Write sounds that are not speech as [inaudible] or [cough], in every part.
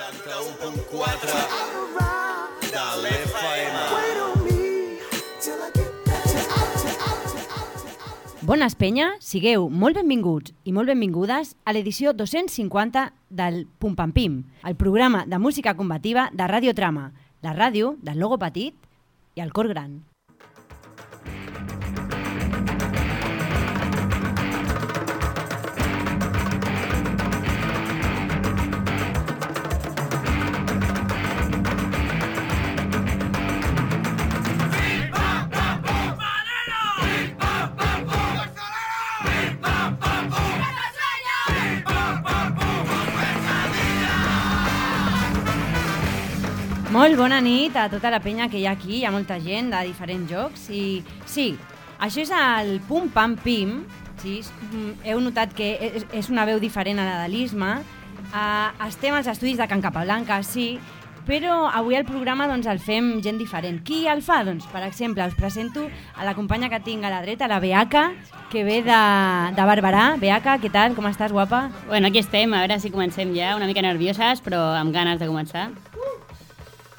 91.4 de l'FM. Bones penya, sigueu molt benvinguts i molt benvingudes a l'edició 250 del Pum Pam Pim, el programa de música combativa de Radio Trama, la ràdio del logo petit i el cor gran. Bona nit a tota la penya que hi ha aquí, hi ha molta gent de diferents jocs i sí, això és el Pum Pam Pim, sí, mm, heu notat que és una veu diferent a la de l'Isma, uh, estem als estudis de Can Capablanca, sí, però avui el programa doncs, el fem gent diferent. Qui el fa? Doncs, per exemple, us presento a la companya que tinc a la dreta, la Beaca, que ve de, de Barberà. Beaca, què tal? Com estàs, guapa? Bueno, aquí estem, a veure si comencem ja, una mica nervioses, però amb ganes de començar.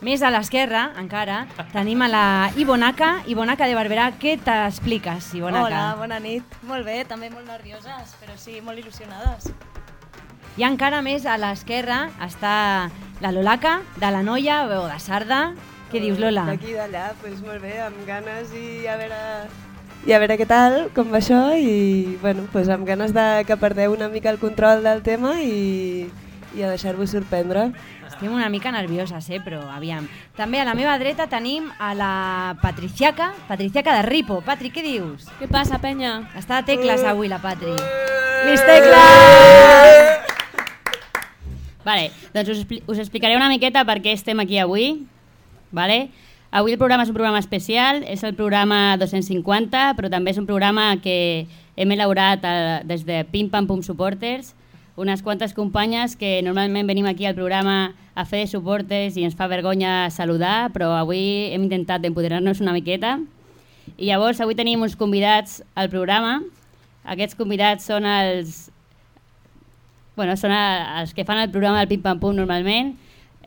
Més a l'esquerra, encara, tenim a la Ibonaca. Ibonaca de Barberà, què t'expliques, Ibonaca? Hola, bona nit. Molt bé, també molt nervioses, però sí, molt il·lusionades. I encara més a l'esquerra està la Lolaca, de la Noia o de Sarda. Què dius, Lola? D'aquí d'allà, doncs molt bé, amb ganes i a veure... I a veure què tal, com va això, i bueno, doncs amb ganes de que perdeu una mica el control del tema i, i a deixar-vos sorprendre. Estem una mica nervioses, eh? però aviam. També a la meva dreta tenim a la Patriciaca, Patriciaca de Ripo. Patri, què dius? Què passa, penya? Està de tecles avui, la Patri. Mis tecles! Vale, doncs us, expli- us explicaré una miqueta per què estem aquí avui. Vale? Avui el programa és un programa especial, és el programa 250, però també és un programa que hem elaborat eh, des de Pim Pam Pum Supporters, unes quantes companyes que normalment venim aquí al programa a fer de supporters i ens fa vergonya saludar, però avui hem intentat d'empoderar-nos una miqueta. I llavors avui tenim uns convidats al programa. Aquests convidats són els bueno, són els que fan el programa del Pim Pam Pum normalment.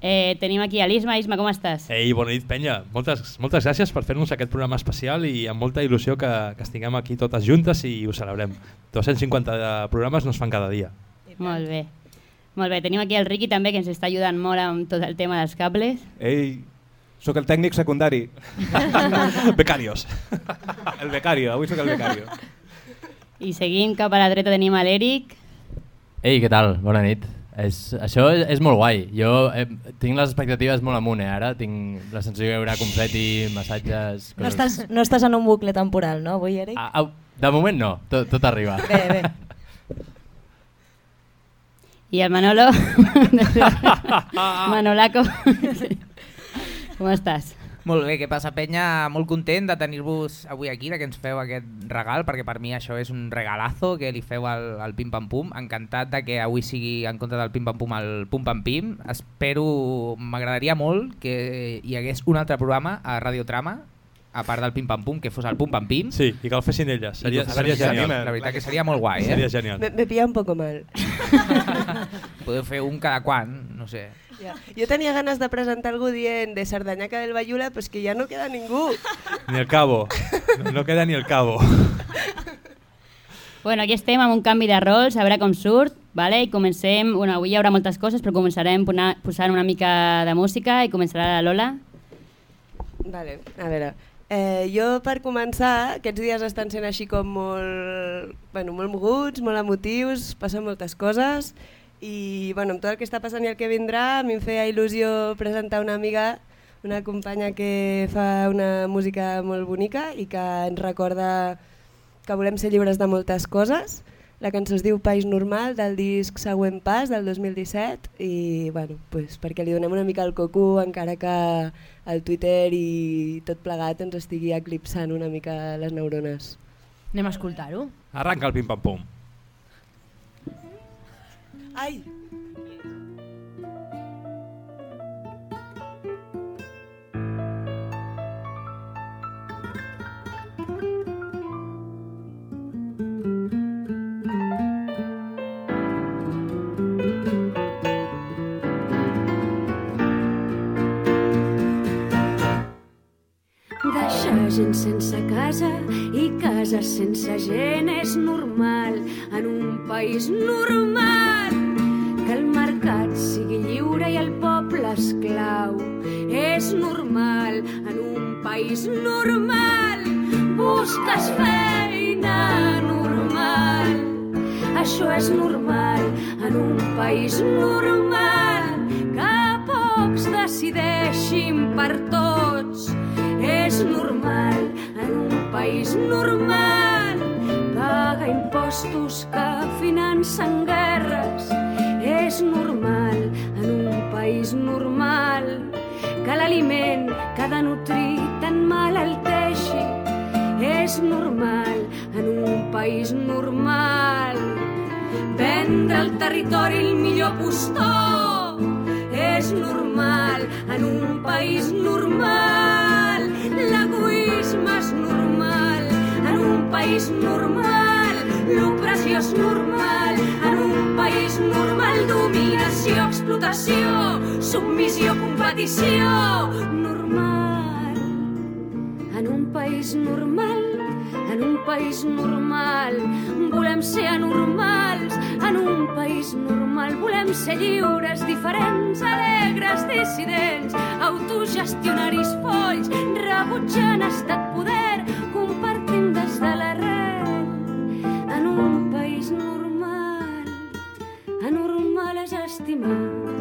Eh, tenim aquí a l'Isma. Isma, com estàs? Ei, bona nit, penya. Moltes, moltes gràcies per fer-nos aquest programa especial i amb molta il·lusió que, que estiguem aquí totes juntes i ho celebrem. 250 de programes no es fan cada dia. Molt bé. Molt bé, tenim aquí el Riqui també, que ens està ajudant molt amb tot el tema dels cables. Ei, sóc el tècnic secundari. [laughs] Becarios. El becario, avui sóc el becario. I seguim cap a la dreta tenim a l'Eric. Ei, què tal? Bona nit. És, això és, és molt guai. Jo eh, tinc les expectatives molt amunt, eh? ara tinc la sensació que hi haurà confeti, massatges... No estàs, no estàs en un bucle temporal, no, avui, Eric? Ah, au, de moment no, tot, tot arriba. Bé, bé. I el Manolo. [laughs] Manolaco. [laughs] com estàs? Molt bé, què passa penya? Molt content de tenir-vos avui aquí, de que ens feu aquest regal, perquè per mi això és un regalazo que li feu al, al Pim Pam Pum. Encantat de que avui sigui en compte del Pim Pam Pum el Pum Pam Pim. Espero, m'agradaria molt que hi hagués un altre programa a Radio Trama, a part del Pim Pam Pum, que fos el Pum Pam Pim. Sí, i que el fessin elles. Seria, seria genial. La veritat que seria molt guai, eh? Seria genial. Me, me pilla un poco mal. [laughs] Podeu fer un cada quan, no sé. Ja. Jo tenia ganes de presentar algú dient de Sardanyaca del Bayula, però és que ja no queda ningú. Ni el cabo. No, no queda ni el cabo. Bueno, aquí estem amb un canvi de rols, a veure com surt, vale? i comencem, bueno, avui hi haurà moltes coses, però començarem posant una mica de música i començarà la Lola. Vale, a veure, eh, jo per començar, aquests dies estan sent així com molt, bueno, molt moguts, molt emotius, passen moltes coses i bueno, amb tot el que està passant i el que vindrà, a mi em feia il·lusió presentar una amiga, una companya que fa una música molt bonica i que ens recorda que volem ser lliures de moltes coses. La cançó es diu País Normal, del disc Següent Pas, del 2017, i bueno, pues, perquè li donem una mica el coco, encara que el Twitter i tot plegat ens estigui eclipsant una mica les neurones. Anem a escoltar-ho. Arranca el pim-pam-pum. Ai! Gent sense casa i casa sense gent és normal. En un país normal que el mercat sigui lliure i el poble esclau. És normal en un país normal busques feina normal. Això és normal en un país normal que pocs decideixin per tots és normal en un país normal paga impostos que financen guerres. És normal en un país normal que l'aliment que ha de nutrir tan malalteixi és normal en un país normal vendre el territori el millor postor. És normal en un país normal l'egoisme és normal. En un país normal l'opressió és normal. En un país normal dominació, explotació submissió, competició normal. En un país normal en un país normal volem ser anormals en un país normal volem ser lliures, diferents, alegres, dissidents, autogestionaris folls, rebutjant estat poder, compartint des de l'arrel. En un país normal, anormal és estimar.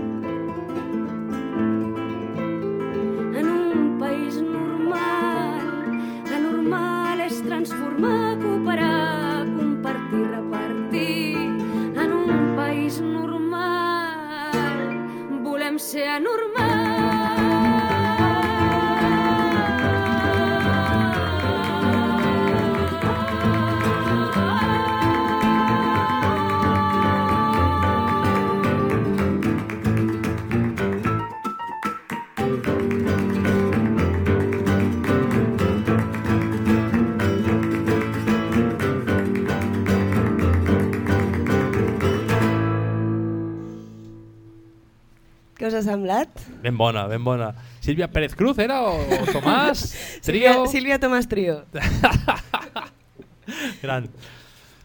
Compartir, repartir. En un país normal, volem ser Què us ha semblat? Ben bona, ben bona. Sílvia Pérez Cruz era o, o Tomàs? [laughs] Sílvia, Trio? Sílvia Tomàs Trio. [laughs] Gran.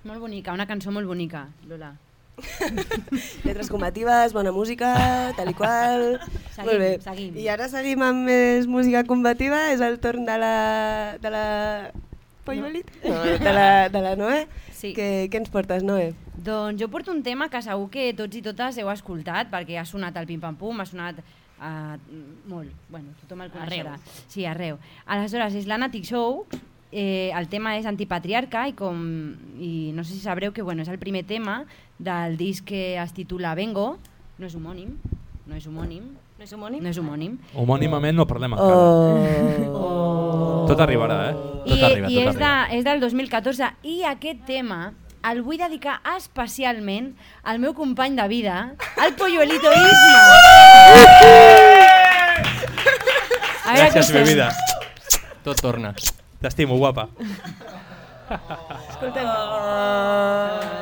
Molt bonica, una cançó molt bonica, Lola. [laughs] Lletres combatives, bona música, tal i qual. Seguim, Molt bé. seguim. I ara seguim amb més música combativa. És el torn de la... De la... Polluelit? No, de la, de la Noé. Sí. Què, què ens portes, Noé? Doncs jo porto un tema que segur que tots i totes heu escoltat, perquè ha sonat al pim-pam-pum, ha sonat uh, molt, bueno, tothom el coneixerà. Arreu. Sí, arreu. Aleshores, és l'Anatic Show, eh, el tema és antipatriarca i com i no sé si sabreu que bueno, és el primer tema del disc que es titula Vengo, no és homònim, no és homònim, No és homònim? no és homònim. Homònimament no parlem encara. Oh. Tot arribarà, eh? I, Tot arriba, i tot és, de, arriba. és del 2014 i aquest tema el vull dedicar especialment al meu company de vida, al Polluelito Isma. A veure Gràcies, què vida. Tot torna. T'estimo, guapa. Escoltem.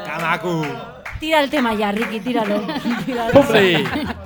Que maco! Tira el tema ja, Riqui, tíralo. tíralo. Pum-li!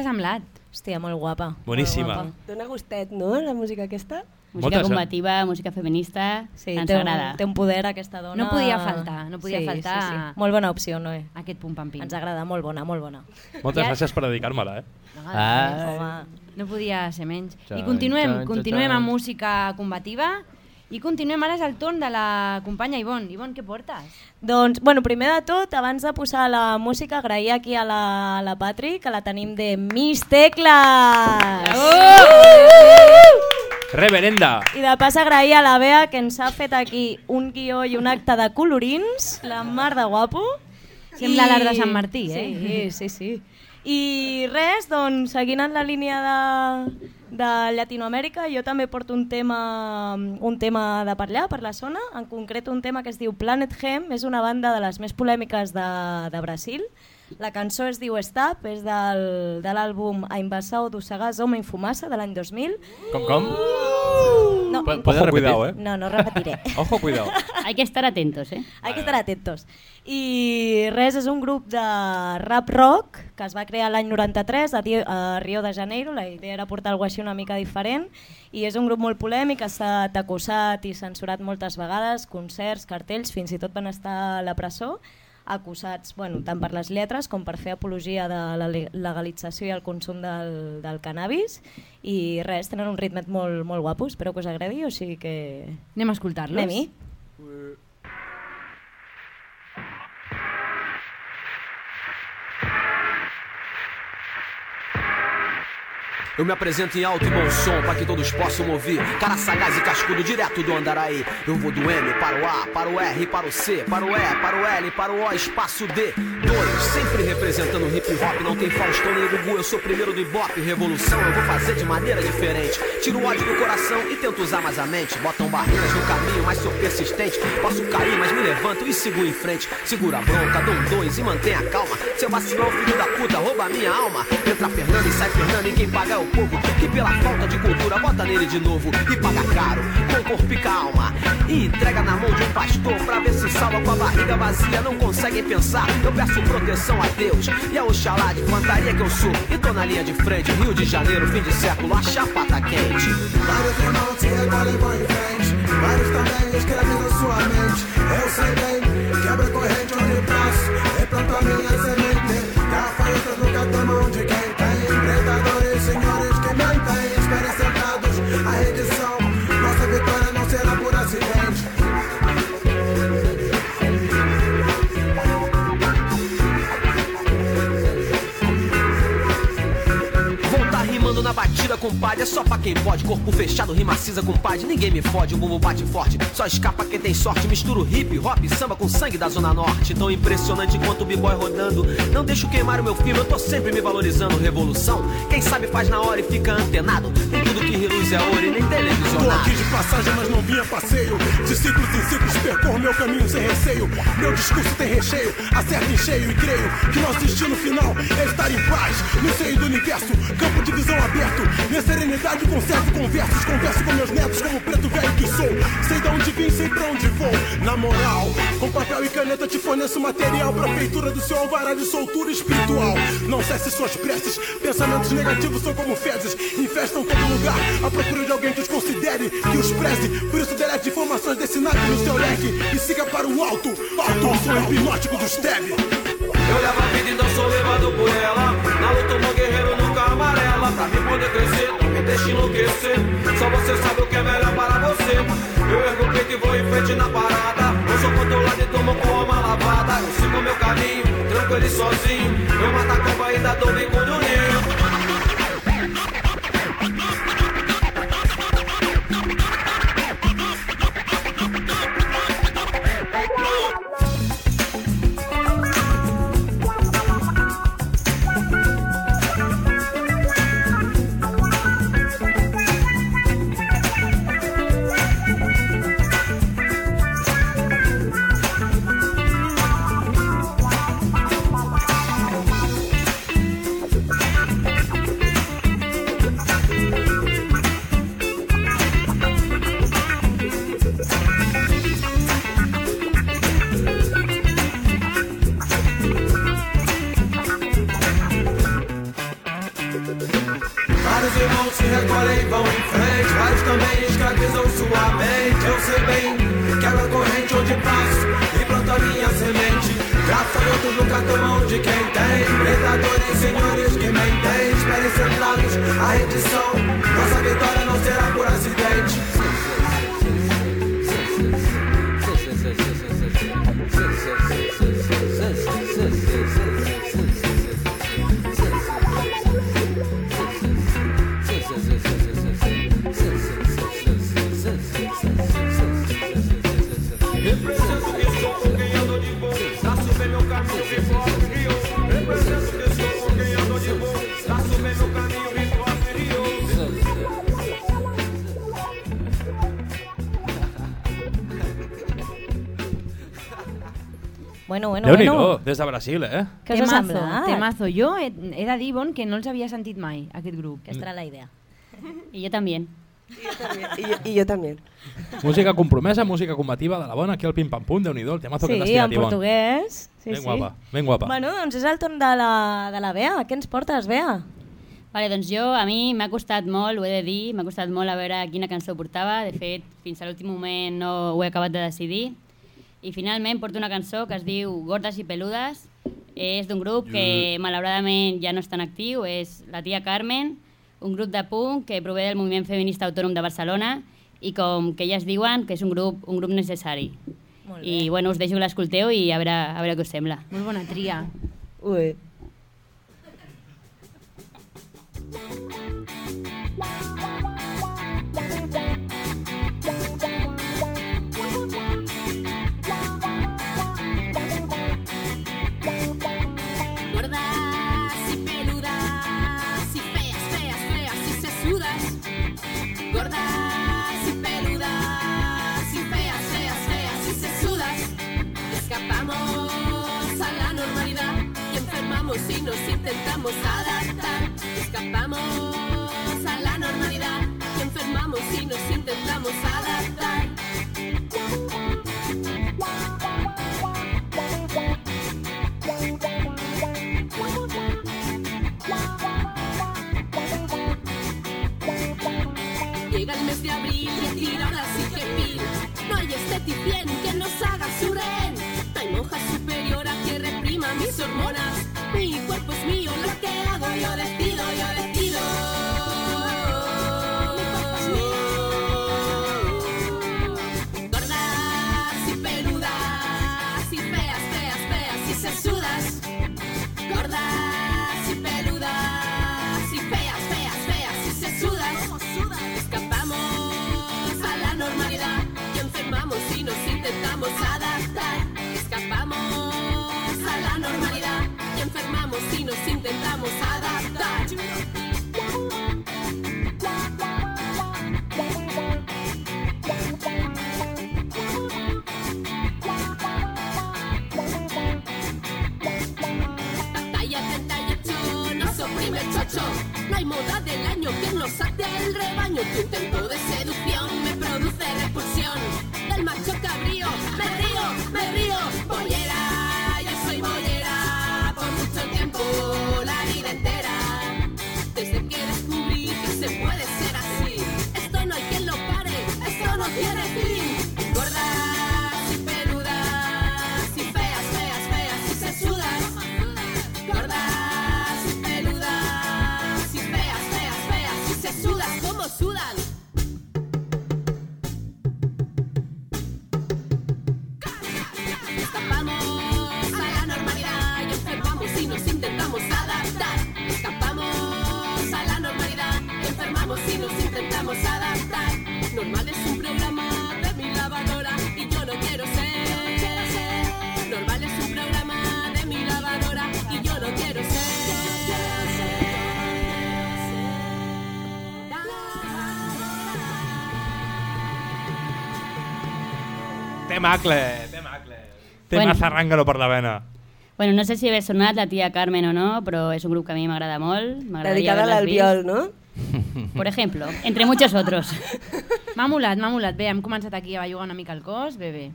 Què us ha semblat? Hòstia, molt guapa. Boníssima. Molt guapa. Dóna gustet, no, la música aquesta? Música Moltes, eh? combativa, música feminista, Sí, ens té un, agrada. té un poder aquesta dona. No podia faltar, no podia sí, faltar Sí, sí. Molt bona opció, Noé. aquest pum pam pim. Ens agrada, molt bona, molt bona. Moltes Ja- gràcies per dedicar-me-la, eh? Ah, Home, No podia ser menys. I Xan, continuem, xan, continuem xan. amb música combativa i continuem, ara és el torn de la companya Ivonne. Ivonne, què portes? Doncs, bueno, primer de tot, abans de posar la música, agrair aquí a la, a la Patri, que la tenim de Miss Tecles! Reverenda! I de pas agrair a la Bea, que ens ha fet aquí un guió i un acte de colorins, la mar de guapo. Sembla l'art de Sant Martí, Sí, eh? sí, sí. I res, doncs, seguint en la línia de, de Llatinoamèrica, jo també porto un tema, un tema de allà, per la zona, en concret un tema que es diu Planet Hem, és una banda de les més polèmiques de, de Brasil. La cançó es diu Stop, és del, de l'àlbum A Invasão do Sagaz Home en Fumassa de l'any 2000. Com, com? No, Pu- ¿Puedes Ojo, repetir? cuidado, eh? no, no repetiré. [laughs] Ojo, cuidado. Hay que estar atentos, ¿eh? Hay que estar atentos. I res, és un grup de rap rock que es va crear l'any 93 a, a Rio de Janeiro. La idea era portar alguna així una mica diferent i és un grup molt polèmic, ha estat acusat i censurat moltes vegades, concerts, cartells, fins i tot van estar a la presó acusats bueno, tant per les lletres com per fer apologia de la le- legalització i el consum del, del cannabis i res, tenen un ritme molt, molt guapo, espero que us agradi, o sigui que... Anem a escoltar-los. Anem-hi. Eu me apresento em alto e bom som pra que todos possam ouvir. Cara sagaz e cascudo direto do Andaraí. Eu vou do M para o A, para o R, para o C, para o E, para o L, para o O, espaço D. Dois, sempre representando hip hop. Não tem Faustão nem Gugu, eu sou primeiro do Ibope. Revolução eu vou fazer de maneira diferente. Tiro o ódio do coração e tento usar mais a mente. Botam barreiras no caminho, mas sou persistente. Posso cair, mas me levanto e sigo em frente. Segura a bronca, dou um dois e mantenha calma. Seu vacilão, filho da puta, rouba minha alma. Entra Fernando e sai Fernando e quem paga é o povo. Que pela falta de cultura bota nele de novo. E paga caro, com corpo e calma. E entrega na mão de um pastor pra ver se salva com a barriga vazia. Não conseguem pensar, eu peço proteção a Deus. E a Oxalá de fantaria que eu sou. E tô na linha de frente, Rio de Janeiro, fim de século, a chapa tá quente. Vários irmãos se recolhem vão em frente Vários também escrevem na sua mente Eu sei bem, quebra corrente onde passo Replanto a minha semente Gafanhotos nunca tomam de quem compadre, é só pra quem pode. Corpo fechado, rima cinza, compadre, ninguém me fode. O bumbo bate forte, só escapa quem tem sorte. Misturo hip, hop, samba com sangue da Zona Norte. Tão impressionante quanto o b-boy rodando. Não deixo queimar o meu filme, eu tô sempre me valorizando. Revolução, quem sabe faz na hora e fica antenado. Tem tudo que reluz é ouro e nem Tô televisionado. aqui de passagem, mas não vinha passeio. De ciclos em ciclos percorro meu caminho sem receio. Meu discurso tem recheio, acerto em cheio e creio que nosso destino final é estar em paz. No seio do universo, campo de visão aberto. Minha serenidade conservo conversos, converso com meus netos como preto velho que sou. Sei de onde vim, sei pra onde vou. Na moral, com papel e caneta te forneço material pra feitura do seu alvará de soltura espiritual. Não cesse suas preces, pensamentos negativos são como fezes, infestam todo lugar. À procura de alguém que os considere, que os preze. Por isso delete informações desse naipe no seu leque e siga para o alto, alto ao som hipnótico do Steb. Eu levo a vida e não sou levado por ela. Na luta, bom guerreiro amarela. Pra mim poder crescer, não me deixe enlouquecer. Só você sabe o que é melhor para você. Eu ergo o peito e vou em frente na parada. Não sou controlado e tomo com uma lavada. Eu sigo meu caminho, tranquilo e sozinho. Eu mato a cobra e da dor vem com Bueno, bueno, Déu-n'hi-do, bueno. des de Brasil, eh? Què us Temazo, semblat? temazo. Jo he, he de dir, Bon, que no els havia sentit mai, aquest grup. Aquesta era la idea. Y yo también. I jo, i jo també. Música compromesa, música combativa de la bona, aquí al Pim Pam Pum, Déu-n'hi-do, el temazo que t'has Sí, tirat, en Ivonne. portuguès. Sí, Ben sí. guapa, ben guapa. Bueno, doncs és el torn de la, de la Bea. Què ens portes, Bea? Vale, doncs jo, a mi m'ha costat molt, ho he de dir, m'ha costat molt a veure quina cançó portava. De fet, fins a l'últim moment no ho he acabat de decidir. I finalment porto una cançó que es diu Gordes i Peludes. És d'un grup que malauradament ja no és tan actiu, és la tia Carmen, un grup de punk que prové del moviment feminista autònom de Barcelona i com que elles diuen que és un grup, un grup necessari. Molt I bueno, us deixo que l'escolteu i a veure, a veure què us sembla. Molt bona tria. Ui. Gordas intentamos adaptar. Escapamos a la normalidad enfermamos y nos intentamos adaptar. Llega el mes de abril y y que pil. No hay esteticien que nos haga su rehén. Hay monja superiora que reprima mis hormonas. Mi cuerpo es mío, lo que hago yo decido, yo decido. Adaptar Batalla penta y no sofrime chocho, no hay moda del año que nos saque el rebaño, tu intento de ser... Temacle, temacle. Tema Bueno. zarrangano per la vena. Bueno, no sé si haver sonat la tia Carmen o no, però és un grup que a mi m'agrada molt. Dedicada a l'Albiol, no? Por ejemplo, entre muchos otros. [laughs] M'ha molat, m'ha molat. Bé, hem començat aquí a bellugar una mica el cos, bé, bé.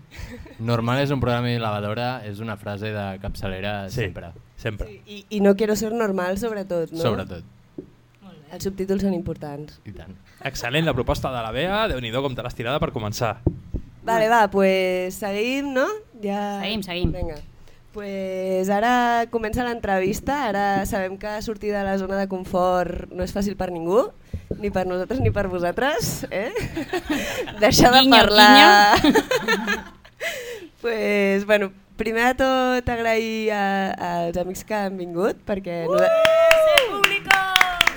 Normal és un programa de lavadora, és una frase de capçalera Sí, sempre. sempre. I, I no quiero ser normal, sobretot, no? Sobretot. Els subtítols són importants. I tant. Excel·lent la proposta de la Bea, déu nhi com te l'has tirada per començar. Vale, va, pues seguim, no? Ja... Seguim, seguim. Vinga. Pues ara comença l'entrevista, ara sabem que sortir de la zona de confort no és fàcil per ningú, ni per nosaltres ni per vosaltres, eh? [laughs] Deixar de Guinyo, parlar... [laughs] pues, bueno, primer de tot agrair a- als amics que han vingut, perquè... Uh!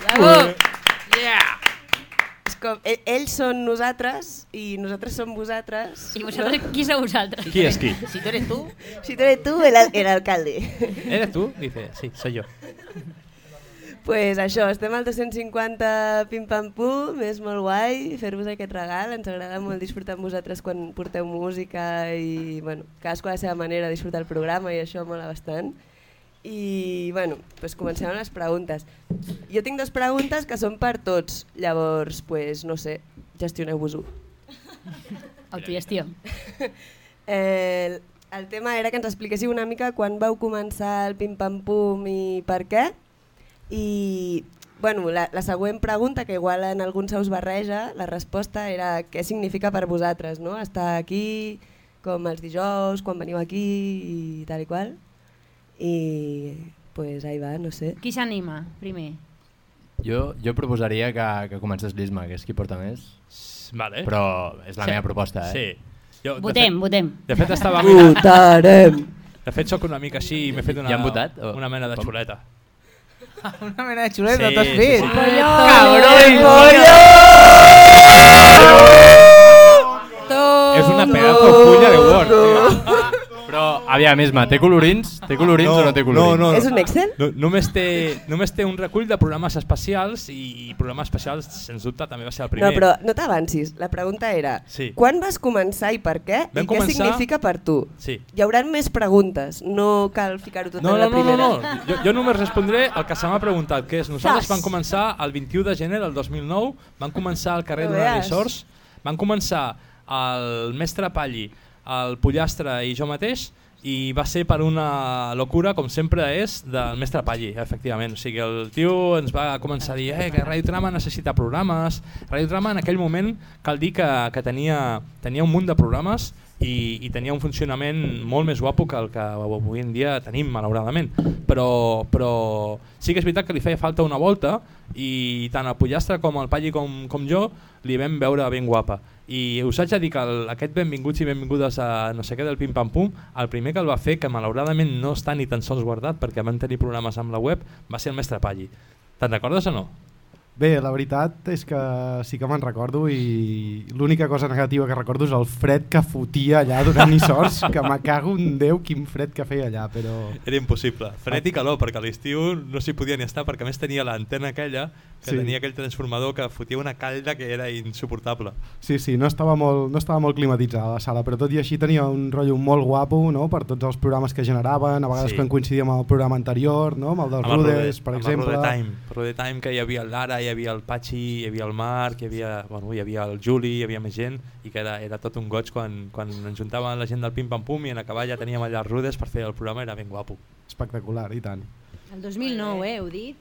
Bravo! És com, e- ells són nosaltres i nosaltres som vosaltres. I vosaltres, qui sou vosaltres? Qui és qui? Si tu eres tú, Si tú eres tú, el, el alcalde. [laughs] ¿Eres tú? Dice, sí, soy yo. pues això, estem al 250 Pim Pam Pum, és molt guai fer-vos aquest regal, ens agrada molt disfrutar amb vosaltres quan porteu música i bueno, cadascú a la seva manera de disfrutar el programa i això mola bastant. I bueno, pues comencem amb les preguntes. Jo tinc dues preguntes que són per tots, llavors, pues, no sé, gestioneu-vos-ho. [laughs] Autogestió. [laughs] El, el tema era que ens expliquéssiu una mica quan vau començar el Pim Pam Pum i per què. I bueno, la, la següent pregunta, que igual en alguns se us barreja, la resposta era què significa per vosaltres no? estar aquí, com els dijous, quan veniu aquí i tal i qual. I pues ahí va, no sé. Qui s'anima, primer? Jo, jo proposaria que, que comences l'Isma, que és qui porta més. Vale. Però és la Sí. meva proposta, eh? Sí. Jo, de Votem, fet- votem. De fet, estava. [laughs] Votarem! De fet, sóc una mica així i m'he fet una, Ja votat, o- una mena de com? xuleta. [laughs] una mena de xuleta, Sí, t'has sí, fet? sí. És una pedazo fulla de Word. Però, aviam, Isma, té colorins? Té colorins o no té colorins? No, no, És un Excel? No, només, té, només té un recull de programes especials i programes especials, sens dubte, també va ser el primer. No, però no t'avancis. La pregunta era, Sí. quan vas començar i per què? Vam I què començar- significa per tu? Sí. Hi haurà més preguntes, no cal ficar-ho tot No, en la no, no, no, primera. no. Jo, jo només respondré el que se m'ha preguntat, que és nosaltres Fas. vam començar el 21 de gener del 2009, vam començar al carrer No Donari veas. Sors, vam començar el mestre Palli, el Pollastre i jo mateix, i va ser per una locura, com sempre és, del mestre Palli, efectivament. O sigui, el tio ens va començar a dir eh, que Radio Trama necessita programes. Radio Trama en aquell moment cal dir que, que tenia, tenia un munt de programes i, i tenia un funcionament molt més guapo que el que avui en dia tenim, malauradament. Però, però sí que és veritat que li feia falta una volta i tant el Pollastre com el Palli com, com jo li vam veure ben guapa. I us haig de dir que el, aquest benvinguts i benvingudes a no sé què del Pim Pam Pum, el primer que el va fer, que malauradament no està ni tan sols guardat perquè van tenir problemes amb la web, va ser el mestre Palli. Te'n recordes o no? Bé, la veritat és que sí que me'n recordo i l'única cosa negativa que recordo és el fred que fotia allà durant Nisors, [laughs] que me cago en Déu quin fred que feia allà, però... Era impossible. Fred i calor, perquè a l'estiu no s'hi podia ni estar, perquè a més tenia l'antena aquella, que Sí. tenia aquell transformador que fotia una calda que era insuportable. Sí, sí, no estava, molt, no estava molt climatitzada la sala, però tot i així tenia un rotllo molt guapo no? per tots els programes que generaven, a vegades Sí. quan coincidia amb el programa anterior, no? amb el dels Amb el Rudes, Rude- per amb exemple. El Rude Time, Rude Time que hi havia Lara, hi havia el Patxi, hi havia el Marc, hi havia, bueno, hi havia el Juli, hi havia més gent i que era, era tot un goig quan, quan ens juntàvem la gent del Pim Pam Pum i en acabar ja teníem allà els Rudes per fer el programa, era ben guapo. Espectacular, i tant. El 2009, eh, heu dit?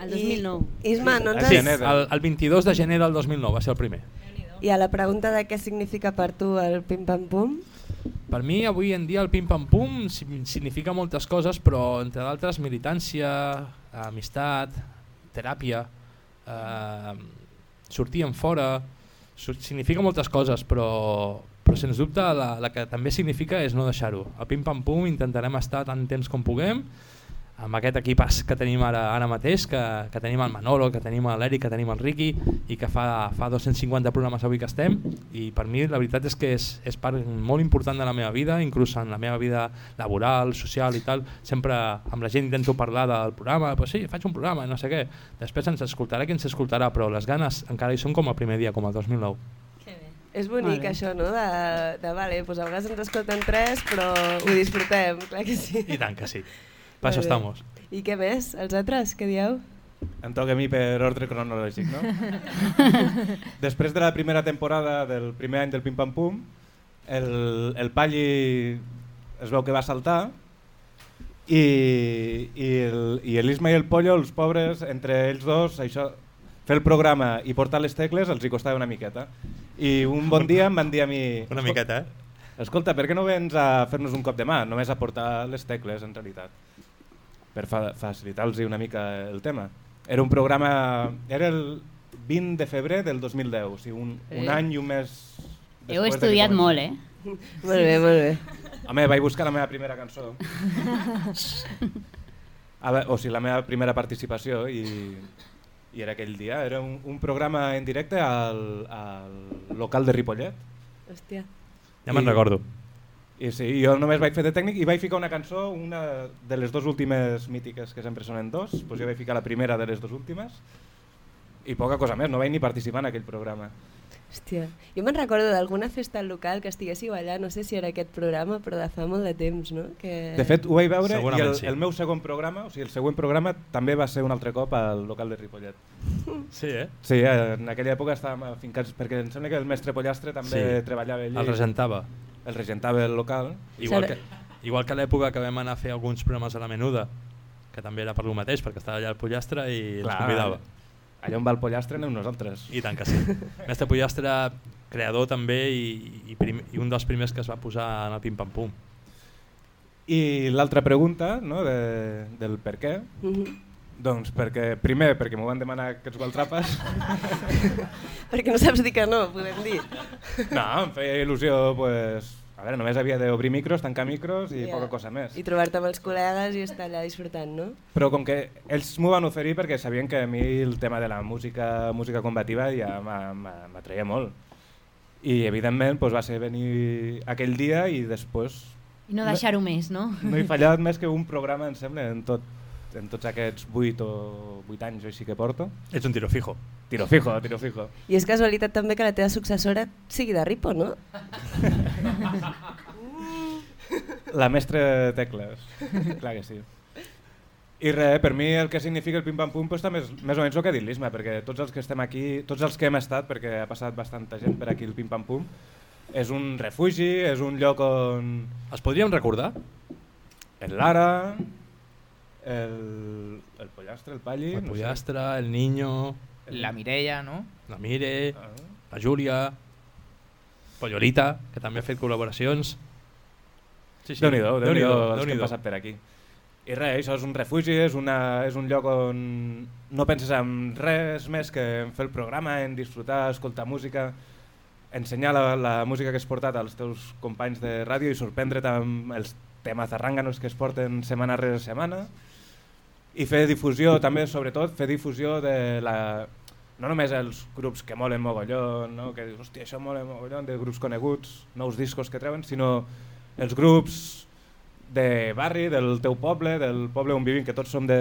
El 2009. I, Isma, no ens Sí, el, el 22 de gener del 2009 va ser el primer. I a la pregunta de què significa per tu el pim-pam-pum? Per mi avui en dia el Pim Pam Pum si- significa moltes coses, però entre d'altres militància, amistat, teràpia, eh, sortir en fora, significa moltes coses, però, però sens dubte la, la que també significa és no deixar-ho. Al Pim Pam Pum intentarem estar tant temps com puguem, amb aquest equipàs que tenim ara, ara mateix, que, que tenim el Manolo, que tenim l'Eric, que tenim el Ricky i que fa, fa 250 programes avui que estem i per mi la veritat és que és, és part molt important de la meva vida, inclús en la meva vida laboral, social i tal, sempre amb la gent intento parlar del programa, pues sí, faig un programa, no sé què, després ens escoltarà qui ens escoltarà, però les ganes encara hi són com el primer dia, com el 2009. És bonic Vale. això, no? De, de vale, doncs a vegades ens escolten tres, però ho disfrutem, clar que sí. I tant que sí. Per això estamos. I què més? Els altres, què dieu? Em toca a mi per ordre cronològic, no? [laughs] Després de la primera temporada del primer any del Pim Pam Pum, el, el Palli es veu que va saltar i, i, el, i l'Isma i el Pollo, els pobres, entre ells dos, això, fer el programa i portar les tecles els hi costava una miqueta. I un bon dia em van dir a mi... [laughs] Una "Escol- miqueta, eh? Escolta, per què no vens a fer-nos un cop de mà? Només a portar les tecles, en realitat per fa facilitar-los una mica el tema. Era un programa... Era el 20 de febrer del 2010, o sigui, un, un Eh. any i un mes... Heu estudiat molt, eh? Molt bé, molt bé. Home, vaig buscar la meva primera cançó. [laughs] A veure, o sigui, la meva primera participació i, i era aquell dia. Era un, un programa en directe al, al local de Ripollet. Hòstia. Ja me'n recordo. I sí, jo només vaig fer de tècnic i vaig ficar una cançó, una de les dues últimes mítiques que sempre sonen dos, doncs jo vaig ficar la primera de les dues últimes i poca cosa més, no vaig ni participar en aquell programa. Hòstia, jo me'n recordo d'alguna festa al local que estiguéssiu allà, no sé si era aquest programa, però de fa molt de temps, no? Que... De fet, ho vaig veure i Segurament el, sí. el meu segon programa, o sigui, el següent programa també va ser un altre cop al local de Ripollet. [laughs] Sí, eh? Sí, en aquella època estàvem afincats, perquè em sembla que el mestre Pollastre també Sí. treballava allí. El regentava. El regentava el local. Igual que, igual que a l'època que vam anar a fer alguns programes a la menuda, que també era per lo mateix, perquè estava allà el pollastre i ens Clar, convidava. Allà on va el pollastre anem nosaltres. I tant que sí. Mestre Pollastre, creador també i, i, prim, i un dels primers que es va posar en el Pim Pam Pum. I l'altra pregunta, no, de, del per què, Mhm. doncs perquè, primer perquè m'ho van demanar aquests gualtrapes. [laughs] Perquè no saps dir que no, podem dir. no, em feia il·lusió, pues, a veure, només havia d'obrir micros, tancar micros i Ja. poca cosa més. I trobar-te amb els col·legues i estar allà disfrutant, no? Però com que ells m'ho van oferir perquè sabien que a mi el tema de la música música combativa ja m'a- m'a- m'atreia molt. I evidentment doncs, va ser venir aquell dia i després I no deixar-ho més, no? no he fallat més que un programa, em sembla, en, tot, en tots aquests 8 o 8 anys o així que porto. Ets un tiro fijo. Tiro fijo, tiro fijo. I és casualitat també que la teva successora sigui de Ripo, no? [laughs] La mestra Tecles, clar que sí. I res, per mi el que significa el pim-pam-pum pues, també és més o menys el que ha dit l'Isma, perquè tots els que estem aquí, tots els que hem estat, perquè ha passat bastanta gent per aquí el pim-pam-pum, és un refugi, és un lloc on... Els podríem recordar? El Lara, el, el pollastre, el palli... El pollastre, el niño... La Mireia, no? La Mire, Ah. la Júlia, Pollolita, que també ha fet col·laboracions. Sí, sí. Déu-n'hi-do, Déu-n'hi-do els que Déu-n'hi-do. han passat per aquí. I res, això és un refugi, és, una, és un lloc on no penses en res més que en fer el programa, en disfrutar, escoltar música, ensenyar la, la música que has portat als teus companys de ràdio i sorprendre't amb els temes arrànganos que es porten setmana rere setmana. I fer difusió també, sobretot fer difusió de la, no només els grups que molen mogollon, no? que dius, hòstia, això mola mogollon, de grups coneguts, nous discos que treuen, sinó els grups de barri, del teu poble, del poble on vivim, que tots som de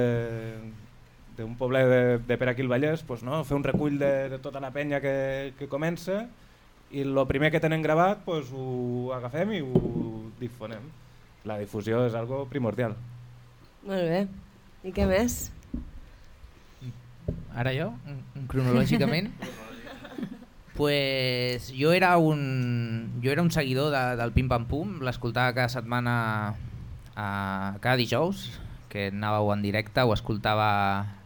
d'un poble de, de per aquí al Vallès, pues, no? fer un recull de, de tota la penya que, que comença i el primer que tenen gravat pues, ho agafem i ho difonem. La difusió és algo primordial. Molt bé. I què més? Ara jo, cronològicament. [laughs] pues jo era un, jo era un seguidor de, del Pim Pam Pum, l'escoltava cada setmana, a, cada dijous, que anàveu en directe, ho escoltava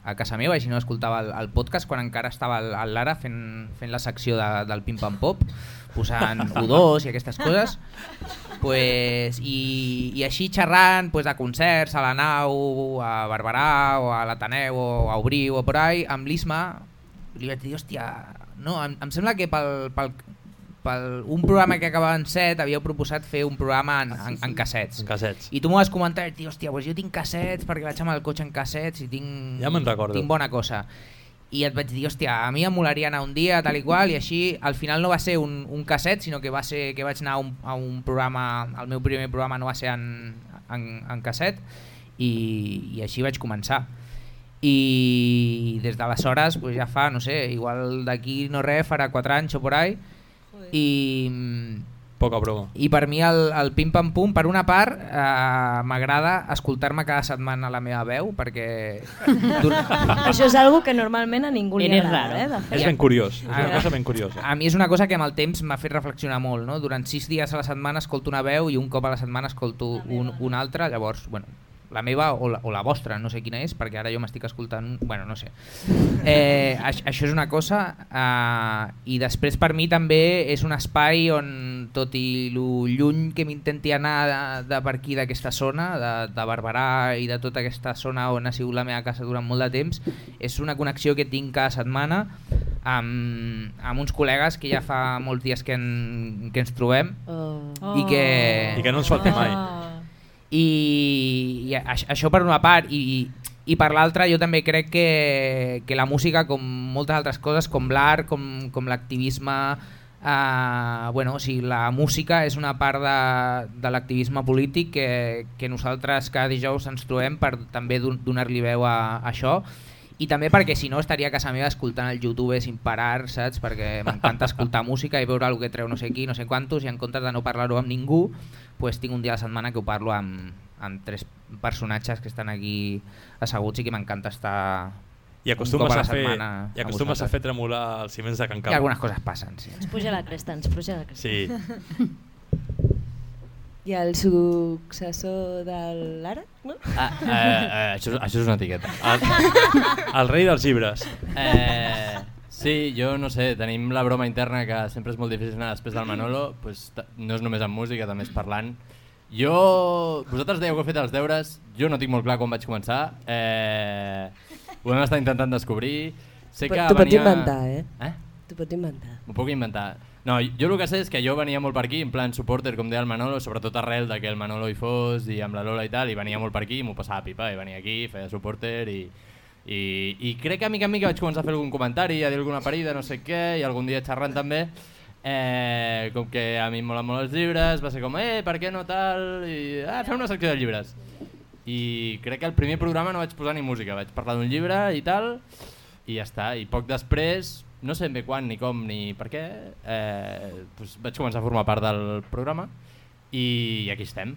a casa meva i si no escoltava el, el podcast quan encara estava al, al Lara fent, fent la secció de, del Pim Pam Pop, posant U2 i aquestes coses. Pues, i, I així xerrant pues, de concerts a la nau, a Barberà o a l'Ateneu o a Obriu o por ahí, amb l'Isma li vaig dir, hòstia, no, em, em sembla que pel, pel, pel un programa que acabava en set havíeu proposat fer un programa en, en, en cassets. En cassets. I tu m'ho vas comentar i dir, hòstia, pues jo tinc cassets perquè vaig amb el cotxe en cassets i tinc, Ja recordo. tinc bona cosa. I et vaig dir, hòstia, a mi em molaria anar un dia, tal i qual, i així al final no va ser un, un casset, sinó que va ser que vaig anar a un, a un programa, el meu primer programa no va ser en, en, en casset, i, i així vaig començar. I des d'aleshores pues ja fa, no sé, igual d'aquí no res, farà 4 anys o por ahí, i, Poca broma. i per mi el, el Pim Pam Pum, per una part, eh, m'agrada escoltar-me cada setmana la meva veu, perquè... [laughs] Això és algo que normalment a ningú li agrada. raro. Eh. És ben curiós, és una Ah. cosa ben curiosa. A mi és una cosa que amb el temps m'ha fet reflexionar molt. No? Durant sis dies a la setmana escolto una veu i un cop a la setmana escolto un, una altra, llavors, bueno, la meva o la, o la vostra, no sé quina és, perquè ara jo m'estic escoltant, bueno, no sé. [laughs] Eh, això, això és una cosa, eh, i després per mi també és un espai on, tot i lo lluny que m'intenti anar de, de per aquí d'aquesta zona, de, de Barberà i de tota aquesta zona on ha sigut la meva casa durant molt de temps, és una connexió que tinc cada setmana amb, amb uns col·legues que ja fa molts dies que, en, que ens trobem Oh. i que... I que no ens falti mai. I, i aix- això per una part i, i per l'altra jo també crec que, que la música com moltes altres coses com l'art, com, com l'activisme eh, bueno, o sigui, la música és una part de, de l'activisme polític que, que nosaltres cada dijous ens trobem per també don- donar-li veu a, a això també perquè si no estaria a casa meva escoltant el YouTube sin parar, saps? Perquè m'encanta escoltar [laughs] música i veure el que treu no sé qui, no sé quantos, i en comptes de no parlar-ho amb ningú, pues tinc un dia a la setmana que ho parlo amb, amb tres personatges que estan aquí asseguts i que m'encanta estar I acostumes, a, a fer, setmana i acostumes a vosaltres. fer tremolar els ciments de Can I Cabo. algunes coses passen, sí. Ens puja la cresta, ens puja la cresta. Sí. [laughs] I el successor de l'ara, no? Ah, eh, eh, això, és- això és una etiqueta. El, el rei dels llibres. Eh, sí, jo no sé, tenim la broma interna que sempre és molt difícil anar després del Manolo, pues, ta- no és només amb música, també és parlant. Jo, vosaltres dèieu que he fet els deures, jo no tinc molt clar com vaig començar, eh, ho hem estat intentant descobrir. Sé que T'ho pots venia... inventar, eh? Eh? T'ho pots inventar. M'ho puc inventar. No, jo el que sé és que jo venia molt per aquí, en plan supporter, com deia el Manolo, sobretot arrel de que el Manolo hi fos i amb la Lola i tal, i venia molt per aquí i m'ho passava pipa, i venia aquí, feia supporter i, i, i crec que a mica en mica vaig començar a fer algun comentari, a dir alguna parida, no sé què, i algun dia xerrant també, eh, com que a mi em molen molt els llibres, va ser com, eh, per què no tal, i ah, fem una secció de llibres. I crec que el primer programa no vaig posar ni música, vaig parlar d'un llibre i tal, i ja està. I poc després, no sé ben bé quan, ni com, ni per què, eh, doncs vaig començar a formar part del programa i aquí estem.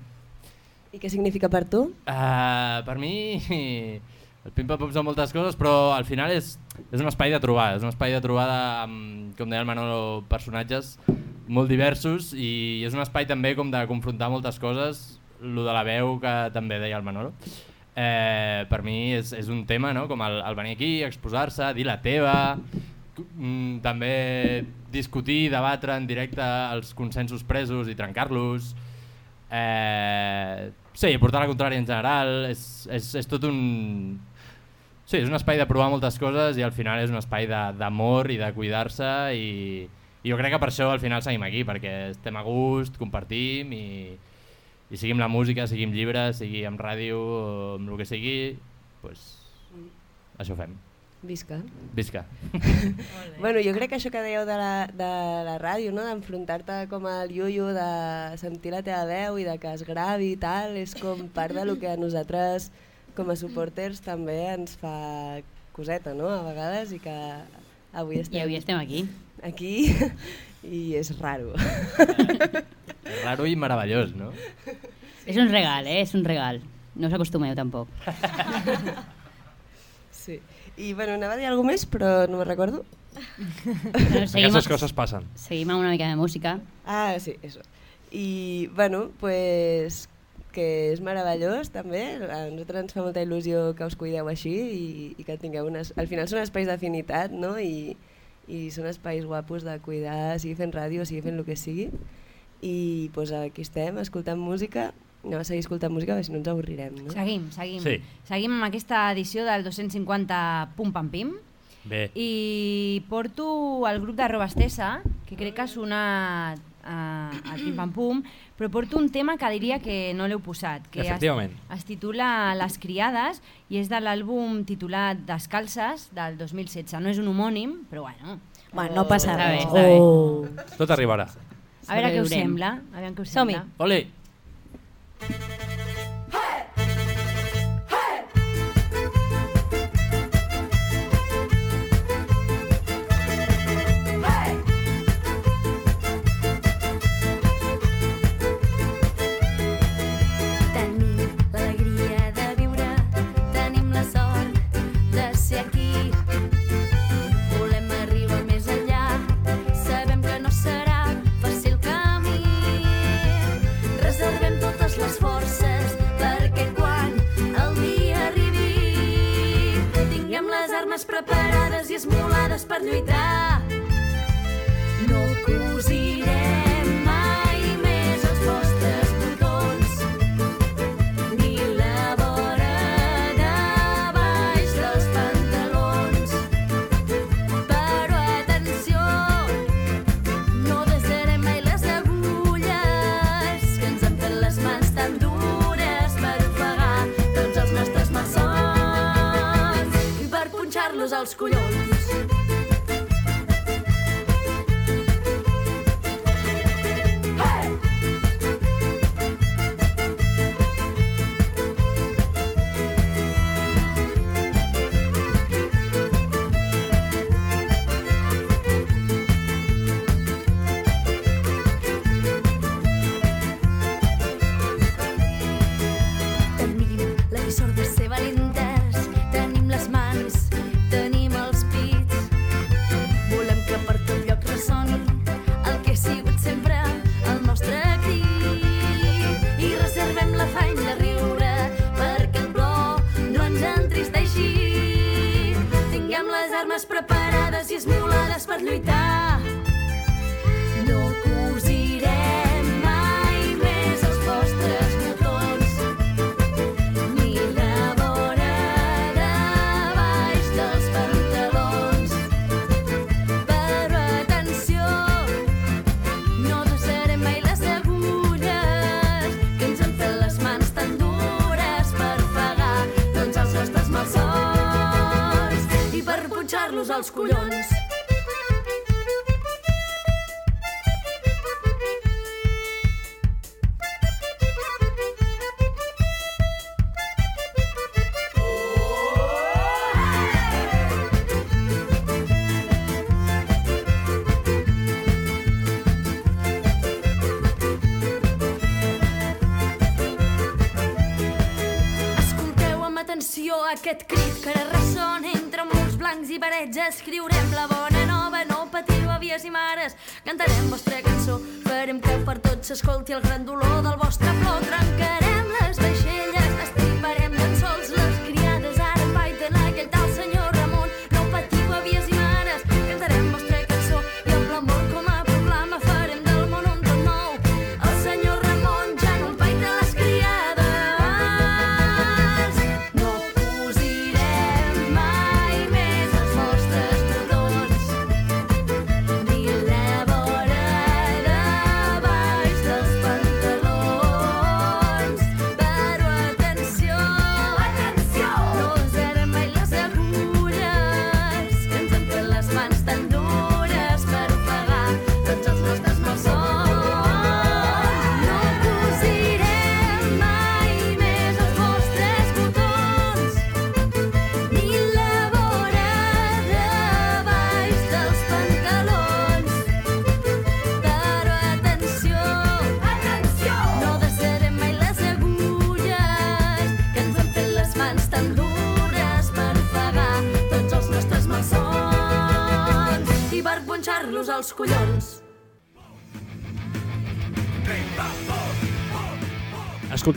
I què significa per tu? Uh, per mi [laughs] el Pim Pam Pum són moltes coses, però al final és, és un espai de trobada, és un espai de trobada amb, com deia el Manolo, personatges molt diversos i és un espai també com de confrontar moltes coses, lo de la veu que també deia el Manolo. Eh, per mi és, és un tema, no? com el, el venir aquí, exposar-se, dir la teva, també discutir, debatre en directe els consensos presos i trencar-los, eh, sí, portar la contrària en general, és, és, és tot un... Sí, és un espai de provar moltes coses i al final és un espai de- d'amor i de cuidar-se i, i jo crec que per això al final seguim aquí, perquè estem a gust, compartim i, i siguin la música, siguin llibres, sigui amb ràdio amb el que sigui, pues, Això fem. Visca. Visca. [laughs] bueno, jo crec que això que dèieu de la, de la ràdio, no? d'enfrontar-te com al iuio, de sentir la teva veu i de que es gravi i tal, és com part de lo que a nosaltres com a supporters també ens fa coseta, no?, a vegades, i que avui estem, I avui estem aquí. Aquí, i és raro. Raro i meravellós, no? És un regal, eh? És un regal. No us acostumeu tampoc. Sí. I bueno, anava a dir alguna més, però no me'n recordo. Bueno, Aquestes coses passen. Seguim amb una mica de música. Ah, sí, eso. I, bueno, pues, que és meravellós també, a nosaltres ens fa molta il·lusió que us cuideu així i, i que tingueu unes... Al final són espais d'afinitat, no? I, i són espais guapos de cuidar, sigui fent ràdio, sigui fent el que sigui. I pues, aquí estem, escoltant música, anem a seguir escoltant música perquè si no ens avorrirem. No? Seguim, seguim. Sí. Seguim amb aquesta edició del 250 Pum Pam Pim. Bé. I porto el grup de Robastessa, que crec que ha sonat uh, al Pim Pam Pum, però porto un tema que diria que no l'heu posat, que es, es titula Les criades i és de l'àlbum titulat Descalces del 2016. No és un homònim, però bueno. Bueno, no passa res. Oh. Tot arribarà. A veure què us sembla. A veure què us Som-hi. sembla. Ole! Thank you. I parets. Escriurem la bona nova, no patiu, avies i mares. Cantarem vostra cançó, farem que per tots s'escolti el gran dolor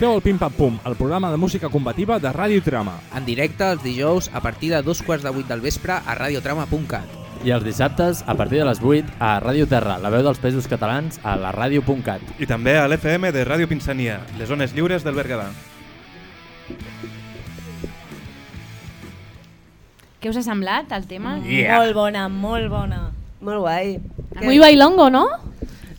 Escolteu el Pim Pam Pum, el programa de música combativa de Ràdio Trama. En directe els dijous a partir de dos quarts de vuit del vespre a radiotrama.cat. I els dissabtes, a partir de les 8, a Ràdio Terra, la veu dels pesos catalans, a la ràdio.cat. I també a l'FM de Ràdio Pinsania, les zones lliures del Berguedà. Què us ha semblat el tema? Yeah. Molt bona, molt bona. Molt guai. Muy bailongo, no?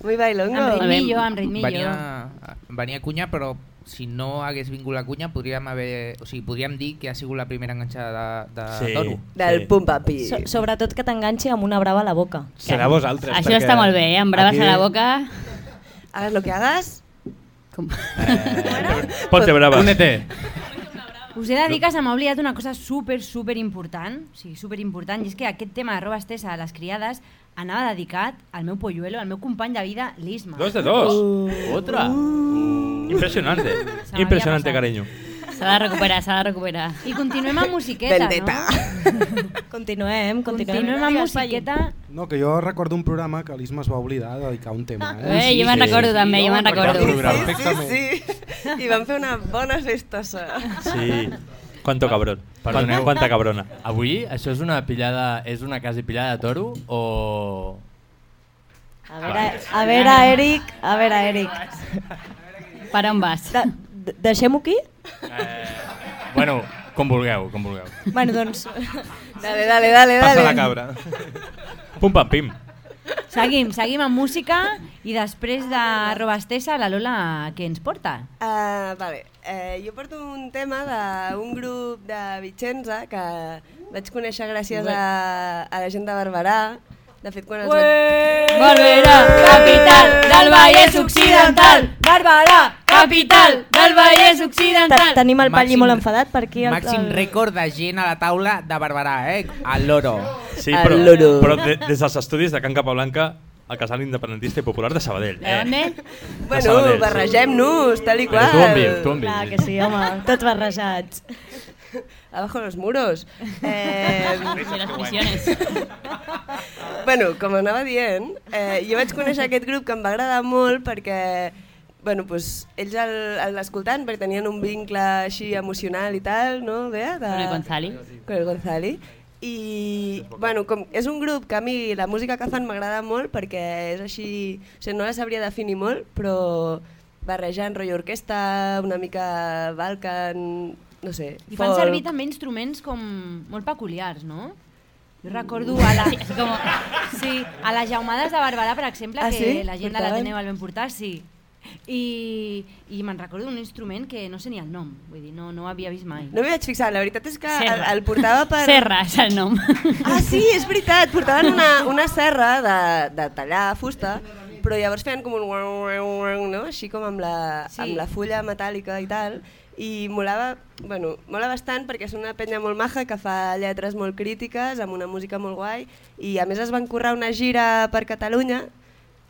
Muy bailongo. Amb ritmillo, amb ritmillo. Venia, venia cunya, però si no hagués vingut la cunya podríem haver, o sigui, podríem dir que ha sigut la primera enganxada de, de Sí. toro. Del Sí. pum papi. So, sobretot que t'enganxi amb una brava a la boca. Serà vosaltres. Això està molt bé, eh? amb braves aquí- a la boca. Hagas lo que hagas. Com... Ponte brava. Únete. Us he de dir que se m'ha oblidat una cosa super, super important, o sigui, super important, i és que aquest tema de roba estesa a les criades anava dedicat al meu polluelo, al meu company de vida, l'Isma. Dos de dos. Otra. Impresionante. m'havia Impresionante, passat. cariño. S'ha de recuperar, s'ha de recuperar. I continuem amb musiqueta, Vendetta. no? [laughs] Continuem, continuem. Continuem amb musiqueta. No, que jo recordo un programa que l'Isma es va oblidar de dedicar un tema. Eh, Eh? jo me'n recordo també, jo me'n recordo. Sí, sí, sí. [laughs] I vam fer una bona festosa. Sí. Cuánto cabrón. Perdoneu. Quanta cabrona. Avui això és una pillada, és una quasi pillada de toro o... A veure, a veure, Eric, a veure, Eric. Per on vas? De, de, Deixem-ho aquí? Eh, bueno, com vulgueu, com vulgueu. Bueno, doncs... Dale, dale, dale, Passa dale. la cabra. Pum pam pim. Seguim, seguim amb música i després de roba estesa, la Lola, què ens porta? Uh, vale. Uh, jo porto un tema d'un grup de Vicenza que vaig conèixer gràcies a, a la gent de Barberà. De fet, quan els vaig... Barberà, capital del Vallès Occidental. Barberà, capital del Vallès Te- Occidental. Tenim el Palli Màxim- molt enfadat per aquí. El, Màxim rècord de gent a la taula de Barberà, eh? Al loro. Sí, Al però, loro. però de, des dels estudis de Can Capablanca al casal independentista i popular de Sabadell. Eh? Bueno, Sabadell, sí. barregem-nos, tal i Però qual. tu on vius, tu on Clar vius. que sí, home, tots barrejats. [laughs] Abajo los muros. [laughs] Eh, les prisiones. [laughs] bueno, com anava dient, eh, jo vaig conèixer aquest grup que em va agradar molt perquè bueno, pues, ells el- el- l'escoltant perquè tenien un vincle així emocional i tal, no, Bea? De... Con el Gonzali. Con el Gonzali. I bueno, com, és un grup que a mi la música que fan m'agrada molt perquè és així, o sigui, no la sabria definir molt, però barrejant rotllo orquestra, una mica Balkan, no sé, I fan folk. servir també instruments com molt peculiars, no? Jo recordo a, la, com, sí, a les jaumades de Barberà, per exemple, Ah, que sí? la gent de Portaven? l'Ateneu el vam portar, sí. I, i me'n recordo un instrument que no sé ni el nom, vull dir, no, no ho havia vist mai. No m'hi vaig fixar, la veritat és que el, Serra. el portava per... Serra és el nom. Ah, sí, és veritat, portaven una, una serra de, de tallar fusta, però llavors feien com un no? així com amb la, Sí. amb la fulla metàl·lica i tal, i molava, bueno, mola bastant perquè és una penya molt maja que fa lletres molt crítiques, amb una música molt guai, i a més es van currar una gira per Catalunya,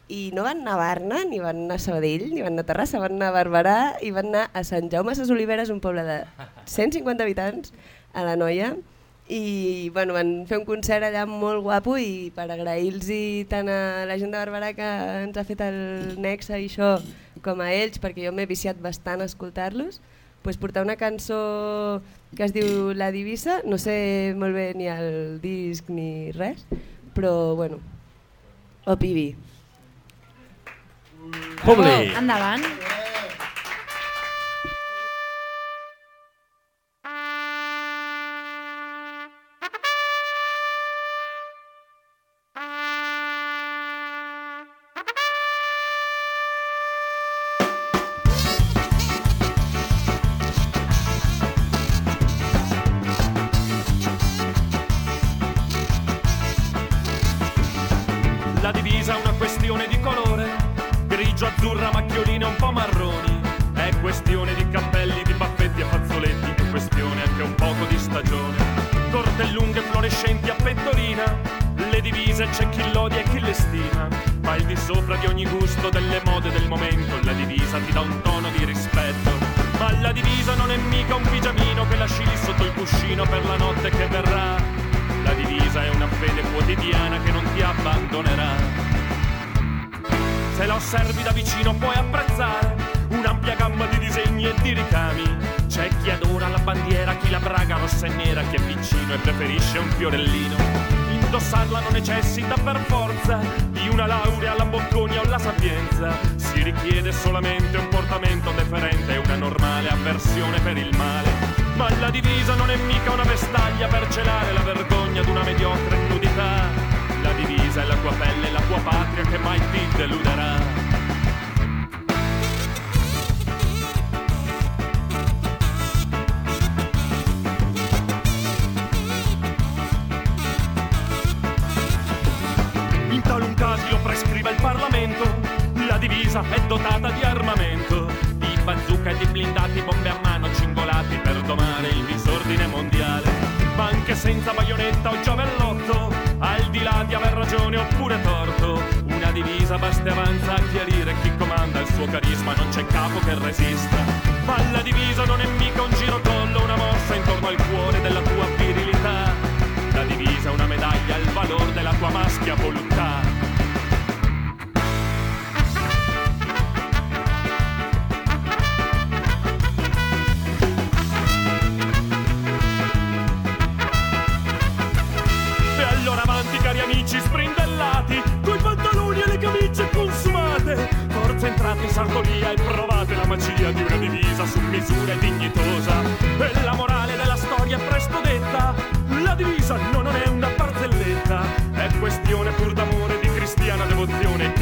i no van anar a Barna, ni van anar a Sabadell, ni van anar a Terrassa, van anar a Barberà i van anar a Sant Jaume Ses Oliveres, un poble de 150 habitants, a la Noia, i bueno, van fer un concert allà molt guapo i per agrair-los tant a la gent de Barberà que ens ha fet el Nexe i això com a ells, perquè jo m'he viciat bastant a escoltar-los, pues portar una cançó que es diu La Divisa, no sé molt bé ni el disc ni res, però bueno, o Pibi. Publi. Endavant. La sartoria e provate la magia di una divisa su misura e dignitosa. E la morale della storia è presto detta, la divisa no, non è una barzelletta, è questione pur d'amore di cristiana devozione.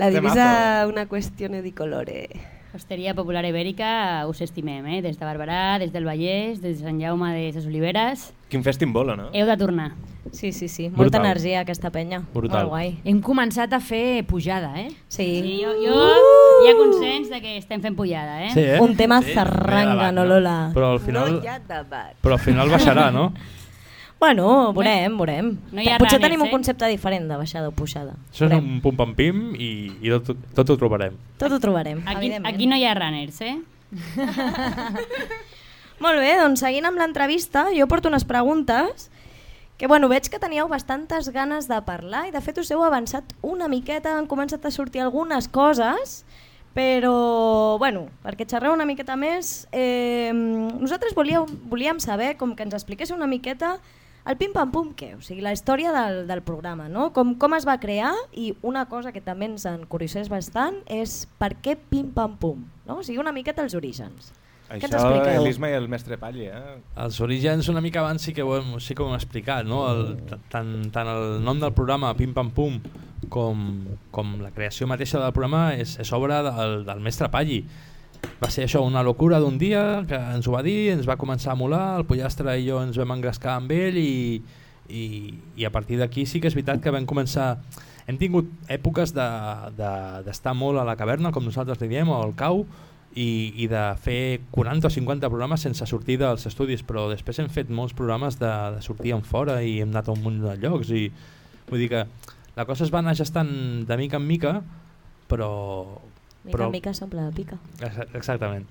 La divisa una qüestione di colore. Hosteria Popular Ibèrica us estimem, eh? des de Barberà, des del Vallès, des de Sant Jaume de ses Oliveres. Quin festim vola, no? Heu de tornar. Sí, sí, sí. Brutal. Molta energia aquesta penya. Brutal. Molt guai. Hem començat a fer pujada, eh? Sí. Sí, jo, jo hi ha consens de que estem fent pujada, eh? Sí, eh? Un tema Sí, zarranga, no, no? Lola? Però al final, No hi ha debat. però al final baixarà, no? [laughs] Bueno, veurem, veurem. No hi ha Potser runners, tenim un eh? concepte diferent de baixada o pujada. Això és Veurem. un pum-pam-pim i, i tot, tot ho trobarem. Tot ho trobarem, Aquí, evidentment. aquí no hi ha runners, eh? [laughs] Molt bé, doncs seguint amb l'entrevista, jo porto unes preguntes que bueno, veig que teníeu bastantes ganes de parlar i de fet us heu avançat una miqueta, han començat a sortir algunes coses, però bueno, perquè xerreu una miqueta més, eh, nosaltres volíeu, volíem saber com que ens expliquéssiu una miqueta el Pim Pam Pum què? O sigui, la història del, del programa, no? Com, com es va crear i una cosa que també ens encuriosés bastant és per què Pim Pam Pum, no? O sigui, una miqueta els orígens. Què ens Això expliqueu? l'Isma i el mestre Palli, eh? Els orígens una mica abans sí que ho hem, sí que ho hem explicat, no? el, tant, tant el nom del programa Pim Pam Pum com, com la creació mateixa del programa és, és obra del, del mestre Palli. Va ser això una locura d'un dia que ens ho va dir, ens va començar a molar, el pollastre i jo ens vam engrescar amb ell i, i, i a partir d'aquí sí que és veritat que vam començar... Hem tingut èpoques d'estar de, de, molt a la caverna, com nosaltres li diem, o al cau, i, i de fer 40 o 50 programes sense sortir dels estudis, però després hem fet molts programes de, de sortir en fora i hem anat a un munt de llocs i vull dir que la cosa es va anar gestant de mica en mica, però... Mica però en mica s'omple de pica. Exa- Exactament.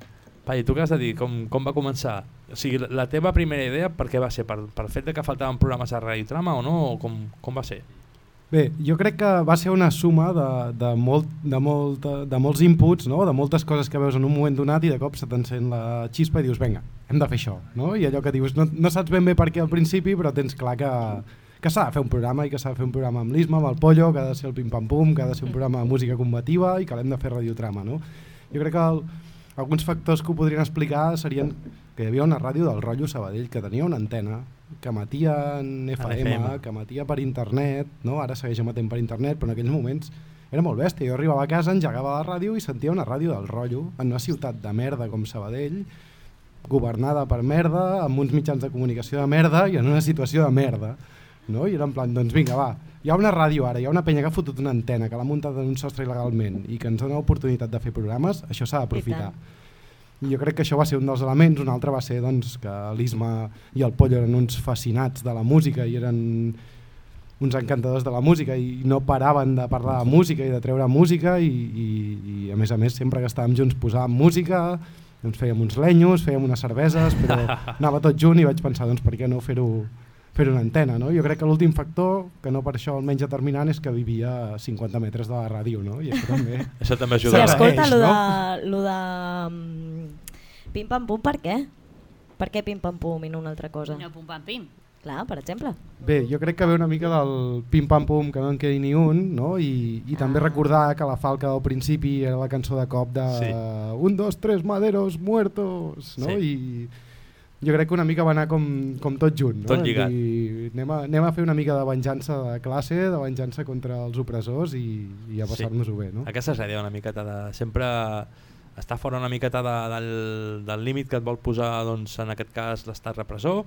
Pai, tu què has de dir? Com, com va començar? O sigui, la, teva primera idea per què va ser? Per, per fet de que faltaven programes a Radio Trama o no? O com, com va ser? Bé, jo crec que va ser una suma de, de, molt, de, molt, de molts inputs, no? de moltes coses que veus en un moment donat i de cop se t'encén la xispa i dius, vinga, hem de fer això. No? I allò que dius, no, no saps ben bé per què al principi, però tens clar que, que s'ha de fer un programa i que s'ha de fer un programa amb l'Isma, amb el Pollo, que ha de ser el Pim Pam Pum, que ha de ser un programa de música combativa i que l'hem de fer radiotrama. No? Jo crec que el, alguns factors que ho podrien explicar serien que hi havia una ràdio del rotllo Sabadell que tenia una antena que emetia en FM, FM. que emetia per internet, no? ara segueix emetent per internet, però en aquells moments era molt bèstia. Jo arribava a casa, engegava la ràdio i sentia una ràdio del rotllo en una ciutat de merda com Sabadell governada per merda, amb uns mitjans de comunicació de merda i en una situació de merda. No? I era en plan, doncs vinga, va, hi ha una ràdio ara, hi ha una penya que ha fotut una antena, que l'ha muntat en un sostre il·legalment i que ens dona l'oportunitat de fer programes, això s'ha d'aprofitar. I jo crec que això va ser un dels elements, un altre va ser doncs, que l'Isma i el Pollo eren uns fascinats de la música i eren uns encantadors de la música i no paraven de parlar de música i de treure música i, i, i a més a més sempre que estàvem junts posàvem música, ens fèiem uns lenyos, fèiem unes cerveses, però [laughs] anava tot junt i vaig pensar doncs per què no fer-ho fer una antena, no? Jo crec que l'últim factor, que no per això el menys determinant, és que vivia a 50 metres de la ràdio, no? I això també... [laughs] Això també Sí, ajuda. escolta, S'agraeix, lo de, no? lo de mm, Pim Pam Pum, per què? Per què Pim Pam Pum i no una altra cosa? No, pum pam pim. Clar, per exemple. Bé, jo crec que ve una mica del pim-pam-pum que no en quedi ni un, no? I, i també recordar que la falca del principi era la cançó de cop de Sí. un, dos, tres, maderos, muertos, no? I jo crec que una mica va anar com, com tot junt, no? Tot lligat. I anem, a, anem a fer una mica de venjança de classe, de venjança contra els opressors i, i a passar-nos-ho bé, no? Aquesta és la idea una miqueta de sempre estar fora una miqueta de, del, del límit que et vol posar doncs, en aquest cas l'estat repressor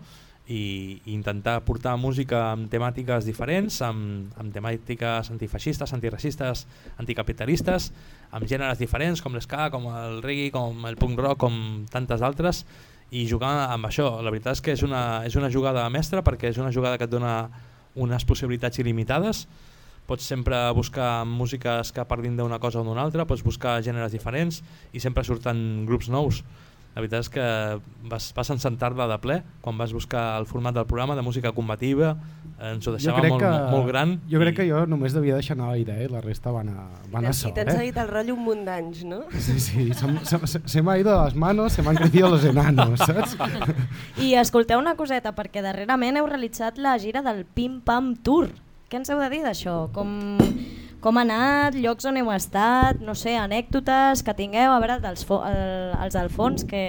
i, i intentar portar música amb temàtiques diferents, amb, amb temàtiques antifeixistes, antiracistes, anticapitalistes, amb gèneres diferents com l'esca, com el reggae, com el punk rock, com tantes altres i jugar amb això. La veritat és que és una, és una jugada mestra perquè és una jugada que et dona unes possibilitats il·limitades pots sempre buscar músiques que parlin d'una cosa o d'una altra, pots buscar gèneres diferents i sempre surten grups nous. La veritat és que vas, vas encentar-la de ple quan vas buscar el format del programa de música combativa, ens ho deixava molt, molt, molt gran. Jo crec que jo només devia deixar anar la idea, eh? la resta va anar, va anar I sol. t'han Eh? seguit el rotllo un munt d'anys, no? Sí, sí, se, se, se, se m'ha ido de les manos, se m'han crecido los enanos, saps? I escolteu una coseta, perquè darrerament heu realitzat la gira del Pim Pam Tour. Què ens heu de dir d'això? Com, com ha anat, llocs on heu estat, no sé, anècdotes que tingueu, a veure, dels fo el, els del fons que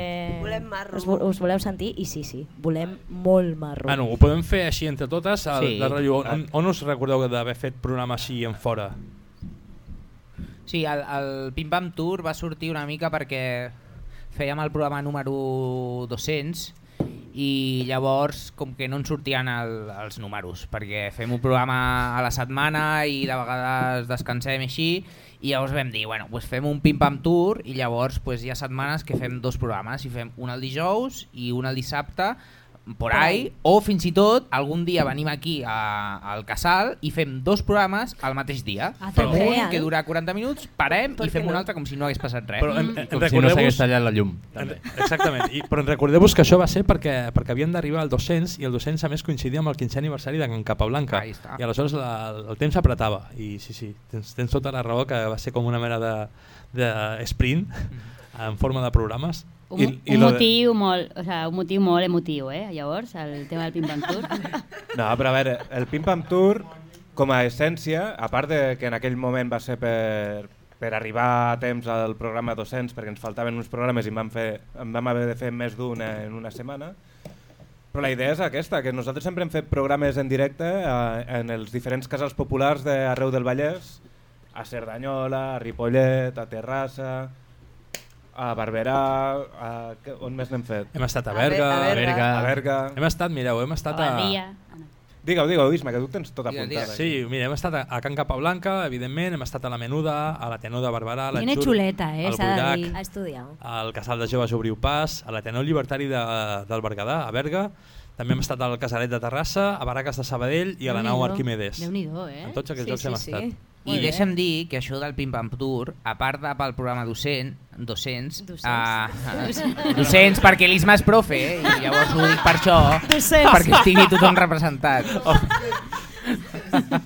Volem marro. us, vo- us voleu sentir, i sí, sí, volem molt marro. Bueno, ho podem fer així entre totes, el, Sí. de rotllo, on, on us recordeu d'haver fet programa així en fora? Sí, el, el Pim Pam Tour va sortir una mica perquè fèiem el programa número 200 i llavors com que no ens sortien el, els números perquè fem un programa a la setmana i de vegades descansem així i llavors vam dir, bueno, pues fem un Pim Pam Tour i llavors pues, hi ha setmanes que fem dos programes i fem un el dijous i un el dissabte por ahí, o fins i tot algun dia venim aquí a, al Casal i fem dos programes al mateix dia. Ah, Fem també, un eh? que dura 40 minuts, parem Per i fem un altre com si no hagués passat res. Però en, en, Com si no s'hagués tallat la llum. En, exactament, I, però recordeu-vos que això va ser perquè, perquè havien d'arribar al 200 i el 200 a més coincidia amb el 15è aniversari de Can Capablanca Ahí està. i aleshores la, el temps apretava i sí, sí, tens, tens tota la raó que va ser com una mena de, de sprint en forma de programes Un, I, un, lo de- motiu molt, o sea, un motiu molt emotiu, eh? Llavors, el tema del Pim Pam Tour. [laughs] No, però a veure, el Pim Pam Tour, com a essència, a part de que en aquell moment va ser per, per arribar a temps al programa 200, perquè ens faltaven uns programes i en vam, fer, en vam haver de fer més d'un en una setmana, però la idea és aquesta, que nosaltres sempre hem fet programes en directe eh, en els diferents casals populars d'arreu del Vallès, a Cerdanyola, a Ripollet, a Terrassa, a Barberà, a... on més n'hem fet? hem estat a A Be- Berga, a Berga. A Berga. hem estat, mireu, hem estat a... Badia. Digueu, digueu, Isma, que tu tens tot apuntat. digue'l. aquí. Sí, mira, hem estat a, a Can Capablanca, evidentment, hem estat a la Menuda, a l'Ateneu de Barberà, a la Tiene Xur, xuleta, eh, al s'ha de Buidac, dir. A estudiar. al Casal de Joves Obriu Pas, a l'Ateneu Llibertari de, del Berguedà, a Berga, també hem estat al Casalet de Terrassa, a Baraques de Sabadell i a la nau. Arquimedes. Déu-n'hi-do, eh? En tots aquests Sí, llocs sí, hem sí. estat. I deixa'm dir que això del Pim Pam Tour, a part de pel programa 200, 200, 200. ah, 200 [laughs] perquè l'Isma és profe, eh? i llavors ho dic per això, 200. perquè estigui tothom representat. [laughs]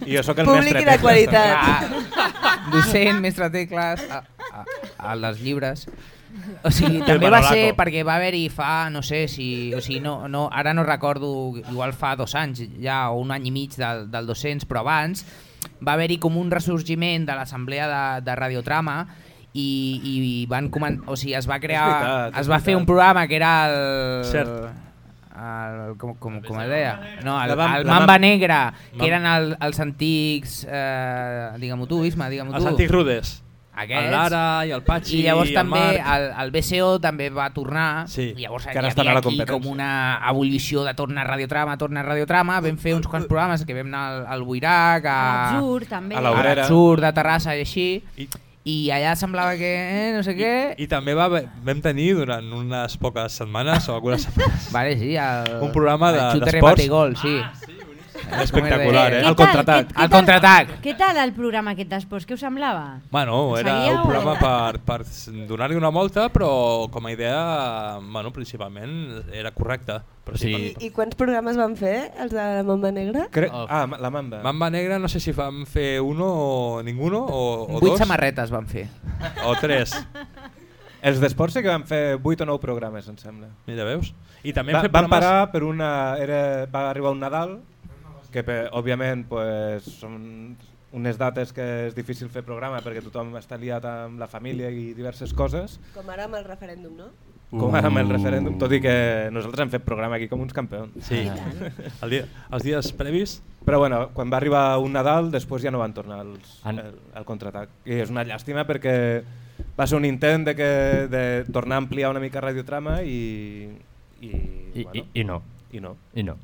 I jo sóc el Públic mestre de qualitat. Ah, docent, mestre tecles, a, a, a les llibres. O sigui, també va ser perquè va haver-hi fa, no sé si, o sigui, no, no, ara no recordo, igual fa dos anys ja, o un any i mig del, del 200, però abans va haver-hi com un ressorgiment de l'assemblea de, de Radiotrama i, i van comen o sigui, es va crear, veritat, es va fer un programa que era el... Cert. el com, com, com es deia? No, el, el Mamba Mam- Negra, que eren el, els antics... Eh, digue-m'ho tu, Isma, digue-m'ho tu. Els antics rudes. Aquests. El Lara i el Patxi I llavors i el també Marc. el, el BCO també va tornar. Sí, I llavors que hi ara a havia la aquí com una ebullició de tornar a Radiotrama, tornar a Radiotrama. Vam fer uns quants programes que vam anar al, al Buirac, a, L'atzur, també. A a l'Atzur de Terrassa i així. I- I allà semblava que eh, no sé què... I també va, vam tenir durant unes poques setmanes o algunes [laughs] setmanes Vale, sí, el, un programa de- d'esports. remate i gol, sí. Espectacular, eh? El contraatac. El tal- contraatac. Què tal el programa aquest d'esports? Què us semblava? Bueno, era un programa per, per donar-li una volta, però com a idea, bueno, principalment era correcta. Però sí, I, I quants programes van fer, els de la Mamba Negra? Cre ah, la Mamba. Mamba Negra no sé si vam fer uno o ninguno o, o Vuit dos. samarretes van fer. O tres. Els d'esports sí que van fer 8 o 9 programes, em sembla. Mira, veus? I també Va, van programes... parar per una... Era, va arribar un Nadal, que per, òbviament pues, són unes dates que és difícil fer programa perquè tothom està liat amb la família i diverses coses, Com ara amb el referèndum, no? com ara amb el referèndum, tot i que nosaltres hem fet programa aquí com uns campions. Sí, el dia, els dies previs... Però bueno, quan va arribar un Nadal, després ja no van tornar els, el, el contraatac. I és una llàstima perquè va ser un intent de, que, de tornar a ampliar una mica Radiotrama i... I, I, bueno, i, i no. I no. I no.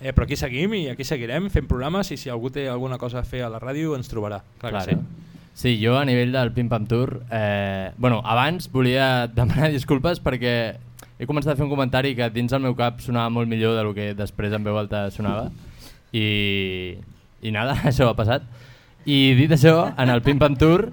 Eh, però aquí seguim i aquí seguirem fent programes i si algú té alguna cosa a fer a la ràdio ens trobarà. Clar que Claro. Sí, jo a nivell del Pim Pam Tour, eh, bueno, abans volia [laughs] demanar disculpes perquè he començat a fer un comentari que dins el meu cap sonava molt millor del que després en veu alta sonava i, i nada, [laughs] això ha passat. I dit això, en el Pim Pam Tour,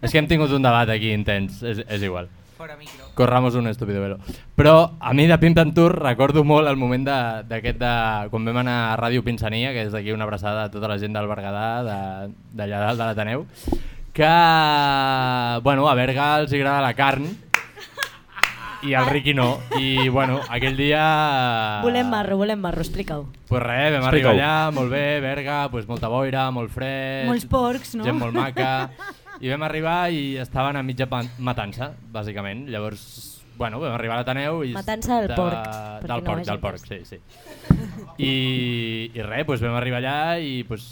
és que hem tingut un debat aquí intens, és, és igual. Fora micro. Corramos un estúpido velo. Però a mi de Pim Tour recordo molt el moment de- d'aquest de, de, quan vam anar a Ràdio Pinsania, que és d'aquí una abraçada a tota la gent del Berguedà, de- d'allà dalt de l'Ateneu, que bueno, a Berga els agrada la carn i al Riqui no. I bueno, aquell dia... Volem marro, volem marro, explica-ho. Pues res, vam arribar allà, molt bé, Berga, pues molta boira, molt fred... Molts porcs, no? Gent molt maca. [laughs] I vam arribar i estaven a mitja matança, bàsicament. Llavors, bueno, vam arribar a l'Ateneu i... Matança del de- porc, Del no porc, hagi del porc, sí, sí. I, i res, doncs vam arribar allà i pues,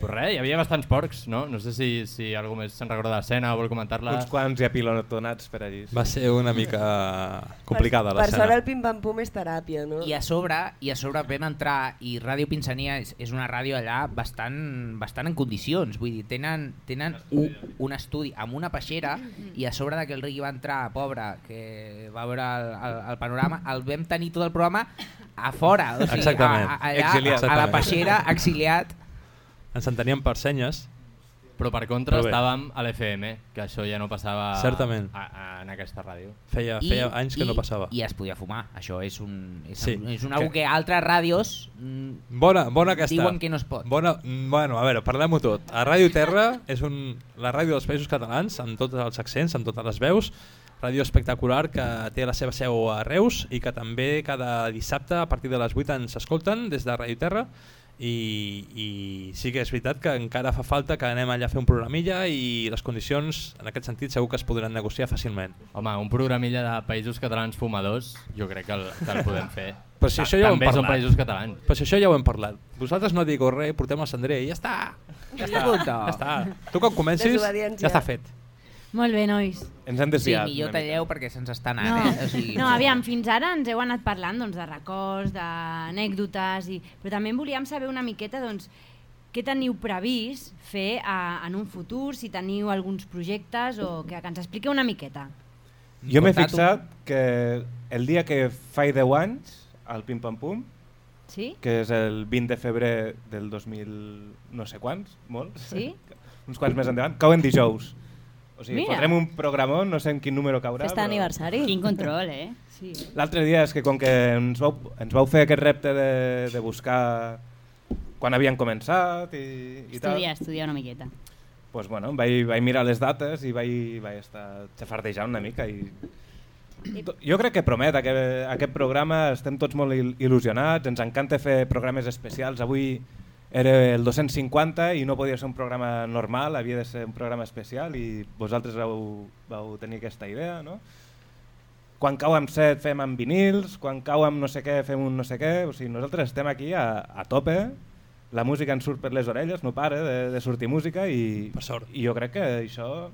pues res, hi havia bastants porcs, no? No sé si, si algú més se'n recorda de l'escena o vol comentar-la. Uns quants i apilotonats per allí. Va ser una mica complicada Per sort l'escena. el pim-pam-pum és teràpia, no? I a sobre, i a sobre vam entrar i Ràdio Pinsania és, és una ràdio allà bastant, bastant en condicions, vull dir, tenen, tenen un, un estudi amb una peixera i a sobre de que el Riqui va entrar, pobre, que va veure el, el, el panorama, el vam tenir tot el programa a fora, o sigui, Exactament. A, a, allà, Exiliat. a la peixera, exiliat. Ens enteníem per senyes. Però per contra Però bé. estàvem a l'FM, que això ja no passava Certament. A, a, en aquesta ràdio. Feia, feia anys que i, no passava. I es podia fumar, això és un, és, Sí. un, és una que... que altres ràdios mm, Bona, bona aquesta. diuen que no es pot. Bona, mm, bueno, a veure, parlem-ho tot. A Ràdio Terra [laughs] és un, la ràdio dels Països Catalans, amb tots els accents, amb totes les veus, ràdio espectacular que té la seva seu a Reus i que també cada dissabte a partir de les 8 ens escolten des de Ràdio Terra i, i sí que és veritat que encara fa falta que anem allà a fer un programilla i les condicions en aquest sentit segur que es podran negociar fàcilment. Home, un programilla de països catalans fumadors, jo crec que el, que el podem fer. Però si això ja ho hem són parlat. països catalans. Però si això ja ho hem parlat. Vosaltres no digueu res, portem el cendrer i ja està. Ja està. Ja està. Tu quan comencis ja està fet. Molt bé, nois. Ens hem Sí, desviat. millor una mica. talleu perquè se'ns està anant, No, eh? O sigui, no, aviam, fins ara ens heu anat parlant doncs, de records, d'anècdotes, i... però també volíem saber una miqueta doncs, què teniu previst fer a, en un futur, si teniu alguns projectes o que, que ens expliqueu una miqueta. Jo m'he fixat que el dia que faig 10 anys, al Pim Pam Pum, Sí? que és el 20 de febrer del 2000 no sé quants, molts, Sí? [laughs] uns quants més endavant, cau en dijous. O sigui, Mira. fotrem un programó, no sé en quin número caurà. Festa d'aniversari. Quin control, eh? Sí. L'altre dia és que com que ens vau, ens vau fer aquest repte de, de buscar quan havien començat i, i tal, Estudiar, una miqueta. pues, bueno, vaig, vaig mirar les dates i vaig, vaig estar xafardejant una mica i jo crec que promet aquest, aquest programa, estem tots molt il- il·lusionats, ens encanta fer programes especials, avui era el 250 i no podia ser un programa normal, havia de ser un programa especial i vosaltres vau, vau tenir aquesta idea, no? Quan cau amb set fem amb vinils, quan cau amb no sé què fem un no sé què, o sigui, nosaltres estem aquí a, a tope, la música ens surt per les orelles, no para de, de sortir música i, i jo crec que això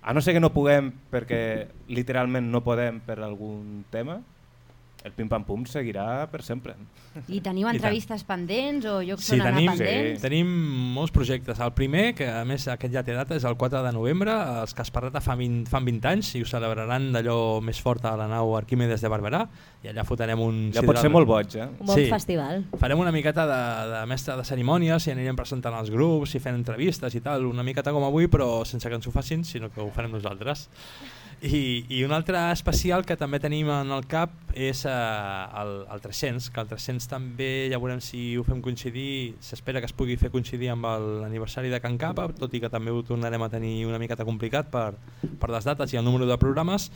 A no ser que no puguem perquè literalment no podem per algun tema, el pim-pam-pum seguirà per sempre. I teniu I tant. entrevistes pendents o llocs Sí, on anar tenim, pendents? tenim molts projectes. El primer, que a més aquest ja té data, és el 4 de novembre. Els Casparrata fan 20, fan 20 anys i ho celebraran d'allò més fort a la nau Arquímedes de Barberà i allà fotrem un... Ja pot ser molt boig, eh? Un bon festival. Farem una miqueta de, de mestre de cerimònies i anirem presentant els grups i fent entrevistes i tal, una miqueta com avui, però sense que ens ho facin, sinó que ho farem nosaltres. I, I un altre especial que també tenim en el cap és eh, el, el 300, que el 300 també ja veurem si ho fem coincidir, s'espera que es pugui fer coincidir amb l'aniversari de Can Capa, tot i que també ho tornarem a tenir una miqueta complicat per, per les dates i el número de programes,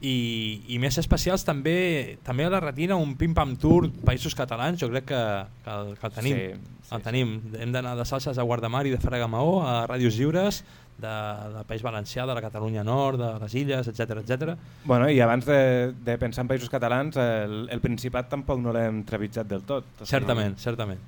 i, i més especials també també a la retina un pim-pam tour països catalans, jo crec que, que, el, que el tenim, Sí, sí, el tenim. hem d'anar de salses a Guardamar i de Ferragamaó a Ràdios Lliures de, del País Valencià, de la Catalunya Nord, de les Illes, etc etc. Bueno, I abans de, de pensar en països catalans, el, el Principat tampoc no l'hem trepitjat del tot. Certament, certament.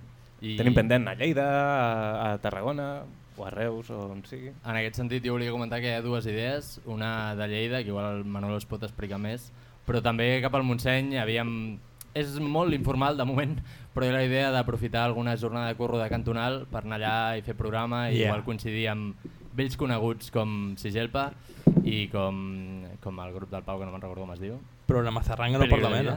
I- Tenim pendent a Lleida, a, a Tarragona, o a Reus, o on sigui. En aquest sentit jo volia comentar que hi ha dues idees, una de Lleida, que igual el Manolo es pot explicar més, però també cap al Montseny havíem... És molt informal de moment, però hi ha la idea d'aprofitar alguna jornada de curro de cantonal per anar allà i fer programa i Yeah. igual coincidir amb vells coneguts com Sigelpa i com, com el grup del Pau, que no me'n recordo com es diu. Però la Mazarranga no Peligro por la de mena.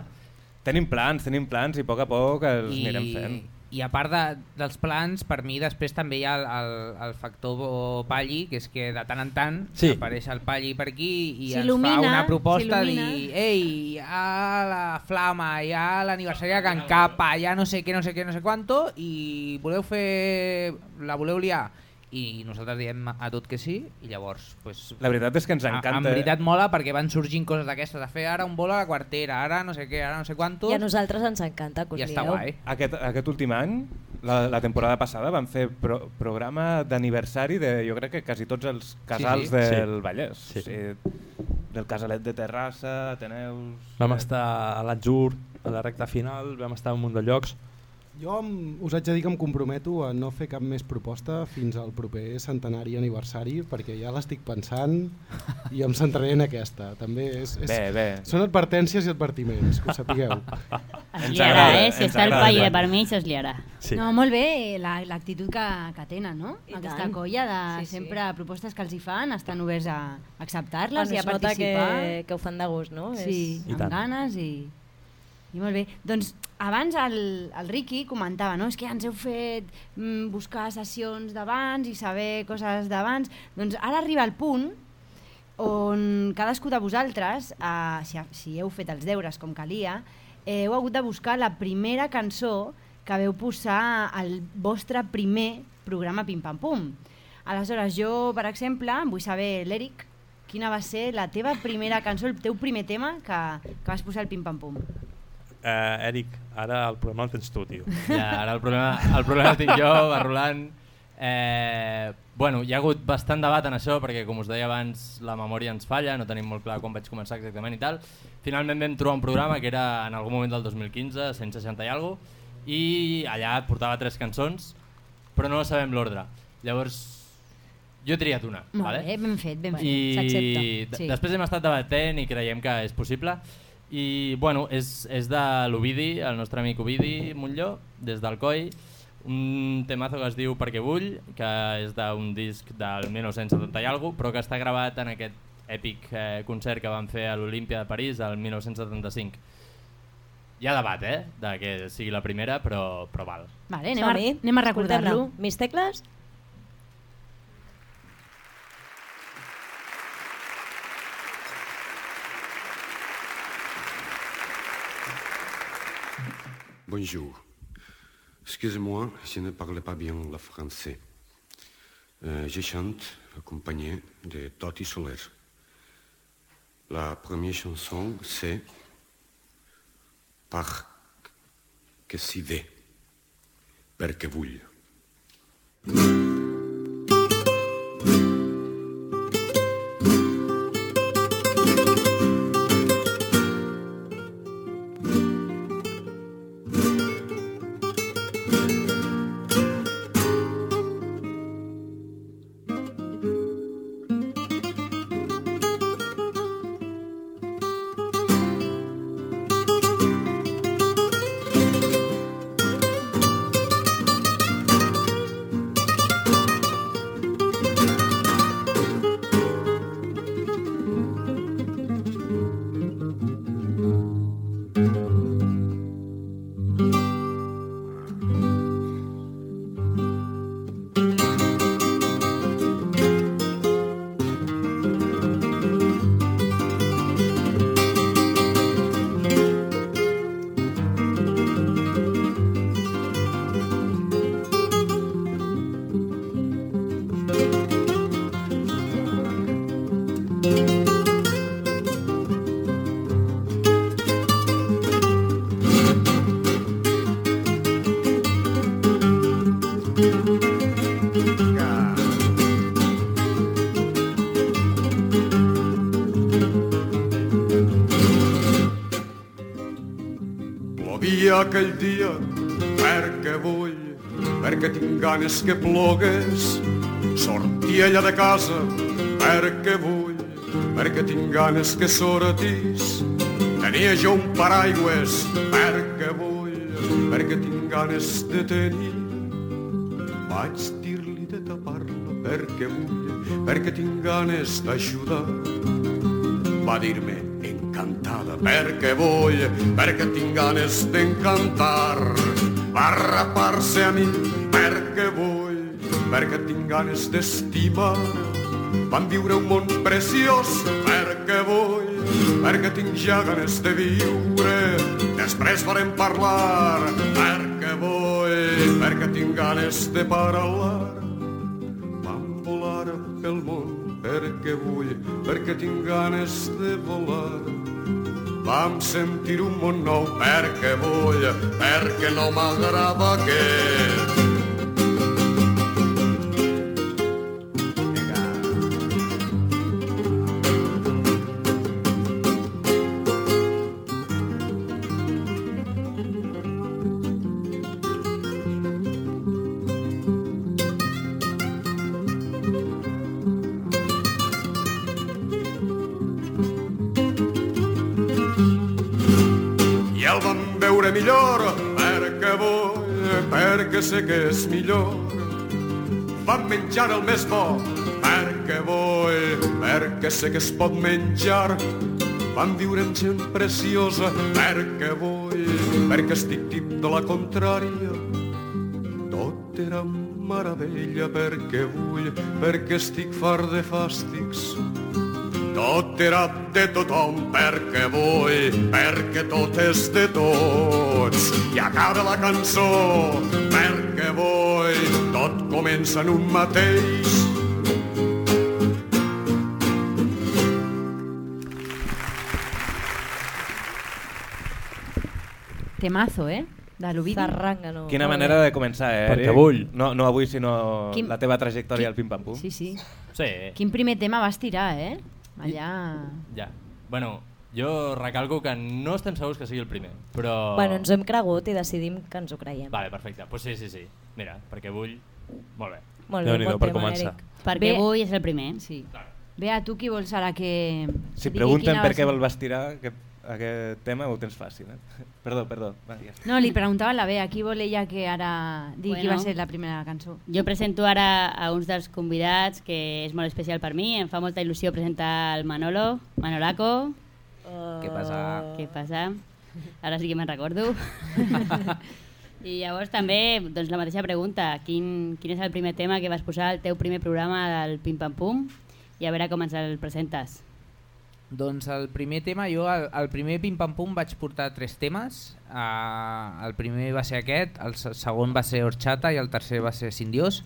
Tenim plans, tenim plans i a poc a poc els anirem fent. I a part de, dels plans, per mi després també hi ha el, el, el factor Palli, que és que de tant en tant Sí. apareix el Palli per aquí i ens fa una proposta de dir ei, hi ha la flama, hi ha l'aniversari de Can Capa, hi ha no sé què, no sé què, no sé quanto, i voleu fer... la voleu liar? I nosaltres diem a tot que sí, i llavors... Pues, La veritat és que ens a- encanta- En veritat mola perquè van sorgint coses d'aquestes, de fer ara un vol a la quartera, ara no sé què, ara no sé quantos... I a nosaltres ens encanta que I està guai. Aquest, aquest últim any, la, la temporada passada, vam fer pro, programa d'aniversari de jo crec que quasi tots els casals Sí, sí. del Sí. Vallès. Sí. O sigui, del casalet de Terrassa, Ateneus... Vam estar a l'Atzur, a la recta final, vam estar en un munt de llocs. Jo em, us haig de dir que em comprometo a no fer cap més proposta fins al proper centenari aniversari perquè ja l'estic pensant i em centraré en aquesta. També és, és, Bé, bé. Són advertències i advertiments, que ho sapigueu. Es liarà, eh? Si està el paio de per mig, es liarà. Sí. No, molt bé la- l'actitud que, que tenen, no? I Aquesta tant. colla de Sí, sí. sempre propostes que els hi fan, estan oberts a acceptar-les Bueno, i a es nota participar. que, que ho fan de gust, no? Sí, És... I amb tant. ganes i... I molt bé. Doncs abans el, el Riqui comentava, no? És que ens heu fet mm, buscar sessions d'abans i saber coses d'abans. Doncs ara arriba el punt on cadascú de vosaltres, eh, si, si heu fet els deures com calia, eh, heu hagut de buscar la primera cançó que veu posar al vostre primer programa Pim Pam Pum. Aleshores, jo, per exemple, vull saber, l'Eric, quina va ser la teva primera cançó, el teu primer tema que, que vas posar al Pim Pam Pum? Eh, Eric, ara el problema el tens tu, tio. Ja, ara el problema, el problema el tinc jo, va Roland. Eh, bueno, hi ha hagut bastant debat en això perquè, com us deia abans, la memòria ens falla, no tenim molt clar quan vaig començar exactament i tal. Finalment vam trobar un programa que era en algun moment del 2015, 160 i alguna cosa, i allà et portava tres cançons, però no sabem l'ordre. Llavors, jo he triat una. Molt vale? bé, ben fet, ben fet. I S'accepta. Sí. després hem estat debatent i creiem que és possible. I bueno, és, és de l'Ovidi, el nostre amic Ovidi Montlló, des del COI, un temazo que es diu Perquè vull, que és d'un disc del 1970 i alguna però que està gravat en aquest èpic eh, concert que van fer a l'Olímpia de París el 1975. Hi ha debat, eh?, de que sigui la primera, però, però val. Vale, anem a, anem a recordar-lo. Mis tecles? Bonjour. Excusez-moi, je ne parle pas bien le français. Euh, je chante accompagné de Toti Soler. La première chanson, c'est Par que si ve, perché vull. Ganes que plogués. Sortir ella de casa perquè vull, perquè tinc ganes que sortís. Tenia jo un paraigües perquè vull, perquè tinc ganes de tenir. Vaig dir-li de tapar-la perquè vull, perquè tinc ganes d'ajudar. Va dir-me encantada perquè vull, perquè tinc ganes d'encantar. Va rapar-se a mi ganes d'estimar. Vam viure un món preciós perquè vull, perquè tinc ja ganes de viure. Després farem parlar perquè vull, perquè tinc ganes de parlar. Vam volar pel món perquè vull, perquè tinc ganes de volar. Vam sentir un món nou perquè vull, perquè no m'agrada aquest. Millor perquè vull, perquè sé que és millor. Vam menjar el més bo perquè vull, perquè sé que es pot menjar. Vam viure amb gent preciosa perquè vull, perquè estic tip de la contrària. Tot era meravella perquè vull, perquè estic fart de fàstics. Tot era de tothom perquè vull, perquè tot és de tots. I acaba la cançó perquè vull, tot comença en un mateix. Temazo, eh? De l'Ovidi. Zarrangano. Quina manera de començar, eh? Perquè Eric? vull. No, no avui, sinó Quin- la teva trajectòria al pim-pam-pum. Sí, sí. Sí. Quin primer tema vas tirar, eh? Allà... Ja. Bueno, jo recalco que no estem segurs que sigui el primer, però... Bueno, ens ho hem cregut i decidim que ens ho creiem. Vale, perfecte. Pues sí, sí, sí. Mira, perquè vull... Molt bé. Molt bé, per tema, començar. Eric. Perquè Bé. avui és el primer. Sí. Bea, tu qui vols ara que... Si que pregunten per què vas tirar, aquest, aquest tema ho tens fàcil. Eh? [laughs] Perdó, perdó. Va, ja. No, li preguntava a la Bea, qui vol ella que ara digui qui Bueno. va ser la primera cançó. Jo presento ara a uns dels convidats que és molt especial per mi. Em fa molta il·lusió presentar el Manolo, Manolaco. Què passa? Què passa? Ara sí que me'n recordo. [laughs] [laughs] I llavors també doncs, la mateixa pregunta. Quin, quin és el primer tema que vas posar al teu primer programa del Pim Pam Pum? I a veure com ens el presentes. Doncs el primer tema, jo al, al primer Pim Pam Pum vaig portar tres temes. Uh, el primer va ser aquest, el se- segon va ser Horchata i el tercer va ser Sin Dios.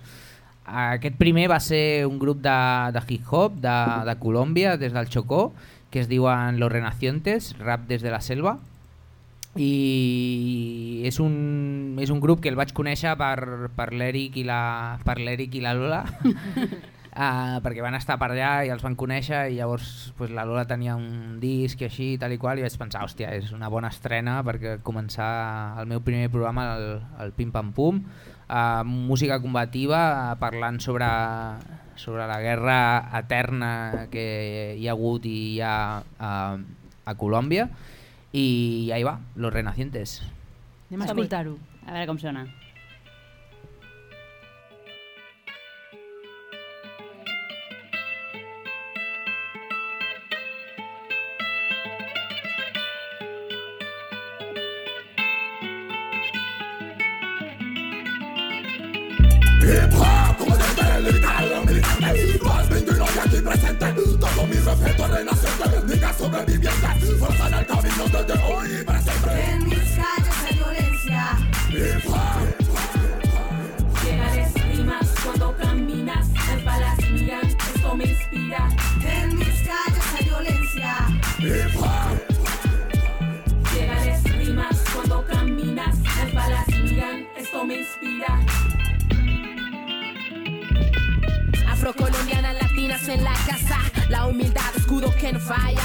Uh, aquest primer va ser un grup de, de hip-hop de, de Colòmbia, des del Chocó, que es diuen Los Renacientes, rap des de la selva. I és un, és un grup que el vaig conèixer per, per l'Eric i, la, per i la Lola. [laughs] Uh, perquè van estar per allà i els van conèixer i llavors pues, la Lola tenia un disc i així tal i qual i vaig pensar, hòstia, és una bona estrena perquè començar el meu primer programa el, el Pim Pam Pum uh, música combativa uh, parlant sobre, sobre la guerra eterna que hi ha hagut i hi ha uh, a Colòmbia i ahí va, Los Renacientes Anem a escoltar-ho. A veure com sona. Respeto renaciente Bendiga sobrevivientes Fuerza en el camino desde hoy y para siempre En mis calles hay violencia. Llegaré rimas cuando caminas. Las balas miran, esto me inspira. En mis calles hay violencia. Llegaré rimas cuando caminas. Las balas miran, esto me inspira. Afrocolombianas latinas en la casa, la humildad escudo que no falla.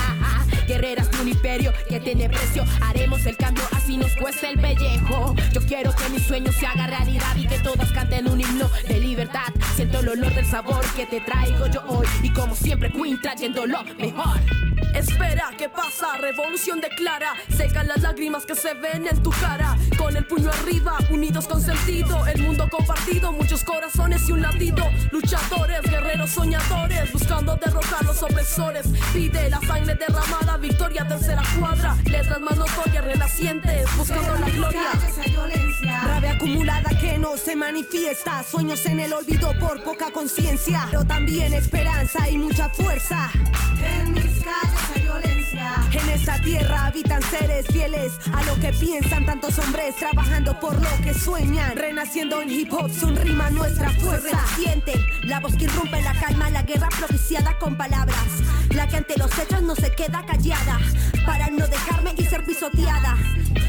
De un imperio que tiene precio. Haremos el cambio así nos cuesta el pellejo. Yo quiero que mi sueño se haga realidad y que todas canten un himno de libertad. Siento el olor del sabor que te traigo yo hoy y como siempre Queen trayendo lo mejor. Espera, ¿qué pasa? Revolución declara. Secan las lágrimas que se ven en tu cara. Con el puño arriba, unidos con sentido. El mundo compartido, muchos corazones y un latido. Luchadores, guerreros soñadores, buscando derrotar los opresores. Pide la sangre derramada, victoria tercera cuadra. Letras más notorias, renacientes, buscando la gloria. Rabia acumulada que no se manifiesta, sueños en el olvido por poca conciencia, pero también esperanza y mucha fuerza. En mis calles hay violencia. En esta tierra habitan seres fieles a lo que piensan tantos hombres trabajando por lo que sueñan. Renaciendo en hip hop, son rima nuestra fuerza. Siente la voz que irrumpe la calma, la guerra propiciada con palabras. La que ante los hechos no se queda callada para no dejarme y ser pisoteada.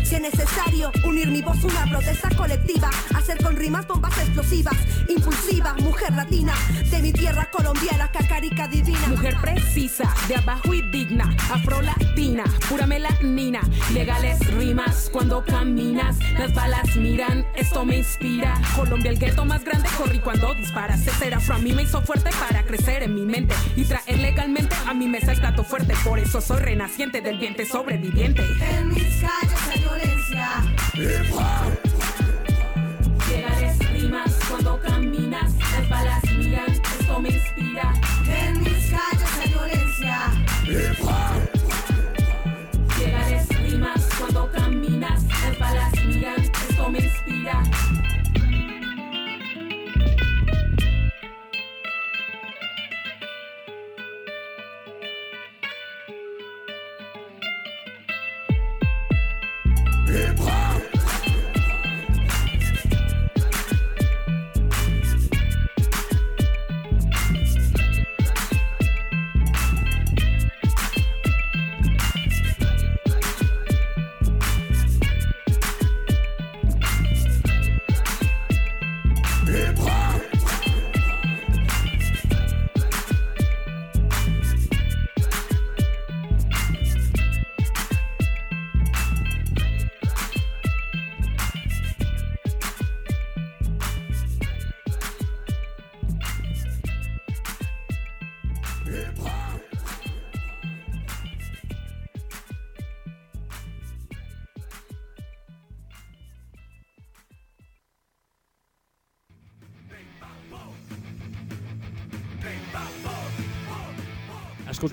Si es necesario unir mi voz una protesta colectiva, hacer con rimas bombas explosivas, impulsiva, mujer latina de mi tierra colombiana, cacarica divina. Mujer precisa, de abajo y digna, afro-latina, pura melanina, legales rimas cuando caminas, las balas miran, esto me inspira. Colombia, el gueto más grande, corrí cuando disparas. Ser afro a mí me hizo fuerte para crecer en mi mente y traer legalmente a mi mesa el plato fuerte. Por eso soy renaciente del vientre sobreviviente. En mis calles hay violencia. Legales rimas cuando caminas, las balas miran, esto me inspira.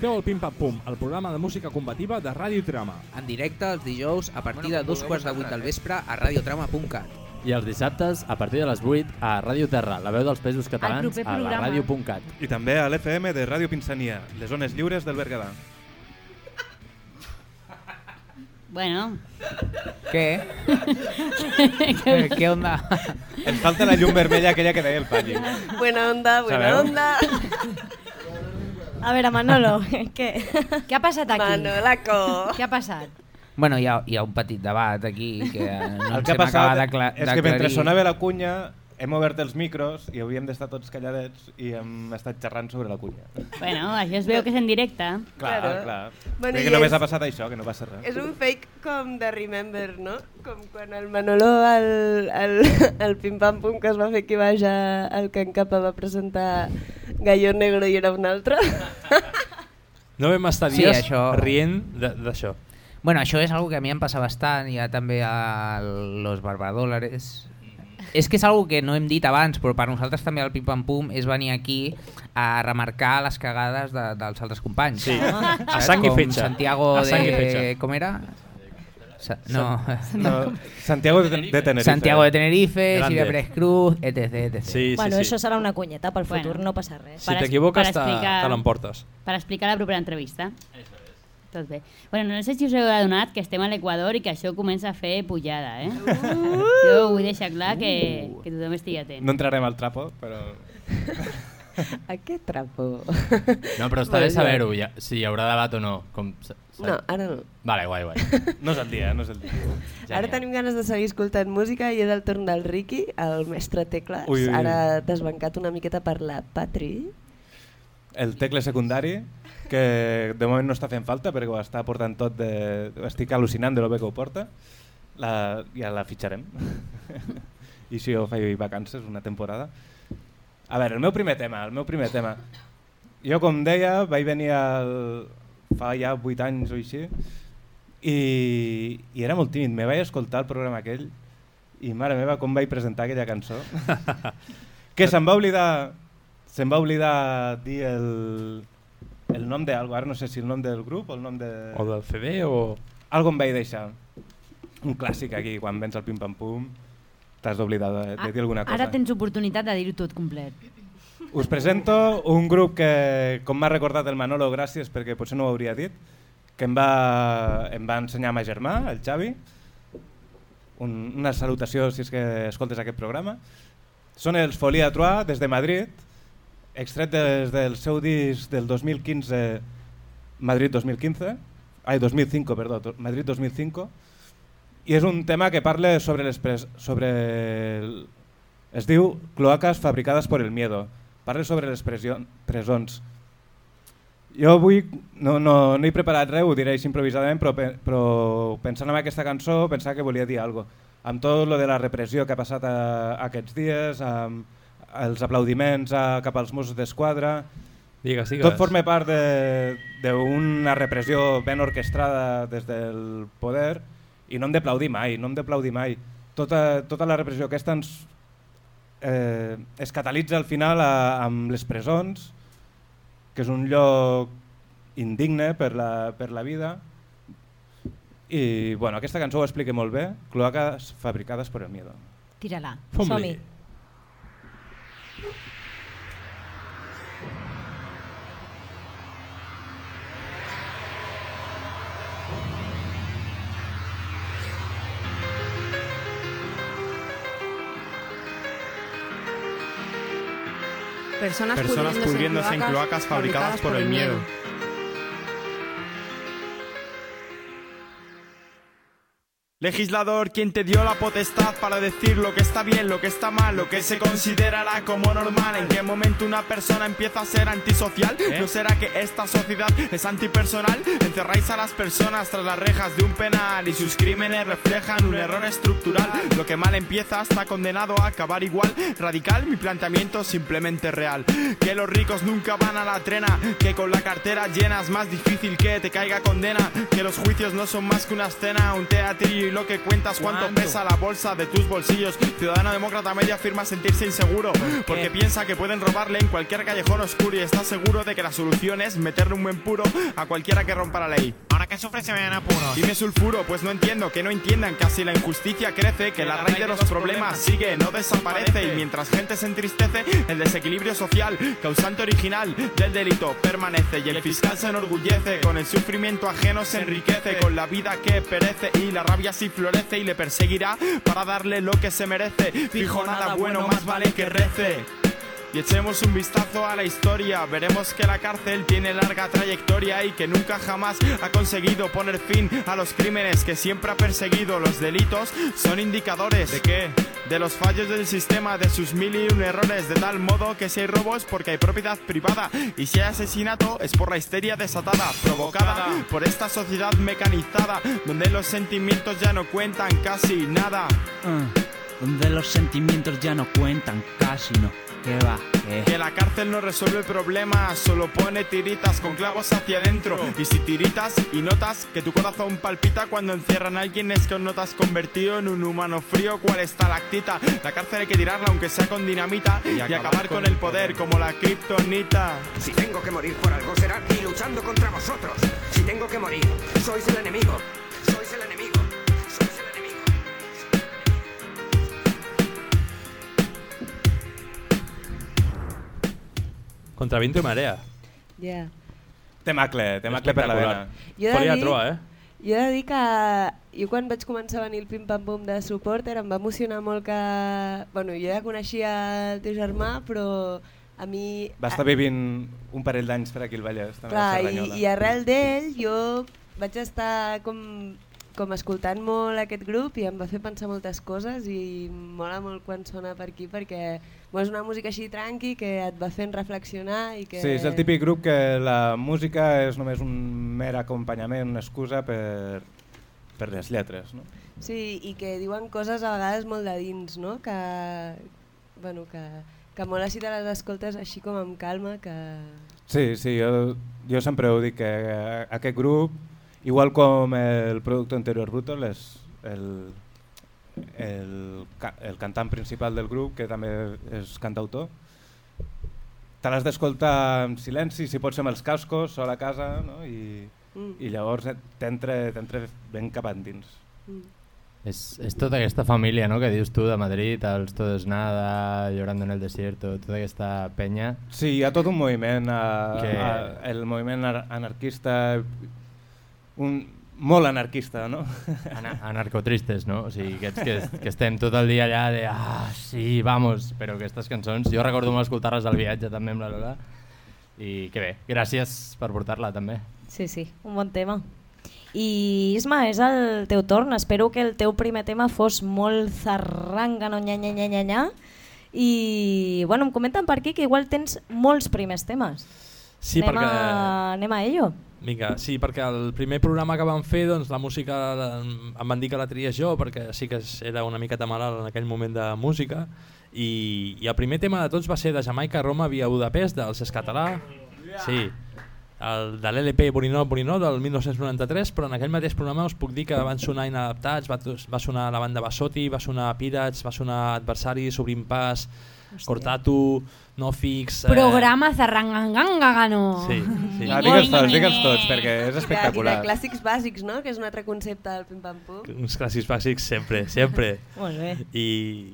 Escolteu el Pim Pam Pum, el programa de música combativa de Ràdio Trama. En directe els dijous a partir de dos quarts de vuit del vespre a radiotrama.cat. I els dissabtes, a partir de les 8, a Ràdio Terra, la veu dels països catalans, a la ràdio.cat. I també a l'FM de Ràdio Pinsania, les zones lliures del Berguedà. Bueno. Què? [laughs] ¿Qué- ¿Qué onda? Ens falta la llum vermella aquella que deia el Palli. Buena onda, buena Sabeu? onda. [laughs] A veure, Manolo, [laughs] què? Què ha passat aquí? Manolaco. Què ha passat? Bueno, hi ha, hi ha un petit debat aquí que [laughs] no el que ha ens hem acabat passat és que mentre sonava la cunya hem obert els micros i hauríem d'estar tots calladets i hem estat xerrant sobre la cunya. Bueno, això es veu que és en directe. Clar, Claro. clar. Bueno, Crec que només és- ha passat això, que no passa res. És un fake com de Remember, no? Com quan el Manolo al, al, [laughs] al Pim Pam Pum que es va fer aquí baix a- al Can Capa va presentar Gallo Negro i era un altre. [laughs] No vam estar Sí, dies això- rient d'això. Bueno, això és algo que a mi em passa bastant, ha també a los barbadòlares. És que és algo que no hem dit abans, però per nosaltres també el Pim Pam Pum és venir aquí a remarcar les cagades de, dels altres companys. Sí, a Saps? sang i Com fetge. Santiago A sang i de... Com era? Sa no. [laughs] No, Santiago de, de Tenerife. Santiago de Tenerife, Grande. Silvia Pérez Cruz, etc. etc. Sí, bueno, sí, això sí. serà una cunyeta pel futur, Bueno. no passa res. Si t'equivoques, te, explicar- te l'emportes. per explicar la propera entrevista. Tot bé. Bueno, no sé si us heu adonat que estem a l'Equador i que això comença a fer pujada, eh? Jo vull deixar clar que, que tothom estigui atent. No entrarem al trapo, però... [laughs] A què trapo? No, però està bé saber-ho, ja, si hi haurà debat o no. Com, No, ara no. Vale, guai, guai. No és el dia, no és el dia. Ara tenim ganes de seguir escoltant música i és el torn del Ricky, el mestre Tecles, Ui, ui, ui. ara desbancat una miqueta per la Patri. el tecle secundari, que de moment no està fent falta perquè ho està portant tot de... Estic al·lucinant de lo bé que ho porta. La, ja la fitxarem. [laughs] I si jo faig vacances una temporada. A veure, el meu primer tema, el meu primer tema. Jo, com deia, vaig venir al... fa ja 8 anys o així i, i era molt tímid. Me vaig escoltar el programa aquell i mare meva com vaig presentar aquella cançó. [laughs] que se'm va oblidar se'm va oblidar dir el, el nom de algo, ara no sé si el nom del grup o el nom de... O del CD o... Algo em vaig deixar. Un clàssic aquí, quan vens al pim-pam-pum, t'has d'oblidar de, de dir alguna cosa. Ara tens oportunitat de dir-ho tot complet. Us presento un grup que, com m'ha recordat el Manolo, gràcies perquè potser no ho hauria dit, que em va, em va ensenyar ma germà, el Xavi. Un, una salutació si és que escoltes aquest programa. Són els Folia Trois des de Madrid, extret des del seu disc del 2015, Madrid 2015, ai 2005, perdó, Madrid 2005, i és un tema que parla sobre les pres sobre el, es diu Cloacas fabricades por el miedo. Parla sobre les presio- presons. Jo avui no, no, no he preparat res, ho diré improvisadament, però, pe- però pensant en aquesta cançó pensava que volia dir alguna cosa. Amb tot lo de la repressió que ha passat a, aquests dies, amb els aplaudiments a, cap als Mossos d'Esquadra, Digues, digues. tot forma part de- d'una repressió ben orquestrada des del poder i no hem d'aplaudir mai, no hem d'aplaudir mai. Tota, tota la repressió aquesta ens, eh, es catalitza al final a, amb les presons, que és un lloc indigne per la, per la vida. I bueno, aquesta cançó ho explica molt bé, cloacas fabricades por el miedo. Tira-la. Som-hi. Personas, Personas pudriéndose en cloacas fabricadas por el miedo. Legislador, quien te dio la potestad para decir lo que está bien, lo que está mal, lo que se considerará como normal. ¿En qué momento una persona empieza a ser antisocial? ¿No será que esta sociedad es antipersonal? Encerráis a las personas tras las rejas de un penal y sus crímenes reflejan un error estructural. Lo que mal empieza está condenado a acabar igual. Radical, mi planteamiento simplemente real. Que los ricos nunca van a la trena, que con la cartera llena es más difícil que te caiga condena. Que los juicios no son más que una escena, un teatrillo y lo que cuentas cuánto pesa la bolsa de tus bolsillos. Ciudadano demócrata media afirma sentirse inseguro porque piensa que pueden robarle en cualquier callejón oscuro y está seguro de que la solución es meterle un buen puro a cualquiera que rompa la ley. Ahora que sufre se ven apuros. Dime sulfuro, pues no entiendo que no entiendan que así la injusticia crece, que la raíz de los problemas sigue, no desaparece y mientras gente se entristece, el desequilibrio social, causante original del delito permanece y el fiscal se enorgullece, con el sufrimiento ajeno se enriquece, con la vida que perece y la rabia sí florece y le perseguirá para darle lo que se merece. Fijo nada bueno, más vale que rece. Y echemos un vistazo a la historia, veremos que la cárcel tiene larga trayectoria y que nunca jamás ha conseguido poner fin a los crímenes que siempre ha perseguido. Los delitos son indicadores de qué? De los fallos del sistema, de sus mil y un errores, de tal modo que si hay robos porque hay propiedad privada y si hay asesinato es por la histeria desatada, provocada por esta sociedad mecanizada, donde los sentimientos ya no cuentan casi nada. Ah, donde los sentimientos ya no cuentan casi, no. ¿Qué va? Que la cárcel no resuelve el problema, solo pone tiritas con clavos hacia adentro. Y si tiritas y notas que tu corazón palpita cuando encierran a alguien, es que no te has convertido en un humano frío. ¿Cuál está la actita? La cárcel hay que tirarla aunque sea con dinamita y, acabar con el poder como la kriptonita. Si tengo que morir por algo será y luchando contra vosotros. Si tengo que morir, sois el enemigo. Contra viento y marea. Ja. Temacle, temacle per la vena. Jo he dir- troa, eh? Jo he de dir que jo quan vaig començar a venir el Pim Pam Pum de suport em va emocionar molt que... Bueno, jo ja coneixia el teu germà, però a mi... Va estar vivint un parell d'anys per aquí al Vallès. També Clar, i, i arrel d'ell jo vaig estar com com escoltant molt aquest grup i em va fer pensar moltes coses i mola molt quan sona per aquí perquè bueno, és una música així tranqui que et va fent reflexionar i que... Sí, és el típic grup que la música és només un mer acompanyament, una excusa per, per les lletres. No? Sí, i que diuen coses a vegades molt de dins, no? que, bueno, que, que mola si te les escoltes així com amb calma. Que... Sí, sí, jo, jo sempre ho dic que aquest grup, igual com el producte anterior Bruto, és el, el, el cantant principal del grup, que també és cantautor, te l'has d'escoltar en silenci, si pot ser amb els cascos, sol a casa, no? I, Mm. i llavors t'entra ben cap endins. Mm. És, és tota aquesta família no, que dius tu de Madrid, els Todos Nada, Llorando en el Desierto, tota aquesta penya. Sí, hi ha tot un moviment, uh, Que- uh, el moviment ar- anarquista, un, molt anarquista, no? [laughs] Ana anarcotristes, no? O sigui, aquests que, que estem tot el dia allà de ah, sí, vamos, però aquestes cançons, jo recordo molt escoltar-les al viatge també amb la Lola i que bé, gràcies per portar-la també. Sí, sí, un bon tema. I Isma, és el teu torn. Espero que el teu primer tema fos molt zarranga, no nya, nya, nya, nya, nya. I bueno, em comenten per aquí que igual tens molts primers temes. Sí, anem perquè- A, anem a ello. Vinga, sí, perquè el primer programa que vam fer, doncs la música la- em van dir que la triés jo, perquè sí que era una miqueta malalt en aquell moment de música, i, i el primer tema de tots va ser de Jamaica, Roma, via Budapest, dels Escatalà, sí, el, de l'LP Borinó Borinó del 1993, però en aquell mateix programa us puc dir que van sonar inadaptats, va, va sonar la banda Bassotti, va sonar Pirates, va sonar Adversaris, Obrim Pas, Cortatu, No Fix... Programa zarrangangangagano. Sí, sí. Ah, digue'ls tots, digue'ls tots, perquè és I de, I espectacular. de clàssics bàsics, no? que és un altre concepte del Pim Pam Pum. Uns clàssics bàsics sempre, sempre. [laughs] Molt bé. I,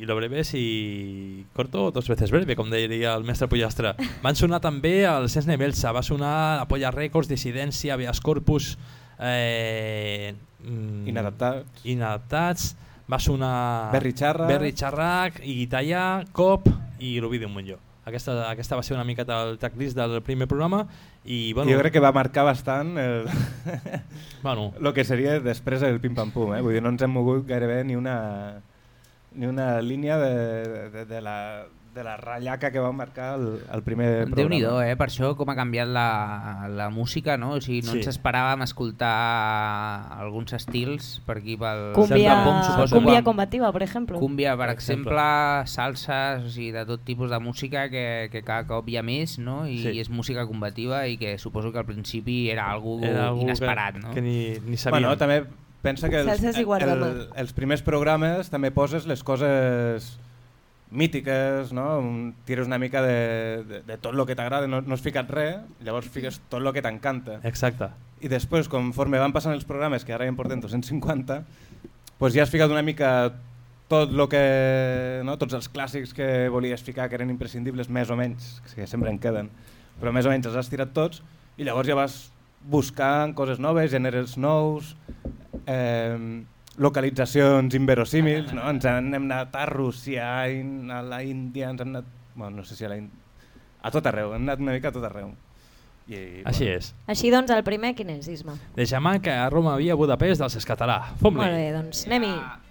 i lo breve si corto dos veces breve, com diria el mestre Pollastre. Van sonar també el Sens Nebelsa, va sonar la Polla Records, Dissidència, Beas Corpus, eh, mm, Inadaptats. Inadaptats, va sonar Berri Xarra. Berri Xarrac, i Guitallà, Cop i l'Ovidi Montlló. Aquesta, aquesta va ser una miqueta el tracklist del primer programa i bueno, Jo crec que va marcar bastant el, [laughs] Bueno. lo que seria després el pim-pam-pum. Eh? Vull dir, no ens hem mogut gairebé ni una, ni una línia de, de, de, la, de la ratllaca que va marcar el, el primer déu nhi programa. eh? Per això com ha canviat la, la música, no? O sigui, no Sí. ens esperàvem escoltar alguns estils per aquí pel... Cumbia, Pom, suposo, cumbia quan- combativa, per exemple. Cumbia, per Per exemple, exemple. salses, o sigui, de tot tipus de música que, que cada cop hi ha més, no? I Sí. és música combativa i que suposo que al principi era algo Era algú inesperat, que, no? que ni, ni sabíem. Bueno, també pensa que els, i el, els primers programes també poses les coses mítiques, no? Tires una mica de, de, de tot el que t'agrada, no, no has ficat res, llavors fiques tot el que t'encanta. Exacte. I després, conforme van passant els programes, que ara ja en portem 250, doncs ja has ficat una mica tot lo que, no? tots els clàssics que volies ficar, que eren imprescindibles, més o menys, que sempre en queden, però més o menys els has tirat tots, i llavors ja vas buscant coses noves, gèneres nous, eh, localitzacions inverosímils, no? ens en hem anat a Rússia, a la Índia, ens hem anat, bueno, no sé si a la Índia, a tot arreu, hem anat una mica a tot arreu. I, Així és. Així doncs, el primer quin és, Isma? De Jamaica a Roma via Budapest dels Escatalà. Fom-li. Molt bé, doncs anem-hi. Bitllet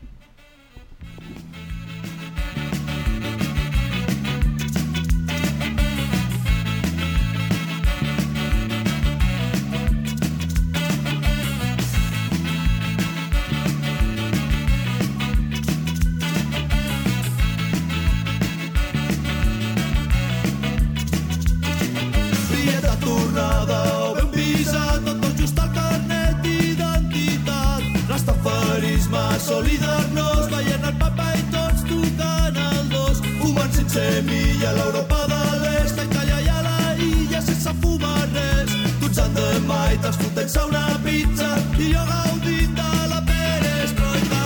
L'estaferisme solidar-nos, veient el papa i tots tocant el dos. Humans sense milla, l'Europa de l'est, a Italia i a la illa sense fumar res. Tots han de mai, te'ls fotent-se una pizza i jo gaudint de la perestroika.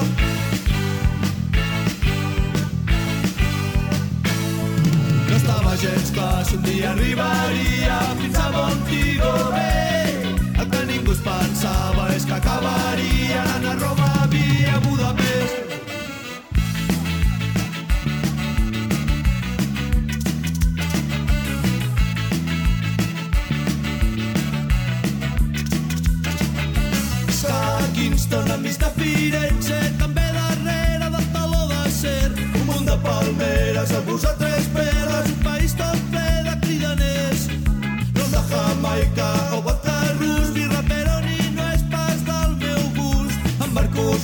No estava gens clar si un dia arribaria fins a Montego Bay. El que ningú es pensava és que acabaria anant a Roma Budapest. Kingston amb vista Firenze, també darrere del taló de ser. Un munt de palmeres, el bus a tres peles, un país tot ple de cridaners. No de Jamaica o Batalla,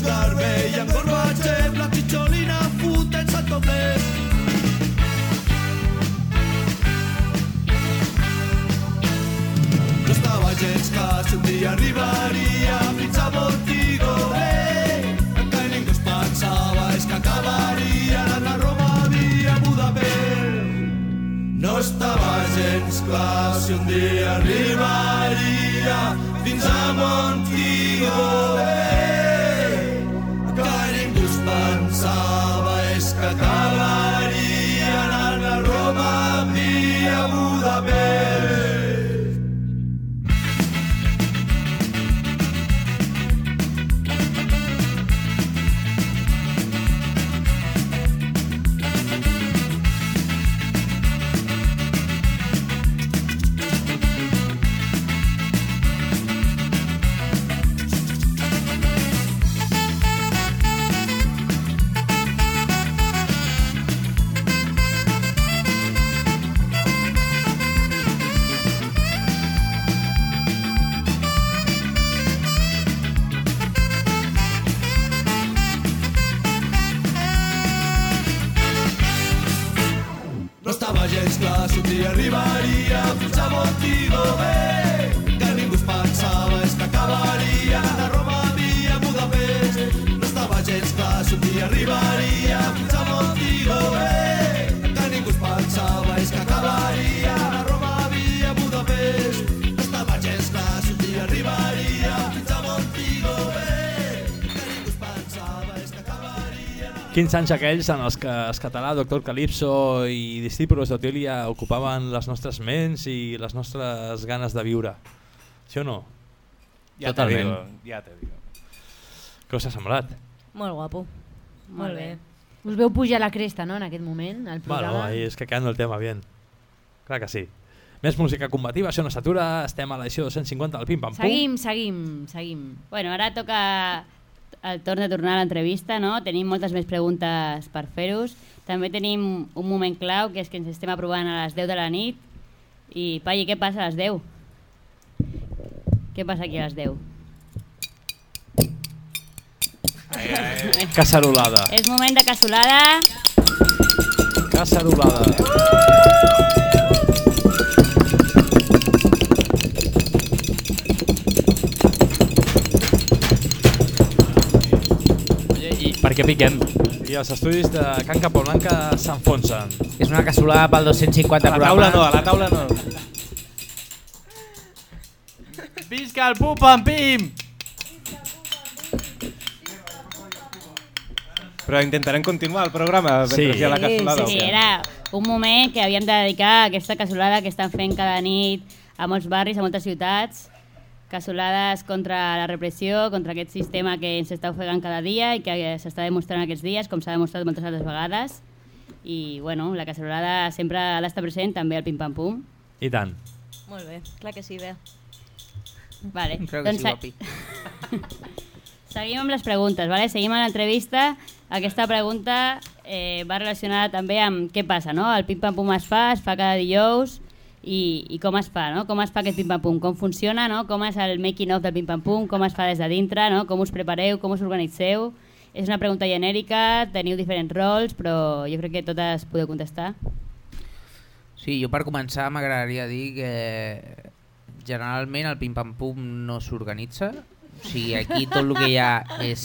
garbei amb gorbatxe, platitxolina, fotent-se doblers. No estava gens cas, un dia arribaria fins a Montego Bay. Eh, Encara ningú es pensava és que acabaria anant a Roma via Budapest. No estava gens clar si un dia arribaria fins a Montigo, Bay. Que acabaria anant a Roma via Budapest. Quins anys aquells en els que el català, Doctor Calypso i discípulos d'Otília ocupaven les nostres ments i les nostres ganes de viure. Sí o no? Ja te digo, ja te digo. Què us ha semblat? Molt guapo. Molt bé. Us veu pujar la cresta, no?, en aquest moment, al Bueno, programa. ahí es que quedando el tema bien. Clar que sí. Més música combativa, això no s'atura, estem a l'edició 250 del Pim Pam Pum. Seguim, seguim, seguim. Bueno, ara toca el torn de tornar a l'entrevista, no? Tenim moltes més preguntes per fer-vos. També tenim un moment clau, que és que ens estem aprovant a les 10 de la nit. I, Palli, què passa a les 10? Què passa aquí a les 10? [laughs] Cacerolada. És moment de casolada. Cacerolada. Oye, i per què piquem? I els estudis de Can Capoblanca s'enfonsen. És una casolada pel 250 A la programa. taula no, a la taula no. Visca el Pum Pam Pim! Però intentarem continuar el programa mentre Sí. hi ha la casolada. Sí, era un moment que havíem de dedicar a aquesta casolada que estan fent cada nit a molts barris, a moltes ciutats. Casolades contra la repressió, contra aquest sistema que ens està ofegant cada dia i que s'està demostrant aquests dies, com s'ha demostrat moltes altres vegades. I, bueno, la casolada sempre ha d'estar present, també al pim-pam-pum. I tant. Molt bé, clar que sí, bé. Vale. Creo que sí, guapi. [laughs] Seguim amb les preguntes, vale? seguim amb l'entrevista. Aquesta pregunta eh, va relacionada també amb què passa, no? El pim-pam-pum es fa, es fa cada dijous, i, i com es fa, no? Com es fa aquest pim-pam-pum, com funciona, no? Com és el making-of del pim-pam-pum, com es fa des de dintre, no? Com us prepareu, com us organitzeu. És una pregunta genèrica, teniu diferents rols, però jo crec que totes podeu contestar. Sí, jo per començar m'agradaria dir que generalment el pim-pam-pum no s'organitza. O sigui, aquí tot el que hi ha és,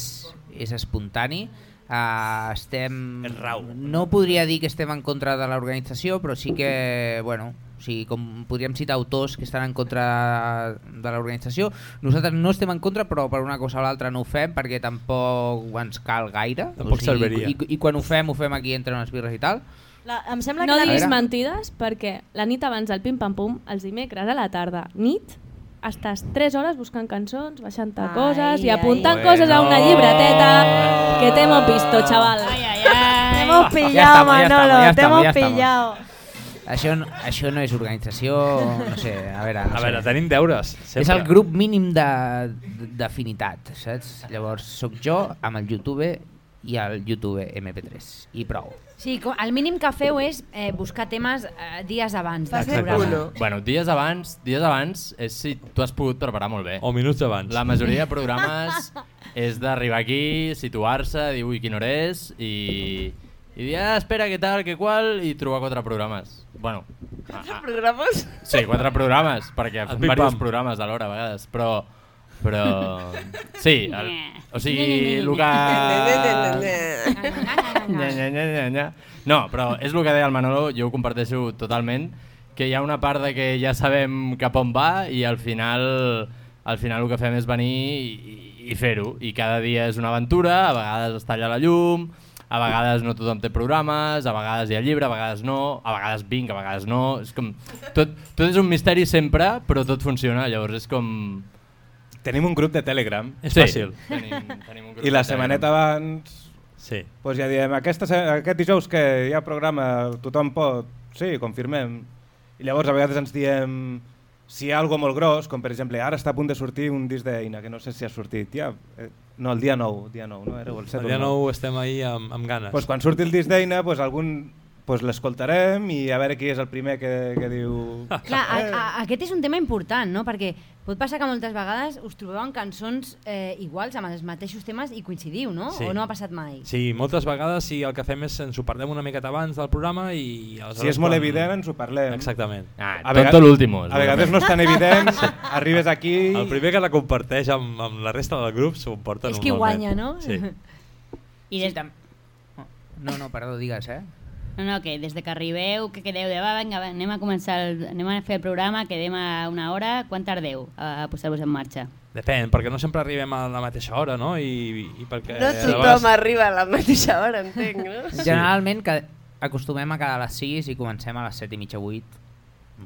és espontani. Uh, estem... És rau. No podria dir que estem en contra de l'organització, però sí que, bueno, o sigui, com podríem citar autors que estan en contra de l'organització. Nosaltres no estem en contra, però per una cosa o l'altra no ho fem perquè tampoc ens cal gaire. Tampoc serviria. I, I quan ho fem, ho fem aquí entre unes birres i tal. La, em sembla No que la diguis mentides perquè la nit abans del pim-pam-pum, els dimecres a la tarda, nit, estàs 3 hores buscant cançons, baixant-te Ai, coses i ai. apuntant Bueno. coses a una llibreteta que te hemos visto, chaval. Ai, ai, ai. Te hemos Ja pillado, estamos, ja Manolo, ja te estamos, hemos ja pillado. Això, no- això no és organització, no sé, a veure... No A sé. veure, tenim deures. Sempre. És el grup mínim de- d'afinitat, saps? Llavors, sóc jo amb el YouTube i el YouTube MP3, i prou. Sí, el mínim que feu és eh, buscar temes eh, dies abans del programa. Bueno, dies abans, dies abans és si tu has pogut preparar molt bé. O minuts abans. La majoria de programes és d'arribar aquí, situar-se, dir ui, quina hora és, i, i dir, ah, espera, què tal, què qual, i trobar quatre programes. Bueno, a, a, Programes? sí, quatre programes, perquè fem pim-pam. diversos programes alhora a vegades, però... Però... Sí, [laughs] el, o sigui, el que... Nya, nya, nya, nya, nya. No, però és el que deia el Manolo, jo ho comparteixo totalment que hi ha una part de que ja sabem cap on va i al final al final el que fem és venir i, i fer-ho i cada dia és una aventura, a vegades es talla la llum, a vegades no tothom té programes, a vegades hi ha llibre, a vegades no, a vegades vinc, a vegades no, és com tot, tot és un misteri sempre, però tot funciona, llavors és com Tenim un grup de Telegram. És fàcil. Tenim, tenim un grup I la setmaneta abans sí. pues ja diem, aquesta, se- aquest dijous que hi ha programa, tothom pot, sí, confirmem. I llavors a vegades ens diem si hi ha alguna molt gros, com per exemple ara està a punt de sortir un disc d'Eina, que no sé si ha sortit ja, eh, no, el dia 9, dia 9, no? Era el, 7 El dia el 9 estem ahir amb, amb ganes. Pues quan surti el disc d'Eina, pues algun pues l'escoltarem i a veure qui és el primer que, que diu... Clar, a, a, aquest és un tema important, no? Perquè pot passar que moltes vegades us trobeu en cançons eh, iguals, amb els mateixos temes i coincidiu, no? Sí. O no ha passat mai? Sí, moltes vegades sí, el que fem és ens ho parlem una miqueta abans del programa i... Si és molt quan- evident, ens ho parlem. Exactament. Ah, A vegades- l'último. A vegades no és tan [laughs] evident, arribes aquí... El primer que la comparteix amb, amb la resta del grup s'ho emporta És qui guanya, no? Sí. [laughs] I des... No, no, perdó, digues, eh? No, no, que des de que arribeu, que quedeu de va, vinga, va, anem a començar, el, anem a fer el programa, quedem a una hora, quan tardeu a posar-vos en marxa? Depèn, perquè no sempre arribem a la mateixa hora, no? I, i perquè No a tothom vegades- arriba a la mateixa hora, entenc, no? Generalment que acostumem a quedar a les 6 i comencem a les 7 i mitja 8.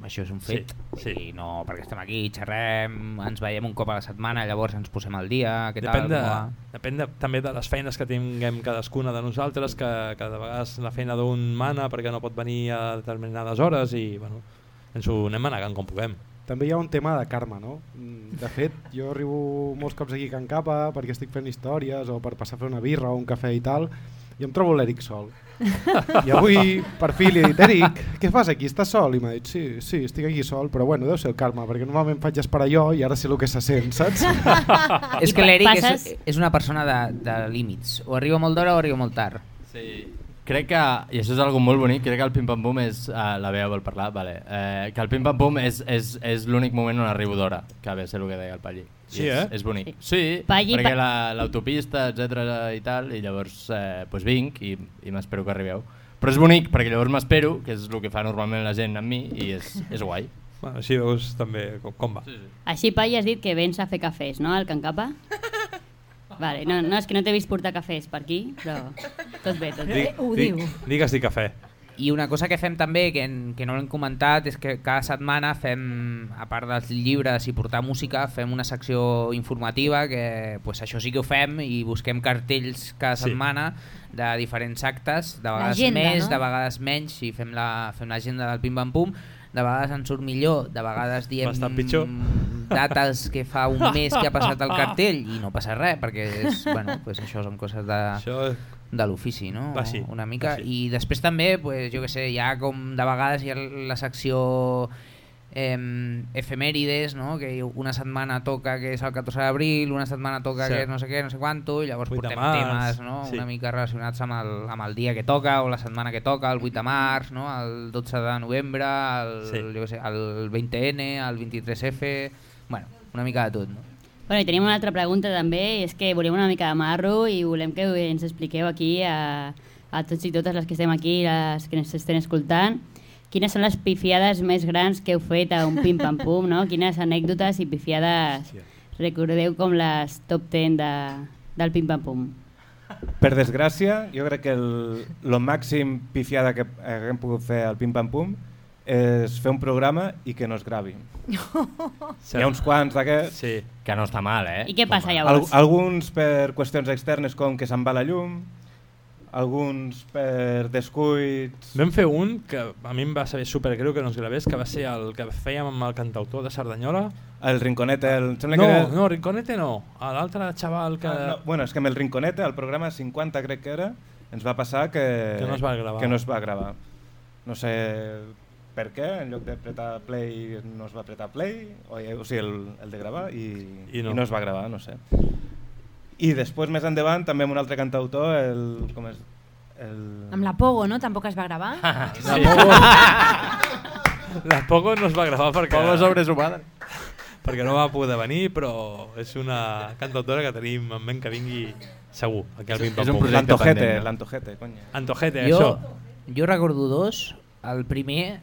Això és un fet. Sí, sí. I no, perquè estem aquí, xerrem, ens veiem un cop a la setmana, llavors ens posem al dia, què Depèn, tal, de, va? depèn de, també de les feines que tinguem cadascuna de nosaltres, que, que de vegades la feina d'un mana perquè no pot venir a determinades hores i bueno, ens ho anem manegant com puguem. També hi ha un tema de karma, no? Mm, De fet, jo arribo molts cops aquí a Can Capa perquè estic fent històries o per passar a fer una birra o un cafè i tal, i em trobo l'Eric sol. I avui, per fi, li he dit, Eric, què fas aquí? Estàs sol? I m'ha dit, sí, sí, estic aquí sol, però bueno, deu ser el karma, perquè normalment faig esperar jo i ara sé el que se sent, saps? [laughs] és que l'Eric és, passes- és una persona de, de límits. O arriba molt d'hora o arriba molt tard. Sí. Crec que, i això és algo molt bonic, crec que el pim-pam-pum és... Uh, la Bea vol parlar? Vale. Uh, que el pim-pam-pum és, és, és l'únic moment on arribo d'hora, que ve a ser el que deia el Palli. Sí, és, eh? És bonic. Sí, Palli, perquè pa- la- l'autopista, etc i tal, i llavors eh, pues vinc i, i m'espero que arribeu. Però és bonic perquè llavors m'espero, que és el que fa normalment la gent amb mi, i és, és guai. Bueno, així veus també com, com va. Sí, sí. Així, Pai, has dit que vens a fer cafès, no, al Can Capa? [laughs] Vale, no, no, és que no t'he vist portar cafès per aquí, però tot bé, tot bé. Di- di- Digues di cafè. I una cosa que fem també, que, en- que no l'hem comentat, és que cada setmana fem, a part dels llibres i portar música, fem una secció informativa, que pues, això sí que ho fem, i busquem cartells cada Sí. setmana de diferents actes, de vegades més, no? de vegades menys, i fem la- fem l'agenda del Pim Pam Pum, de vegades ens surt millor, de vegades diem Bastant pitjor. dates que fa un mes que ha passat el [laughs] cartell i no passa res, perquè és, bueno, pues això són coses de, Això de l'ofici, no? Va així, Una mica. va així. I després també, pues, jo que sé, ha com de vegades hi ha la secció eh, efemèrides, no? que una setmana toca que és el 14 d'abril, una setmana toca Sí. que no sé què, no sé quanto, i llavors 8 de portem març, temes no? sí. una mica relacionats amb el, amb el dia que toca o la setmana que toca, el 8 de març, no? el 12 de novembre, el, Sí. jo sé, el 20N, el 23F, bueno, una mica de tot. No? Bueno, i tenim una altra pregunta també, i és que volem una mica de marro i volem que ens expliqueu aquí a, a tots i totes les que estem aquí, les que ens estem escoltant, quines són les pifiades més grans que heu fet a un pim-pam-pum, no? Quines anècdotes i pifiades recordeu com les top 10 de, del pim-pam-pum? Per desgràcia, jo crec que el, lo màxim pifiada que haguem pogut fer al Pim Pam Pum és fer un programa i que no es gravi. [laughs] Hi ha uns quants d'aquests. Sí. Que no està mal, eh? I què passa Al, llavors? alguns per qüestions externes com que se'n va la llum, alguns per descuits... Vam fer un que a mi em va saber supergreu que no es gravés, que va ser el que fèiem amb el cantautor de Cerdanyola. El Rinconete, el, em sembla no, que era... no, Rinconete no, l'altre xaval que... Ah, no, bueno, és que amb el Rinconete, el programa 50 crec que era, ens va passar que, Que no es va gravar. Que no es va gravar. No sé per què, en lloc d'apretar play no es va apretar play, o, o sigui, el, el de gravar, i, I no. i no es va gravar, no sé. I després, més endavant, també amb un altre cantautor, el... Com és? El... Amb la Pogo, no? Tampoc es va gravar? [laughs] La Pogo, [laughs] la Pogo no es va gravar perquè... Pogo sobreshumada. Perquè no va poder venir, però és una cantautora que tenim en ment que vingui segur. Aquí al És un projecte L'Antojete, l'Antojete, conya. Antojete, jo, això. jo recordo dos. El primer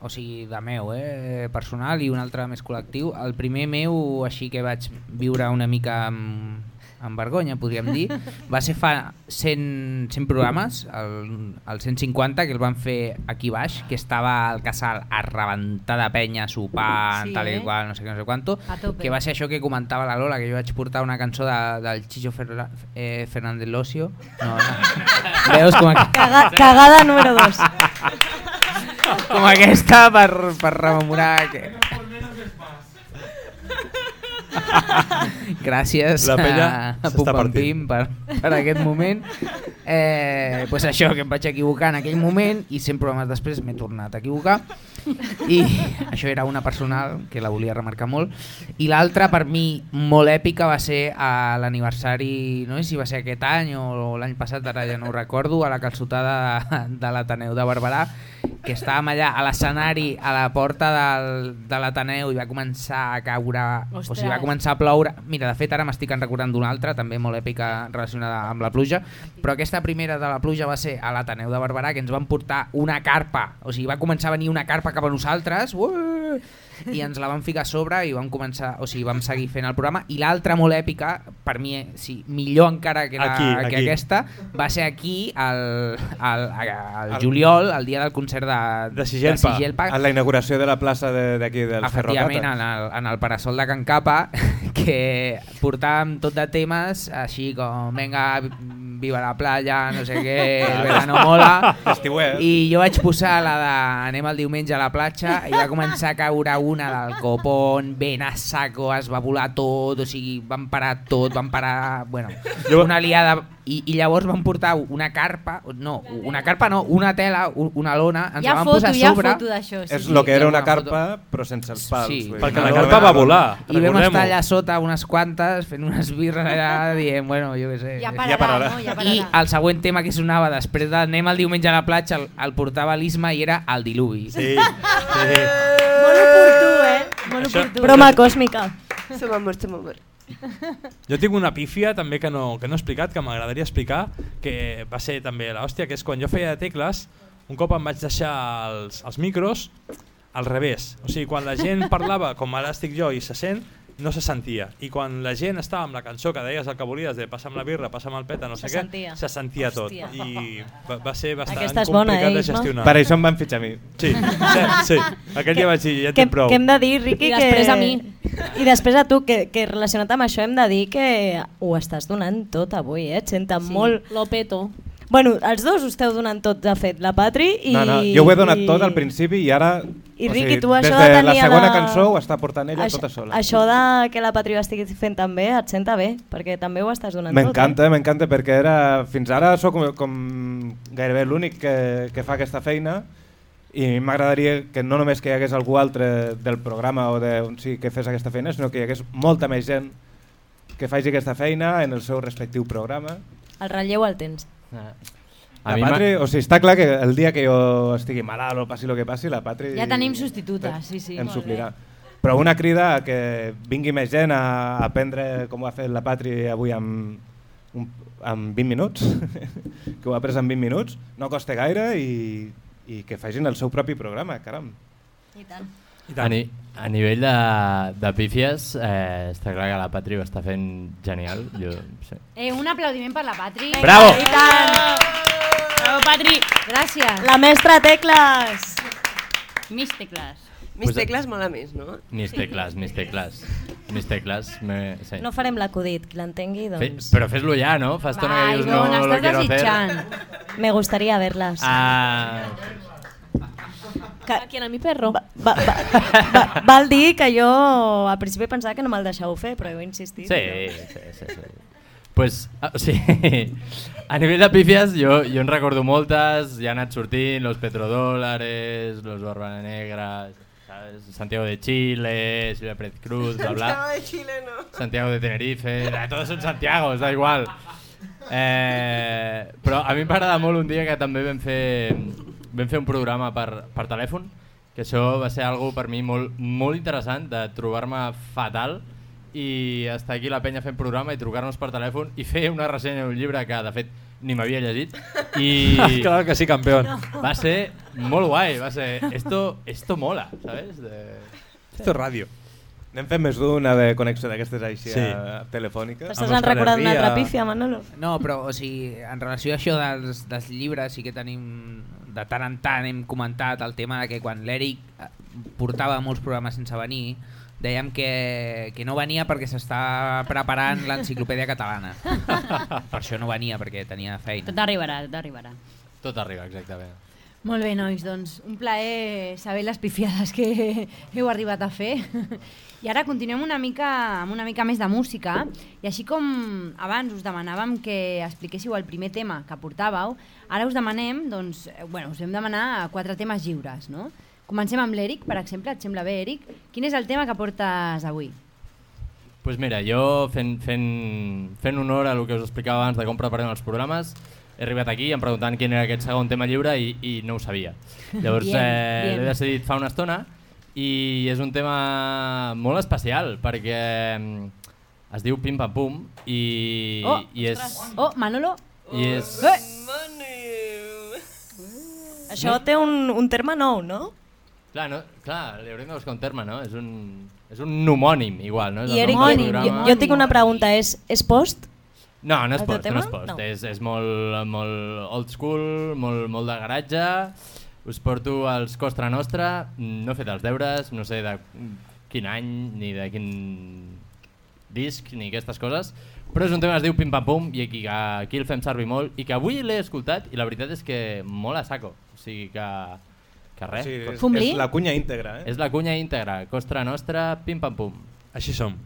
o sigui, de meu, eh, personal, i un altre més col·lectiu. El primer meu, així que vaig viure una mica amb, amb vergonya, podríem dir, [laughs] va ser fa 100, 100 programes, el, el 150, que el van fer aquí baix, que estava al casal a rebentar de penya, sopant, Sí, tal i eh? qual, no sé què, no sé quanto, que va ser això que comentava la Lola, que jo vaig portar una cançó de, del Chicho Ferra, eh, Fernández Losio. No, no. [laughs] Veus com, Caga, cagada número 2. [laughs] com aquesta per, per rememorar que... [laughs] Gràcies La penya a, a Pum Pam. Pim per, per aquest moment. Eh, pues això, que em vaig equivocar en aquell moment i 100 programes després m'he tornat a equivocar. I [laughs] això era una personal que la volia remarcar molt. I l'altra, per mi, molt èpica, va ser a l'aniversari, no sé si va ser aquest any o l'any passat, ara ja no ho recordo, a la calçotada de, de l'Ateneu de Barberà, que estàvem allà a l'escenari, a la porta del, de l'Ateneu i va començar a caure, o sigui, va Ostres. Començar a ploure. Mira, de fet ara m'estic recordant d'una altra, també molt èpica relacionada amb la pluja, però aquesta primera de la pluja va ser a l'Ateneu de Barberà, que ens van portar una carpa, o sigui, va començar a venir una carpa cap a nosaltres, ué, i ens la van ficar a sobre i vam començar, o sigui, vam seguir fent el programa i l'altra molt èpica, per mi eh, sí, millor encara que, la, Aquí, que aquí. aquesta va ser aquí al, al, al juliol, el dia del concert de, De Sigelpa, Sigelpa. A la inauguració de la plaça de- d'aquí del Efectivament, Ferrocata. en el, en el parasol de Can Capa, [laughs] que portàvem tot de temes, així com, venga, viva la playa, no sé què, [laughs] el verano mola, Estiuet. i jo vaig posar la de anem el diumenge a la platja i va començar a caure una del copón, ben a saco, es va volar tot, o sigui, van parar tot, van parar, bueno, una liada, i, i llavors van portar una carpa, no, una carpa no, una tela, una lona, ens ha la van foto, posar a sobre. foto d'això, sí, És sí. el que era una foto. carpa, però sense els pals. Sí, vull Perquè no la carpa una- va volar, I vam estar allà sota unes quantes fent unes birres allà dient, bueno, jo què sé. Ja pararà, Ja pararà. no? Ja pararà. I el següent tema que sonava després d'anem el diumenge a la platja el, el portava l'Isma i era el diluvi. Sí, sí. Molt oportú, eh? Molt Això- oportú. Broma còsmica. Som amor, som amor. Jo tinc una pífia també que no, que no he explicat, que m'agradaria explicar, que va ser també l'hòstia, que és quan jo feia tecles, un cop em vaig deixar els, els micros al revés. O sigui, quan la gent [laughs] parlava, com ara estic jo i se sent, no se sentia. I quan la gent estava amb la cançó que deies el que volies, de passa'm la birra, passa'm el peta, no sé Se què, sentia. se sentia tot. Hòstia. I va, va ser bastant Aquesta és bona, complicat eh, de Isma? gestionar. Per això em van fitxar a mi. Sí, sí, sí. Aquell dia vaig dir, ja que, tinc prou. que hem de dir, Riqui, I que... després a mi. I després a tu, que, que relacionat amb això hem de dir que ho estàs donant tot avui, eh? Et senta Sí, molt... Lo peto. Bueno, els dos ho esteu donant tot, de fet, la Patri i... No, no, jo ho he donat i- tot al principi i ara... I Riqui, tu això de de tenir la segona la... cançó ho està portant ella això, tota sola. Això de que la Patri ho estigui fent també et senta bé, perquè també ho estàs donant tot. M'encanta, Eh? m'encanta, perquè era, fins ara sóc com, com gairebé l'únic que, que fa aquesta feina i m'agradaria que no només que hi hagués algú altre del programa o de, sí, que fes aquesta feina, sinó que hi hagués molta més gent que faci aquesta feina en el seu respectiu programa. El relleu el tens. La mi m'ha- Patri, o sigui, està clar que el dia que jo estigui malalt o passi el que passi, la Patri Ja tenim substituta, sí, sí. em suplirà. Però una crida a que vingui més gent a aprendre com ho ha fet la Patri avui amb, un, amb 20 minuts, [laughs] que ho ha pres en 20 minuts, no costa gaire i, i que facin el seu propi programa, caram. I tant. A, ni, a nivell de, de pífies, eh, està clar que la Patri ho està fent genial. Jo, sí. Eh, un aplaudiment per la Patri. Bravo! I tant! Bravo, Patri! Gràcies. La mestra Tecles! Mis tecles. Mis tecles mola més, no? Mis tecles, mis tecles. Mis tecles, me, sí. No farem l'acudit, qui l'entengui, Fe, doncs... però fes-lo ja, no? Fa estona que dius no, no, lo quiero hacer. Me gustaría verlas. Ah, Que- Aquí a mi perro. Va, va, va, va, val dir que jo al principi pensava que no me'l deixàveu fer, però heu insistit. sí, sí, sí, sí. Pues, ah, o sigui, a nivell de pífies, jo, jo en recordo moltes, ja han anat sortint, los petrodólares, los Barbana Negra, ¿sabes? Santiago de Chile, Silvia Pérez Cruz, bla, bla. Santiago de Chile, no. Santiago de Tenerife, eh, todos son Santiago, da igual. Eh, però a mi m'agrada molt un dia que també vam fer, vam fer un programa per, per telèfon, que això va ser algo per mi molt, molt interessant, de trobar-me fatal i estar aquí la penya fent programa i trucar-nos per telèfon i fer una ressenya d'un llibre que de fet ni m'havia llegit i [laughs] Claro que sí, campeón. va ser molt guai, va ser... Esto, esto mola, ¿sabes? De... Esto és ràdio. N'hem fet més d'una de connexió d'aquestes així Sí. sí. telefòniques. Estàs en recordat una altra pífia, Manolo? No, però o sigui, en relació a això dels, dels llibres sí que tenim de tant en tant hem comentat el tema de que quan l'Eric eh, portava molts programes sense venir dèiem que, que no venia perquè s'està preparant l'enciclopèdia catalana. [laughs] per això no venia, perquè tenia feina. Tot arribarà, tot arribarà. Tot arriba, exactament. Molt bé, nois, doncs un plaer saber les pifiades que heu arribat a fer. I ara continuem una mica amb una mica més de música i així com abans us demanàvem que expliquéssiu el primer tema que portàveu, ara us demanem, doncs, eh, bueno, us vam demanar quatre temes lliures, no? Comencem amb l'Eric, per exemple, et sembla bé, Eric? Quin és el tema que portes avui? pues mira, jo fent, fent, fent honor a el que us explicava abans de com preparem els programes, he arribat aquí em preguntant quin era aquest segon tema lliure i, i no ho sabia. [laughs] Llavors Bien, eh, l'he decidit fa una estona i és un tema molt especial perquè mm, es diu Pim Pam Pum i, Oh, i és... Oh, Manolo? I és... Això té un, un terme nou, no? Clar, no, clar, li hauríem de buscar un terme, no? És un, és un homònim, igual, no? És I Eric, jo, jo tinc una pregunta, és, és post? No, no és post, no és post. No. És, és molt, molt old school, molt, molt de garatge. Us porto als Costra Nostra. No he fet els deures, no sé de quin any, ni de quin disc, ni aquestes coses. Però és un tema que es diu Pim Pam Pum i aquí, aquí el fem servir molt i que avui l'he escoltat i la veritat és que molt a saco. O sigui que, que res. Sí, és- és la cunya íntegra, eh? És la cunya íntegra. Costra Nostra, Pim Pam Pum. Així som.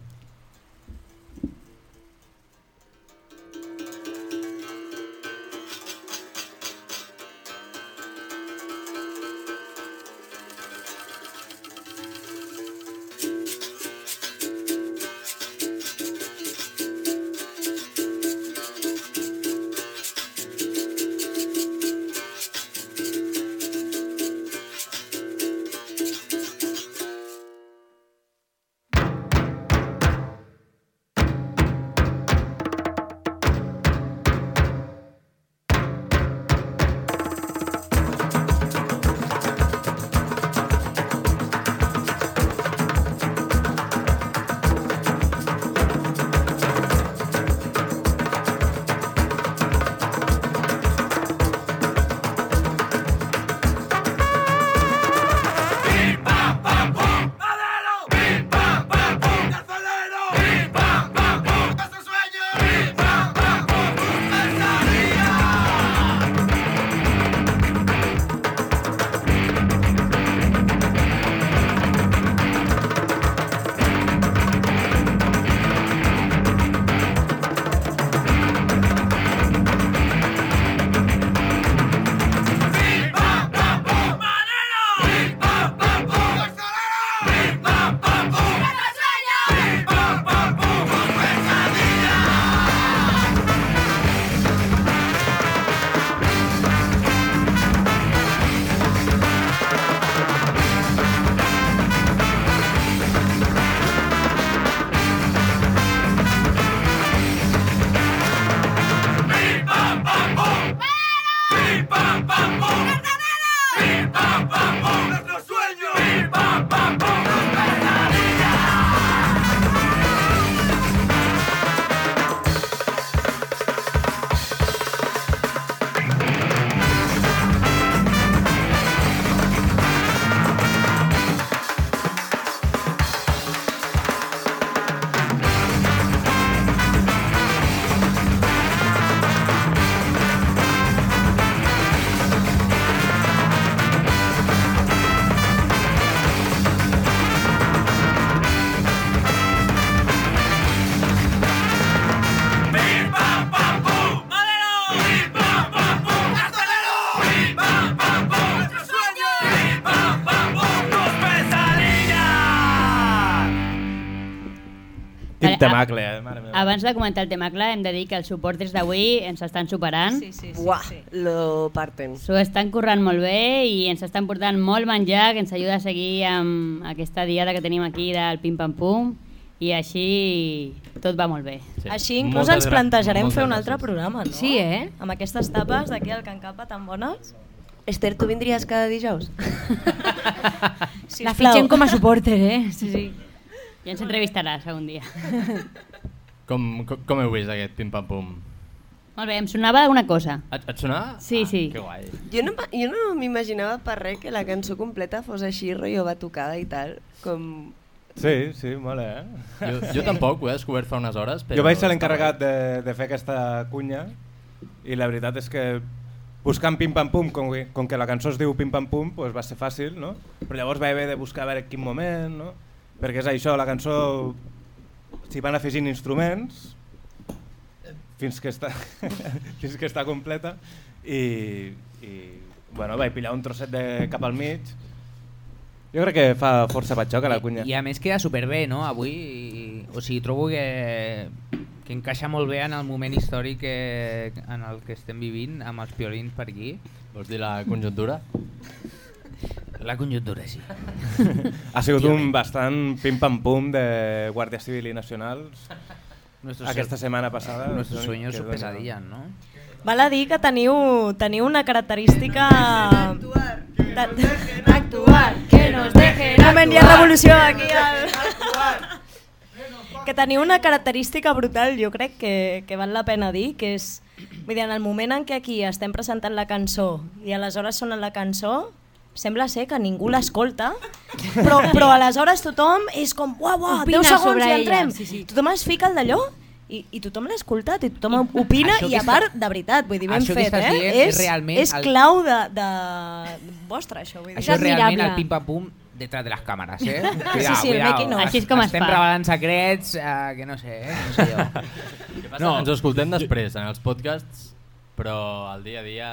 Temacle, eh? Mare meva. Abans de comentar el tema clar, hem de dir que els suporters d'avui ens estan superant. Sí, sí, sí, Buah, sí. lo parten. S'ho estan currant molt bé i ens estan portant molt menjar que ens ajuda a seguir amb aquesta diada que tenim aquí del Pim Pam Pum i així tot va molt bé. Sí. Així inclús ens plantejarem fer un altre programa, no? Sí, eh? Amb aquestes tapes d'aquí al Can Capa tan bones. Esther, tu vindries cada dijous? [laughs] La fitxem com a supporter, eh? Sí, sí. Ja ens entrevistaràs algun dia. [laughs] Com, com, com heu vist aquest pim-pam-pum? Molt bé, em sonava alguna cosa. Et, et sonava? Sí, sí. Que guai. Jo no, jo no m'imaginava per res que la cançó completa fos així, rotllo batucada i tal, com... Sí, sí, mola, eh? Jo, jo [laughs] tampoc, ho he descobert fa unes hores. Però jo vaig ser l'encarregat de, de fer aquesta cunya i la veritat és que buscant Pim Pam Pum, com, que- com que la cançó es diu Pim Pam Pum, pues va ser fàcil, no? Però llavors vaig haver de buscar a veure quin moment, no? Perquè és això, la cançó s'hi van afegint instruments fins que està, [laughs] fins que està completa i, i bueno, vaig pillar un trosset de cap al mig jo crec que fa força patxoc a la cunya. I a més queda superbé, no? Avui, i- o sigui, trobo que, que encaixa molt bé en el moment històric que, en el que estem vivint amb els piolins per aquí. Vols dir la conjuntura? La conjuntura, sí. Ha sigut un bastant pim-pam-pum de Guàrdia Civil i Nacionals Nuestros aquesta setmana passada. nuestros Que sueños son dona- pesadillas, no? Val a dir que teniu, teniu una característica... Actuar, que nos dejen Un moment, hi ha actuar. revolució aquí. Al... que teniu una característica brutal, jo crec que, que val la pena dir, que és... Vull dir, en el moment en què aquí estem presentant la cançó i aleshores sona la cançó, sembla ser que ningú l'escolta, però, però aleshores tothom és com, uau, uau, Opina 10 segons i ella, entrem. sí, sí. Tothom es fica al d'allò i, i tothom l'ha escoltat i tothom opina Això i a part, de veritat, vull dir, ben fet, eh? és realment és clau de, de... vostre, això. Vull dir. Això és realment el pim-pam-pum detrás de les càmeres, eh? Sí, sí, el making of. Així és com es Estem fa. revelant secrets, uh, que no sé, eh? No sé jo. No. Ens escoltem després, en els podcasts, però al dia a dia...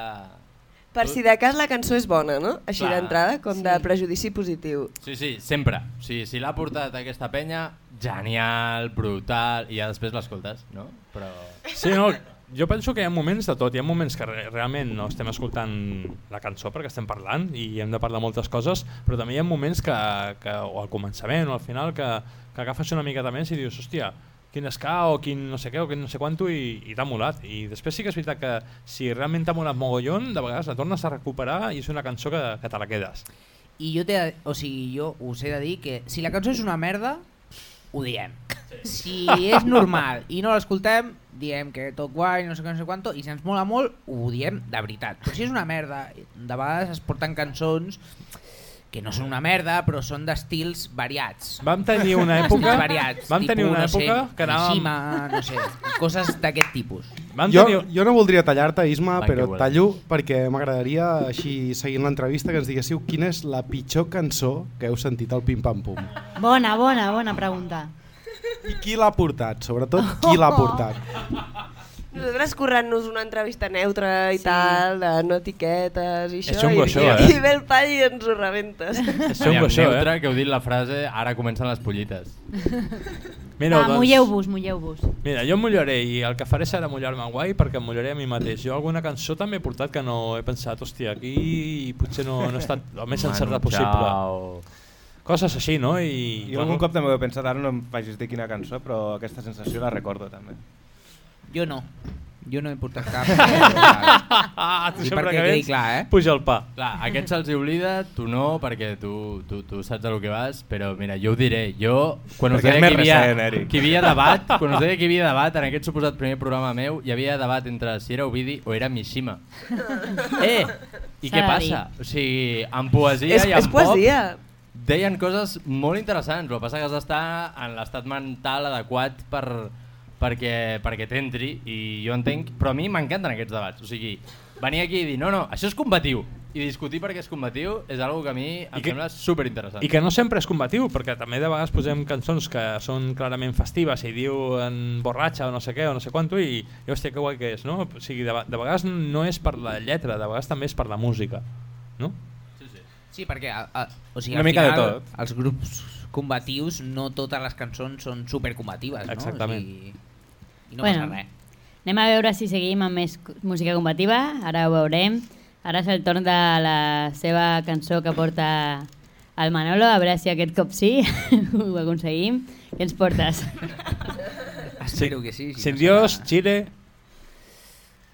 Per si de cas la cançó és bona, no? Així d'entrada, com de prejudici positiu. Sí, sí, sempre. O sigui, si l'ha portat aquesta penya, genial, brutal, i ja després l'escoltes, no? Però... Sí, no, jo penso que hi ha moments de tot, hi ha moments que re realment no estem escoltant la cançó perquè estem parlant i hem de parlar moltes coses, però també hi ha moments que, que o al començament o al final que, que agafes una miqueta més i dius, hòstia, quin ska o quin no sé què o quin no sé quanto i, i t'ha molat. I després sí que és veritat que si realment t'ha molat mogollon, de vegades la tornes a recuperar i és una cançó que, que te la quedes. I jo, te, o sigui, jo us he de dir que si la cançó és una merda, ho diem. Si és normal i no l'escoltem, diem que tot guai, no sé què, no sé quanto, i si ens mola molt, ho diem de veritat. Però si és una merda, de vegades es porten cançons que no són una merda, però són d'estils variats. Vam tenir una època- Estils variats, vam tenir tipus, una no sé, època que anàvem- Mishima, no sé, coses d'aquest tipus. Jo, jo no voldria tallar-te, Isma, Va, però tallo perquè m'agradaria, així seguint l'entrevista, que ens diguéssiu quina és la pitjor cançó que heu sentit al Pim Pam Pum. Bona, bona, bona pregunta. I qui l'ha portat? Sobretot, qui l'ha portat? Nosaltres currant-nos una entrevista neutra i sí. tal, de no etiquetes i això, És xungo i, això, i, eh? i ve el pall i ens ho rebentes. És xungo això, neutre, eh? que heu dit la frase, ara comencen les pollites. [laughs] Mira, Va, mulleu-vos, mulleu-vos. Mira, jo em mullaré i el que faré serà mullar-me guai perquè em mullaré a mi mateix. Jo alguna cançó també he portat que no he pensat, hòstia, aquí potser no, no he estat el més Manu encertat possible. Coses així, no? I, Jo algun cop també ho he pensat, ara no em facis dir quina cançó, però aquesta sensació la recordo també. Jo no. Jo no he portat cap. [laughs] Ah, tu I sempre perquè que quedi vens, clar, eh? puja el pa. Clar, aquest se'ls hi oblida, tu no, perquè tu, tu, tu saps a lo que vas, però mira, jo ho diré, jo, quan us Perquè és deia més que hi havia, Eric. que hi havia debat, quan us deia que hi havia debat, en aquest suposat primer programa meu, hi havia debat entre si era Ovidi o era Mishima. [laughs] Eh, i S'ha què de passa? O sigui, en poesia És- i en és poesia. pop deien coses molt interessants, el que passa que has d'estar en l'estat mental adequat per, perquè, perquè t'entri i jo entenc, però a mi m'encanten aquests debats, o sigui, venir aquí i dir no, no, això és combatiu i discutir perquè és combatiu és algo que a mi em que- sembla superinteressant. I que no sempre és combatiu, perquè també de vegades posem cançons que són clarament festives i diuen borratxa o no sé què o no sé quanto i, i hòstia, que guai que és, no? O sigui, de, de vegades no és per la lletra, de vegades també és per la música, no? Sí, perquè a, a, o sigui, Una al mica de final, tot. els grups combatius no totes les cançons són supercombatives, no? Exactament. O sigui, I no bueno, passa res. Anem a veure si seguim amb més música combativa, ara ho veurem. Ara és el torn de la seva cançó que porta el Manolo, a veure si aquest cop sí, [laughs] ho aconseguim. Què ens portes? [laughs] Espero que sí. Sin Dios, Chile...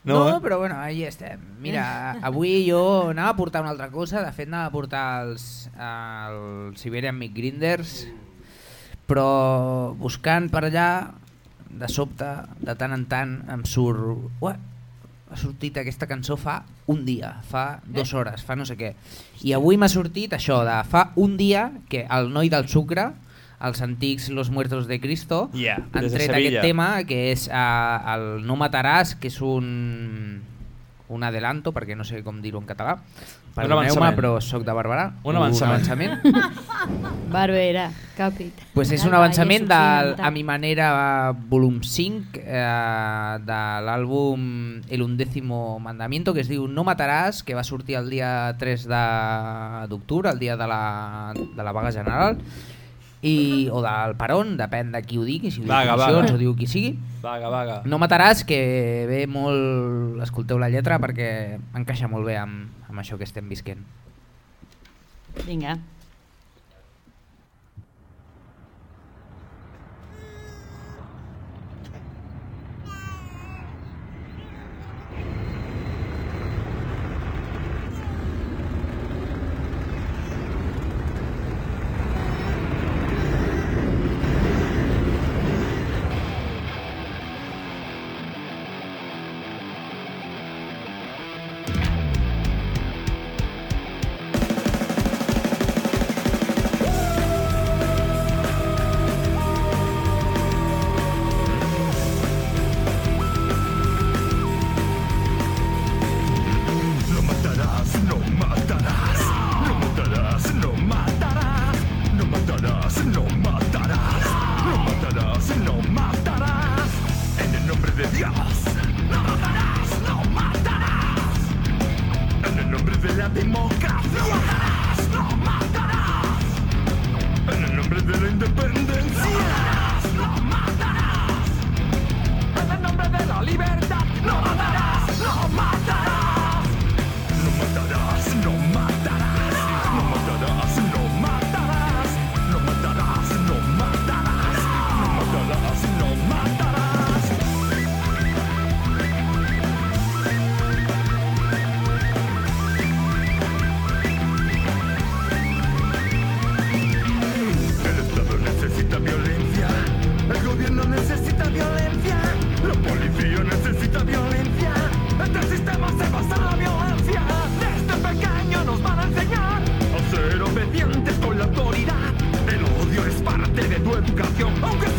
No, No, eh? però bueno, ahí estem. Mira, avui jo anava a portar una altra cosa, de fet anava a portar els, els Siberian Meat Grinders, però buscant per allà, de sobte, de tant en tant, em surt... Ué, ha sortit aquesta cançó fa un dia, fa dues hores, fa no sé què. I avui m'ha sortit això, de fa un dia que el noi del sucre, els antics Los Muertos de Cristo, Yeah, han tret aquest tema que és uh, el No Mataràs, que és un, un adelanto, perquè no sé com dir-ho en català. Perdoneu-me, avançament. però sóc de Barberà. Un avançament. avançament. [laughs] Barbera, capit. pues és un avançament del Occidental. A mi manera volum 5 eh, de l'àlbum El undécimo mandamiento que es diu No mataràs, que va sortir el dia 3 de- d'octubre, el dia de la, de la vaga general i, o del Perón, depèn de qui ho digui, si ho Vaga, vaga. o diu qui sigui. Vaga, vaga. No mataràs, que ve molt... Escolteu la lletra perquè encaixa molt bé amb, amb això que estem visquent. Vinga. Educación, aunque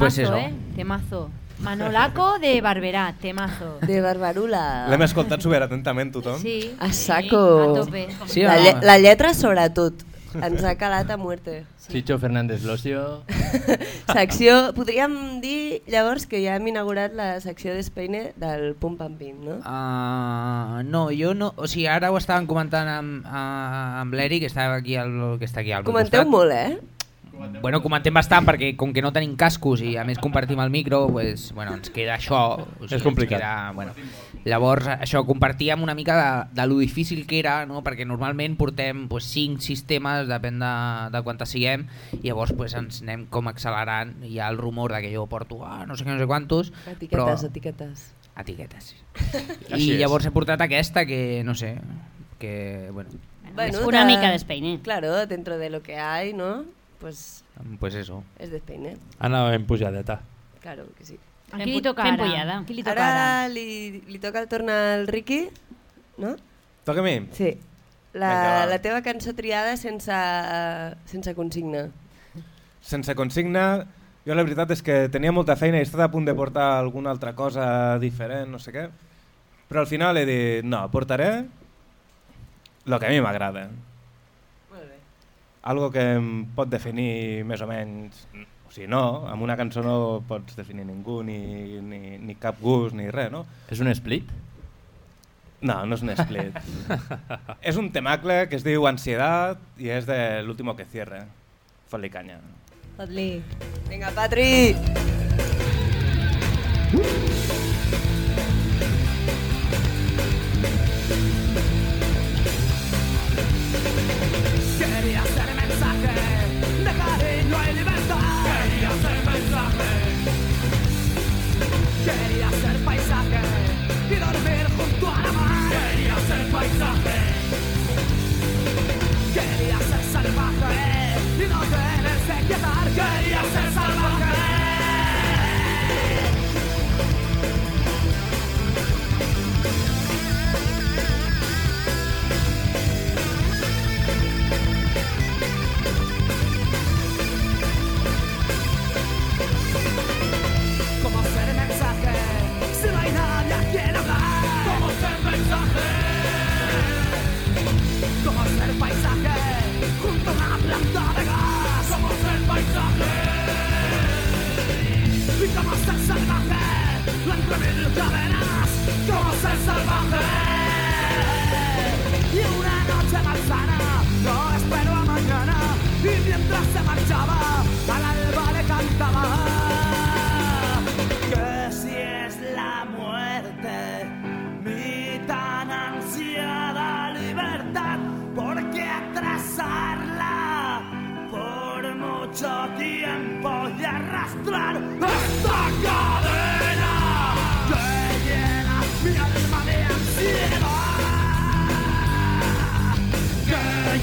Pues eso. eh? Temazo. Manolaco de Barberà, temazo. De Barbarula. L'hem escoltat super atentament tothom. Sí. A saco. a tope. Sí, la, lle la lletra sobretot. Ens ha calat a muerte. Chicho Fernández Losio. [laughs] Secció, podríem dir llavors que ja hem inaugurat la secció d'Espeine del Pum Pam Pim, no? Uh, no, jo no... O sigui, ara ho estàvem comentant amb, uh, amb l'Eri, que, està aquí al, que està aquí al Comenteu costat. molt, eh? Bueno, comentem bastant perquè com que no tenim cascos i a més compartim el micro, pues, bueno, ens queda això. O És complicat. Queda, bueno, llavors, això, compartíem una mica de, de lo difícil que era, no? perquè normalment portem pues, 5 sistemes, depèn de, de quantes siguem, i llavors pues, ens anem com accelerant, hi ha el rumor de que jo porto ah, no sé què, no sé quantos, Etiquetes, però... etiquetes. Etiquetes, I llavors he portat aquesta que, no sé, que, bueno, Una mica despeine. Claro, dentro de lo que hay, ¿no? Pues pues eso. es despeine. Anava ben pujadeta. Claro que sí. A qui li toca ara? Qui li toca Ara ara? li, li toca el torn al Ricky, no? Toca a mi? Sí. La, Vinga, la teva cançó triada sense, sense consigna. Sense consigna, jo la veritat és que tenia molta feina i estat a punt de portar alguna altra cosa diferent, no sé què, però al final he dit, no, portaré el que a mi m'agrada. Algo que em pot definir més o menys, o sigui, no, amb una cançó no pots definir ningú, ni, ni, ni cap gust, ni res, no? És un split? No, no és un split. [laughs] és un temacle que es diu Ansiedad i és de l'último que cierra. Fot-li canya. Fot-li. Vinga, Patri! Quería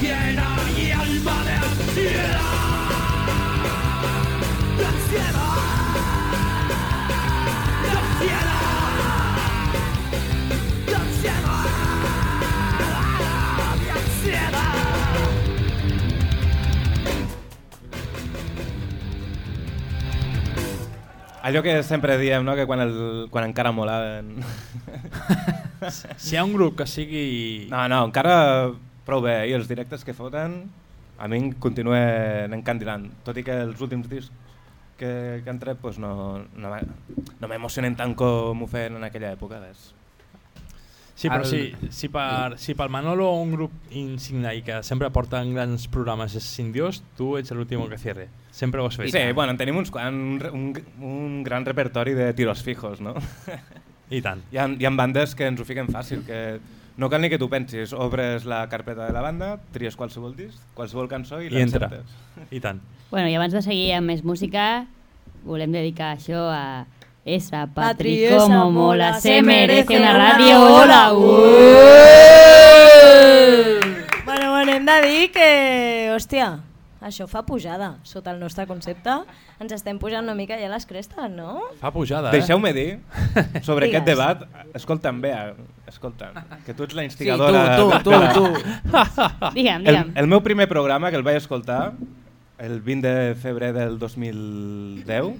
llena mi alma de ansiedad. De ansiedad. De ansiedad. De ansiedad. De ansiedad. Allò que sempre diem, no? que quan, el, quan encara molaven... [laughs] Si hi ha un grup que sigui... No, no, encara prou bé. I els directes que foten a mi em continuen encandilant. Tot i que els últims discs que, que han tret pues no, no, m'ha- no m'emocionen tant com ho feien en aquella època. Ves. Sí, però El- si, si, per, si pel Manolo un grup insigne i que sempre porten grans programes és Sin Dios, tu ets l'últim que cierre. Sempre ho has fet. Sí, bueno, en tenim uns, quan- un, un, un gran repertori de tiros fijos, no? I tant. [laughs] Hi ha, hi ha bandes que ens ho fiquen fàcil, que no cal ni que tu pensis, obres la carpeta de la banda, tries qualsevol disc, qualsevol cançó i I entra. I tant. Bueno, i abans de seguir amb més música, volem dedicar això a esa Patri, Patri, como mola, se merece una radio, hola, hola, Bueno, bueno, hem de dir que, hòstia, això fa pujada sota el nostre concepte. Ens estem pujant una mica ja les crestes, no? Fa pujada, eh? Deixeu-me dir sobre Digues. aquest debat, escolta'm bé, escolta, que tu ets la instigadora. Sí, tu, tu, de- tu, de- [laughs] Digue'm, El, digue'm. el meu primer programa, que el vaig escoltar, el 20 de febrer del 2010,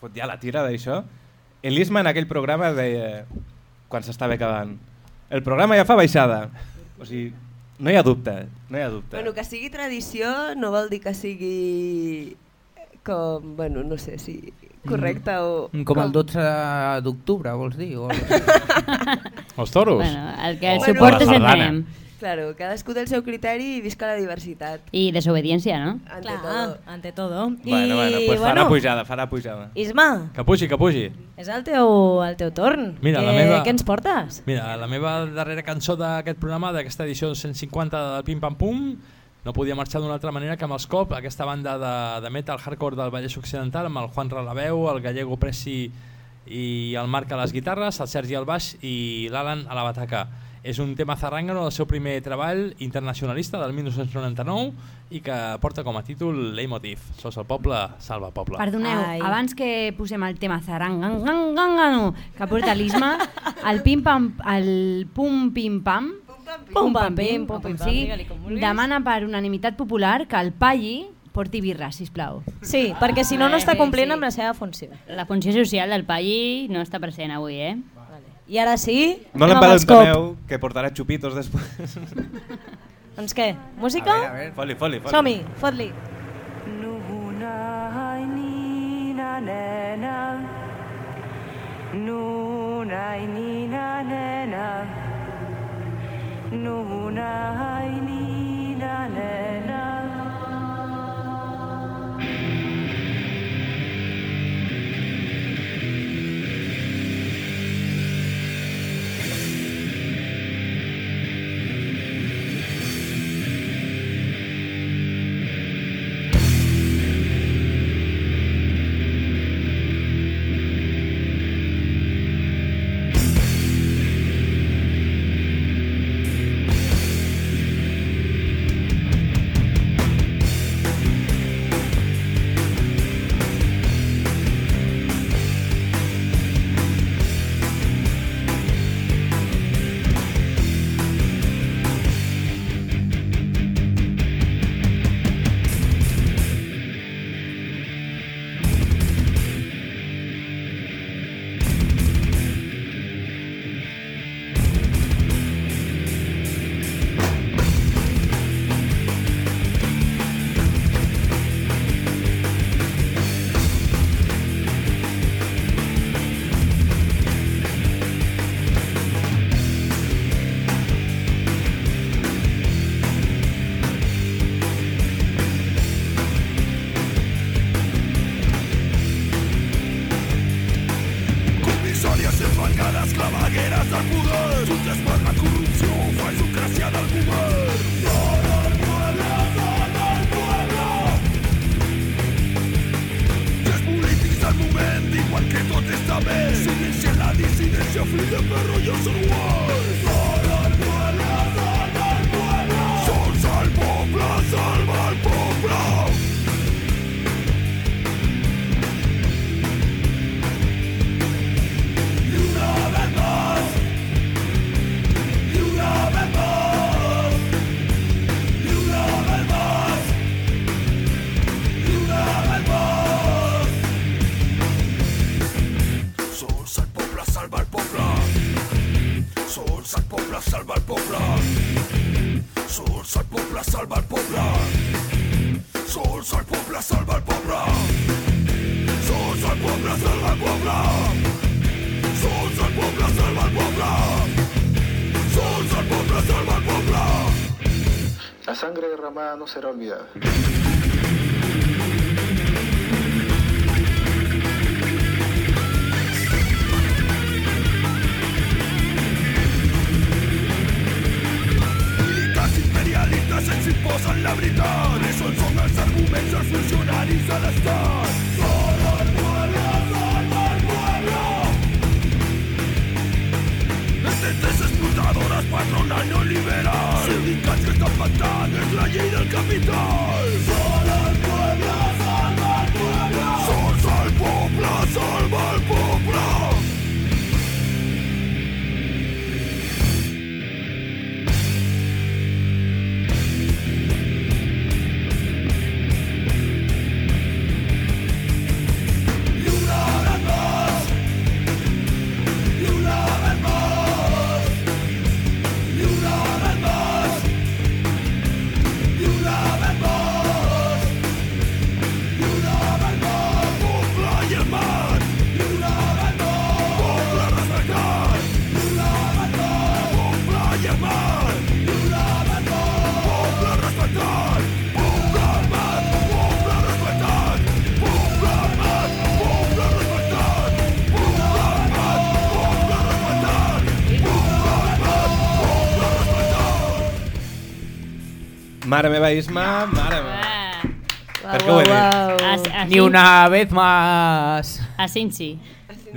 fot ja la tira d'això, Elisma en aquell programa deia, quan s'estava acabant, el programa ja fa baixada. O sigui, no hi ha dubte, no hi ha dubte. Bueno, que sigui tradició no vol dir que sigui com, bueno, no sé si correcte o... Com el 12 d'octubre, vols dir? O... [laughs] Els toros? Bueno, el que el Bueno, suportes sardana. entenem. Claro, cadascú del seu criteri i visca la diversitat. I desobediència, no? Ante Clar, todo. ante todo. Bueno, bueno, pues farà pujada, farà pujada. Isma, Que pugi, que pugi. és el teu, el teu torn. Mira, la què, meva- què ens portes? Mira, la meva darrera cançó d'aquest programa, d'aquesta edició 150 del Pim Pam Pum, no podia marxar d'una altra manera que amb els COP, aquesta banda de, de metal hardcore del Vallès Occidental, amb el Juan Ralaveu, el Gallego Presi i el Marc a les guitarres, el Sergi al baix i l'Alan a la bataca. És un tema zarrangano del seu primer treball internacionalista del 1999 i que porta com a títol Leitmotiv. Sos el poble, salva el poble. Perdoneu, Ai. abans que posem el tema zarangangangangano que porta l'Isma, el pim pam, el pum pim pam, Pum pam pim, pum pam, sigui, vulguis. demana per unanimitat popular que el palli porti birra, sisplau. Sí, perquè si no, no està Eh, complint sí. amb la seva funció. La funció social del Palli no està present avui, eh? I ara sí, No anem amb els cop. que portarà xupitos després. [laughs] Doncs què, música? A veure, a veure. Fot-li, fot-li, fot-li. Som-hi, fot-li. Nuna nina nena Nuna nina nena Nuna nina nena será olvidada. Mare meva, Isma, mare meva. Per què ho he dit? Ni una vez más. A Cinci.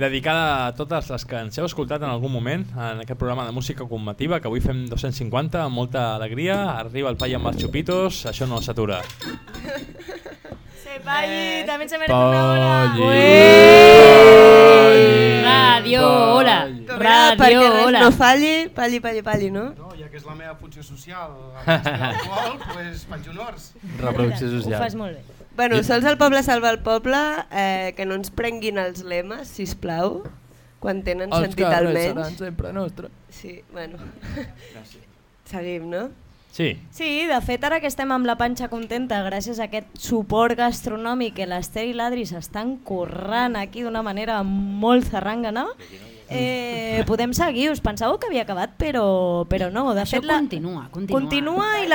Dedicada a totes les que ens heu escoltat en algun moment en aquest programa de música combativa que avui fem 250 amb molta alegria. Arriba el Pai amb els xupitos, això no s'atura. Se Palli, también se merece una hora. Radio, hola. Perquè Radio, res hola. no falli, palli, palli, palli, no? No, ja que és la meva funció social, l'alcohol, [laughs] doncs faig honors. Reproducció social. Ho fas molt bé. Bueno, sols el poble salva el poble, eh, que no ens prenguin els lemes, si plau, quan tenen Els sentit almenys. seran sempre nostres. Sí, bueno. [laughs] Seguim, no? Sí. Sí, de fet, ara que estem amb la panxa contenta gràcies a aquest suport gastronòmic que l'Ester i l'Adri s'estan currant aquí d'una manera molt zarrangana, eh, podem seguir. Us pensàveu que havia acabat, però, però no. De Això fet, la, continua, continua. Continua i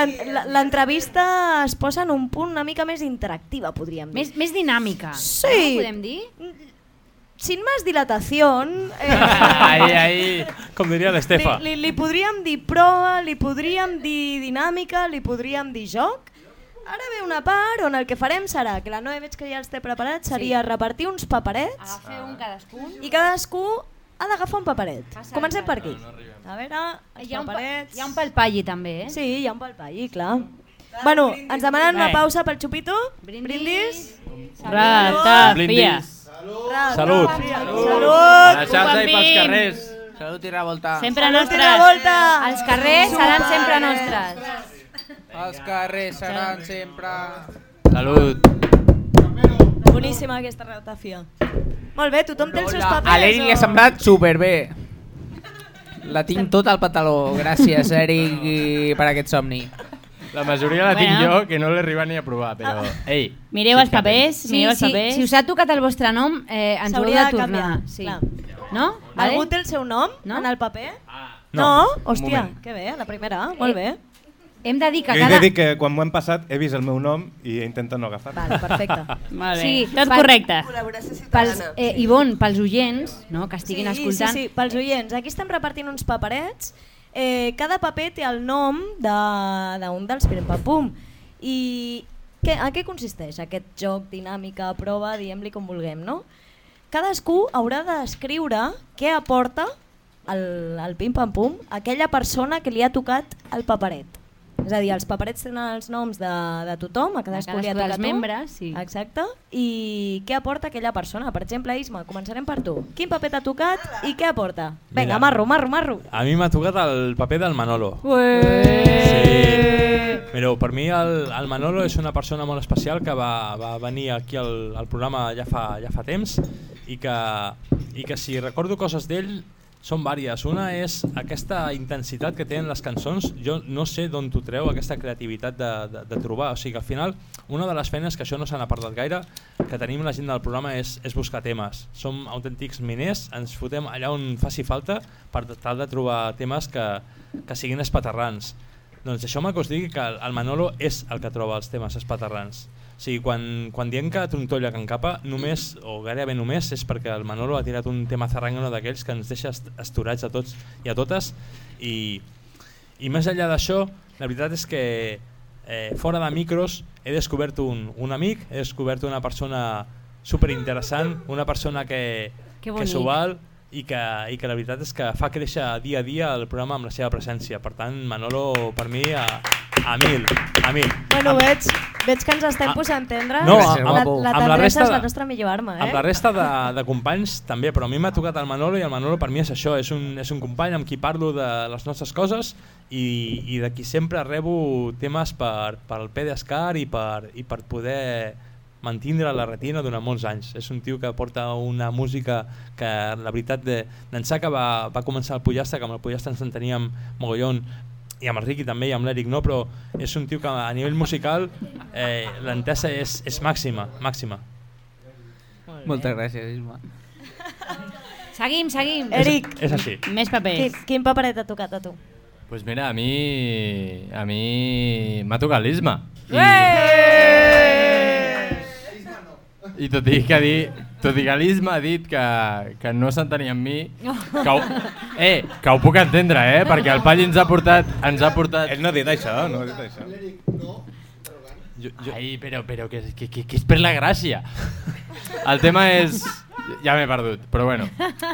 l'entrevista es posa en un punt una mica més interactiva, podríem dir. Més, més dinàmica, Sí. no? podem dir? Sin más dilatación... Eh, [laughs] Ahí, ahí. Com diria l'Estefa. Li, li, li podríem dir prova, li podríem dir dinàmica, li podríem dir joc. Ara ve una part on el que farem serà, que la Noe veig que ja els té preparats, seria Sí. repartir uns paperets Agafeu un cadascun. i cadascú ha d'agafar un paperet. Passa Comencem el per aquí. A veure, els Hi ha un, pa- paperets... hi ha un pel palli també, eh? Sí, hi ha un pel palli, clar. Bueno, ens demanen una pausa pel xupito. Brindis. Ratafia. Salut. Salut. A la xarxa i pels Pim. carrers. Salut i revolta. Sempre Salut nostres. revolta. Els carrers seran sempre nostres. Els carrers seran sempre... Salut. Boníssima aquesta ratafia. Molt bé, tothom té els seus papers. A l'Eric li ha semblat superbé. La tinc tot al pantaló. Gràcies, [laughs] Eric, i per aquest somni. La majoria la tinc Bueno. jo, que no l'he arribat ni a provar, però... Ei, Mireu els papers, Sí, mireu els sí, papers. si us ha tocat el vostre nom, eh, ens ho heu de S'hauria de tornar. canviar, Sí. clar. No? Vale? Algú té el seu nom No? en el paper? No. No? Un Hòstia, moment. que bé, la primera, molt bé. Hem de dir que Jo he cada... de dir que quan m'ho hem passat he vist el meu nom i he intentat no agafar. Vale, perfecte. [laughs] Molt bé. Sí, Tot pel- correcte. Pels, eh, Ivon, pels oients no, que estiguin sí, escoltant, Sí, sí, pels oients. Aquí estem repartint uns paperets. Eh, cada paper té el nom de- d'un de, dels Pim Pam Pum. I què, a què consisteix aquest joc, dinàmica, prova, diguem-li com vulguem, no? Cadascú haurà d'escriure què aporta al, al Pim Pam Pum a aquella persona que li ha tocat el paperet. És a dir, els paperets tenen els noms de, de tothom, a cadascú, cadascú li ha dels tocat membres, sí. Exacte. I què aporta aquella persona? Per exemple, Isma, començarem per tu. Quin paper t'ha tocat i què aporta? Vinga, marro, marro, marro. A mi m'ha tocat el paper del Manolo. Ué. Mireu, per mi el, el Manolo és una persona molt especial que va, va venir aquí al, al programa ja fa, ja fa temps i que, i que si recordo coses d'ell són vàries. Una és aquesta intensitat que tenen les cançons. Jo no sé d'on t'ho treu, aquesta creativitat de, de, de trobar. O sigui que al final, una de les feines, que això no se n'ha parlat gaire, que tenim la gent del programa és, és buscar temes. Som autèntics miners, ens fotem allà on faci falta per tal de trobar temes que, que siguin espaterrans. Doncs això m'ha que us digui que el Manolo és el que troba els temes espaterrans. O sigui, quan, quan diem que trontolla can capa, només, o gairebé només, és perquè el Manolo ha tirat un tema zarrangano d'aquells que ens deixa est- esturats a tots i a totes. I, i més enllà d'això, la veritat és que eh, fora de micros he descobert un, un amic, he descobert una persona superinteressant, una persona que, Que que s'ho val i que, i que la veritat és que fa créixer dia a dia el programa amb la seva presència. Per tant, Manolo, per mi, a, a mil, a mil. Bueno, Amb- veig, veig que ens estem Ah. posant tendres. No, la, amb- la, amb la resta és la nostra millor arma, eh? Amb la resta de, de companys també, però a mi m'ha tocat el Manolo i el Manolo per mi és això, és un, és un company amb qui parlo de les nostres coses i, i de qui sempre rebo temes per, per el PDSCAR i per, i per poder mantindre la retina durant molts anys. És un tio que porta una música que la veritat de- d'ençà que va, va començar el Pollastre, que amb el Pollastre ens enteníem mogollon, i amb el Riqui també i amb l'Eric no, però és un tio que a nivell musical eh, l'entesa és, és màxima, màxima. Moltes gràcies, Isma. Seguim, seguim. Eric, És així. Més papers. quin paperet t'ha tocat a tu? Pues mira, a mi... A mi... M'ha tocat l'Isma. I tot i que, ha dit, tot i que l'Isma ha dit que, que no s'entenia amb mi, que ho, eh, que ho puc entendre, eh? Perquè el Palli ens ha portat... Ens ha portat... Ell no ha dit això, no ha dit això. Jo, jo... Ai, però, però que, que, que, que és per la gràcia. El tema és... Ja m'he perdut, però bueno.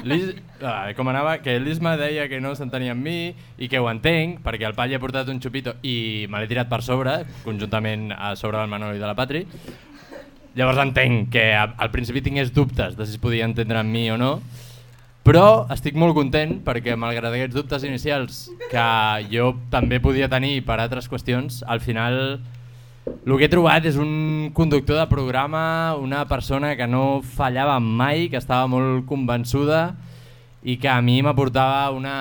Lis, ah, com anava, que l'Isma deia que no s'entenia amb mi i que ho entenc, perquè el Palli ha portat un xupito i me l'he tirat per sobre, conjuntament a sobre del Manolo i de la Patri. Llavors entenc que al principi tingués dubtes de si es podia entendre amb mi o no, però estic molt content perquè malgrat aquests dubtes inicials que jo també podia tenir per altres qüestions, al final el que he trobat és un conductor de programa, una persona que no fallava mai, que estava molt convençuda i que a mi m'aportava una,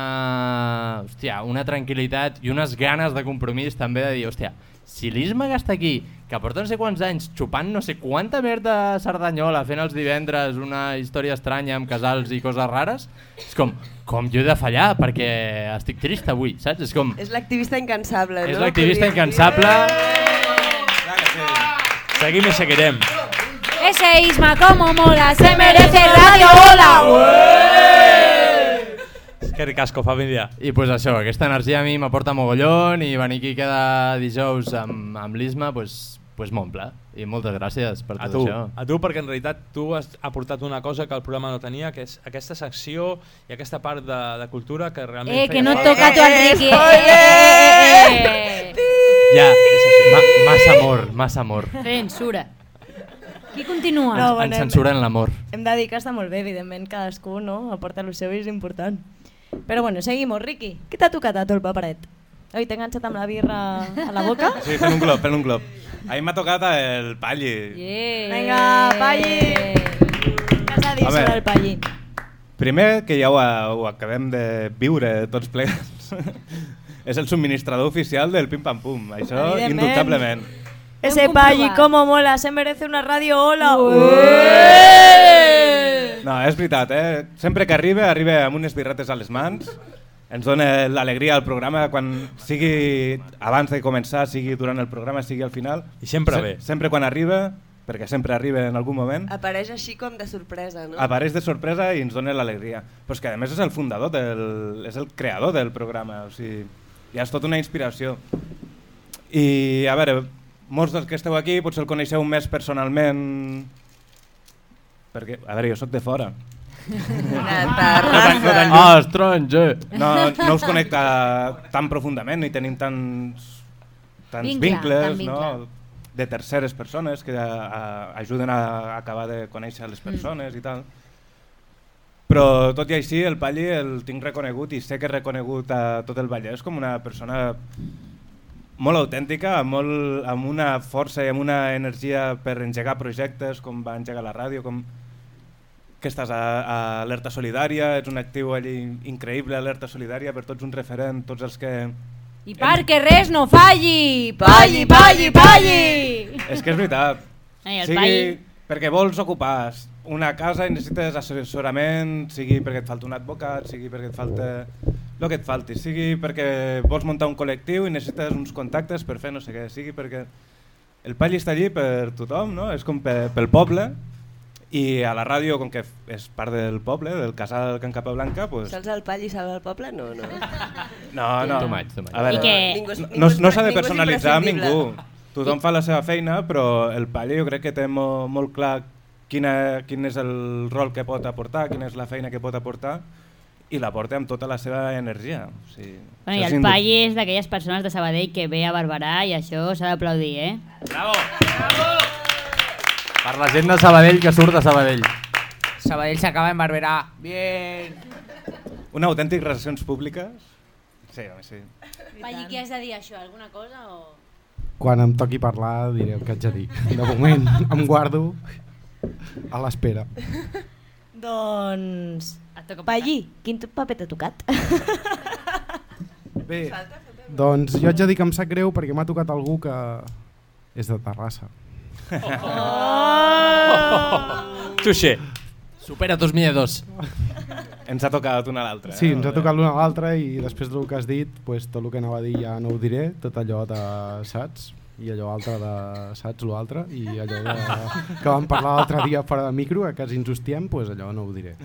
hòstia, una tranquil·litat i unes ganes de compromís també de dir, hòstia, si l'Isma està aquí, que porta no sé quants anys xupant no sé quanta merda de Cerdanyola, fent els divendres una història estranya amb casals i coses rares, és com, com jo he de fallar perquè estic trist avui, saps? És com, És l'activista incansable, és no? l'activista Podríem dir. incansable... Seguim i seguirem. Ese Isma como mola, se merece Radio Hola. Que ricasco, família. I pues això, aquesta energia a mi m'aporta mogollón i venir aquí cada dijous amb, amb l'Isma pues, pues m'omple. I moltes gràcies per A tot tu, això. a tu, perquè en realitat tu has aportat una cosa que el programa no tenia, que és aquesta secció i aquesta part de, de cultura que realment... Eh, que no falta. toca tu, Enrique. Eh, Ja, és així. Ma, massa amor, massa amor. Censura. Qui continua? No, Ens bueno, censuren l'amor. Hem de dir que està molt bé, evidentment, cadascú no? aporta el seu i és important. Però bueno, seguimos, Ricky. Què t'ha tocat a tu el paperet? Oi, t'he enganxat amb la birra a la boca? [laughs] Sí, fent un glob, fent un glob. A mi m'ha tocat el Palli. Yeah. Vinga, Palli! Què has de dir Home. sobre el Palli? Primer, que ja ho, ho acabem de viure tots plegats, [laughs] és el subministrador oficial del Pim Pam Pum. Això, indubtablement. Ese Palli, como mola, se merece una radio hola. No, és veritat, eh? Sempre que arriba, arriba amb unes birretes a les mans, ens dona l'alegria al programa quan sigui abans de començar, sigui durant el programa, sigui al final. I sempre Se- bé. Sempre quan arriba, perquè sempre arriba en algun moment, Apareix així com de sorpresa, no? apareix de sorpresa i ens dona l'alegria. Però és que a més és el fundador, del, és el creador del programa, o sigui, ja és tota una inspiració. I a veure, molts dels que esteu aquí potser el coneixeu més personalment, perquè, a veure, jo sóc de fora. Tan lluny. Ah, estranger! No, no us connecta tan profundament, ni tenim tants, tants Vincle, vincles, tant vincle. no? de terceres persones que a, a, ajuden a acabar de conèixer les persones mm. i tal. Però tot i així el Palli el tinc reconegut i sé que he reconegut a tot el Vallès com una persona molt autèntica, amb, molt, amb una força i amb una energia per engegar projectes, com va engegar la ràdio, com que estàs a, a Alerta Solidària, ets un actiu allí increïble Alerta Solidària, per tots un referent, tots els que... I perquè res no falli! Palli, palli, palli! És que és veritat. Ai, el sigui Palli. perquè vols ocupar una casa i necessites assessorament, sigui perquè et falta un advocat, sigui perquè et falta el que et falti, sigui perquè vols muntar un col·lectiu i necessites uns contactes per fer no sé què, sigui perquè el Palli està allí per tothom, no? és com pe, pel poble i a la ràdio, com que és part del poble, del casal Can Capablanca, pues, Saps el pall i salva el poble? No, no. no, no. Too much, too much. A veure, I que- Ningú no, no s'ha de personalitzar amb ningú. Tothom fa la seva feina, però el Palli jo crec que té mo, molt clar quina, quin és el rol que pot aportar, quina és la feina que pot aportar i la porta amb tota la seva energia. O sigui, Bueno, I el Palli és d'aquelles persones de Sabadell que ve a Barberà i això s'ha d'aplaudir, eh? Bravo! Per la gent de Sabadell que surt de Sabadell. Sabadell s'acaba en Barberà. Bien. [laughs] Un autèntic relacions públiques? Sí, home, sí. Palli, què has de dir això? Alguna cosa o...? Quan em toqui parlar diré el que haig de dir. De moment [laughs] em guardo a l'espera. Doncs... Palli, quin paper t'ha tocat? Bé, doncs jo haig de dir que em sap greu perquè m'ha tocat algú que és de Terrassa. Oh! [laughs] Touché. Supera tus miedos. Ens ha tocat una a l'altra. Sí, eh? ens ha tocat l'una a l'altra i després del que has dit, pues, tot el que anava a dir ja no ho diré, tot allò de saps i allò altre de saps l'altre i allò de, que vam parlar l'altre dia fora de micro, que quasi ens hostiem, pues allò no ho diré.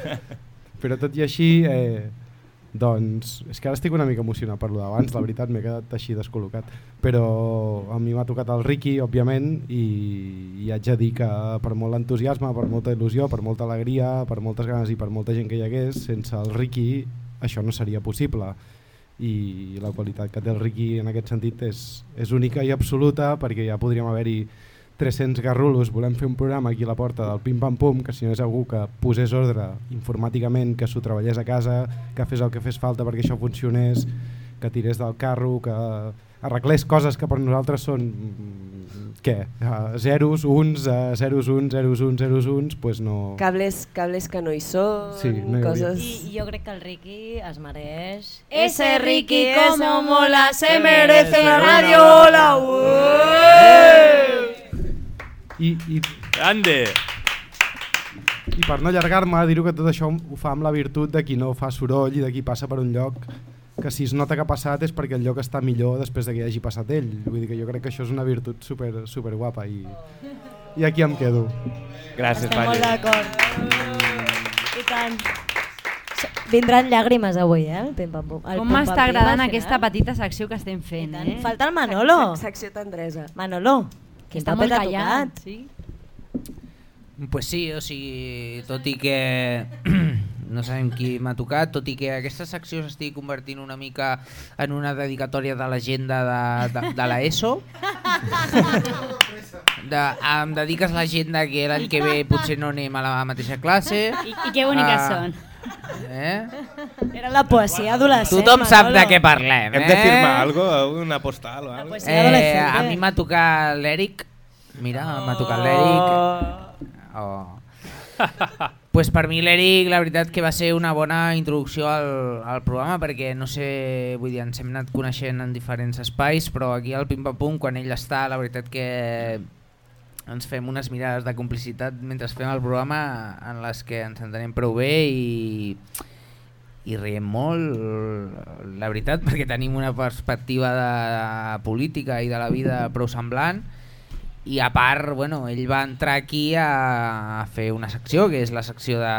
[laughs] Però tot i així, eh, Doncs és que ara estic una mica emocionat per lo d'abans, la veritat m'he quedat així descol·locat, però a mi m'ha tocat el Ricky, òbviament, i, i haig de dir que per molt entusiasme, per molta il·lusió, per molta alegria, per moltes ganes i per molta gent que hi hagués, sense el Ricky això no seria possible. I la qualitat que té el Ricky en aquest sentit és, és única i absoluta perquè ja podríem haver-hi 300 garrulos, volem fer un programa aquí a la porta del Pim Pam Pum, que si no és algú que posés ordre informàticament, que s'ho treballés a casa, que fes el que fes falta perquè això funcionés, que tirés del carro, que arreglés coses que per nosaltres són què? Uh, zeros, uns, uh, zeros, uns, zeros, uns, zeros, uns, pues no... Cables, cables que no hi són, Sí, no hi coses... I jo crec que el Ricky es mereix... Ese Ricky, como mola, se merece una radiola, I, i, Grande! I per no allargar-me, dir-ho que tot això ho fa amb la virtut de qui no fa soroll i de qui passa per un lloc que si es nota que ha passat és perquè el lloc està millor després de que hi hagi passat ell. Vull dir que jo crec que això és una virtut super, super guapa i, i aquí em quedo. Gràcies, Estem molt d'acord. I tant. Vindran llàgrimes avui, eh? El pim, pam, pum. El Com m'està agradant aquesta petita secció que estem fent, eh? Falta el Manolo. Secció tendresa. Manolo, Que està molt callat. Sí. Pues sí, o sigui, tot i que no sabem qui m'ha tocat, tot i que aquesta secció s'estigui convertint una mica en una dedicatòria de l'agenda de, de, de l'ESO. De, em dediques l'agenda que l'any que ve potser no anem a la mateixa classe. I, i que boniques Ah, són. Eh? Era la poesia adolescent, Tothom sap de Manolo. què parlem, eh? Hem de firmar algo, una postal o algo. Eh, a mi m'ha tocat l'Eric. Mira, m'ha tocat l'Eric. Oh. [laughs] pues per mi l'Eric la veritat que va ser una bona introducció al, al programa perquè no sé, vull dir, ens hem anat coneixent en diferents espais però aquí al Pim Pam Pum quan ell està la veritat que ens fem unes mirades de complicitat mentre fem el programa en les que ens entenem prou bé i, i riem molt, la veritat, [laughs] perquè tenim una perspectiva de política i de la vida prou semblant i a part, bueno, ell va entrar aquí a fer una secció, que és la secció de,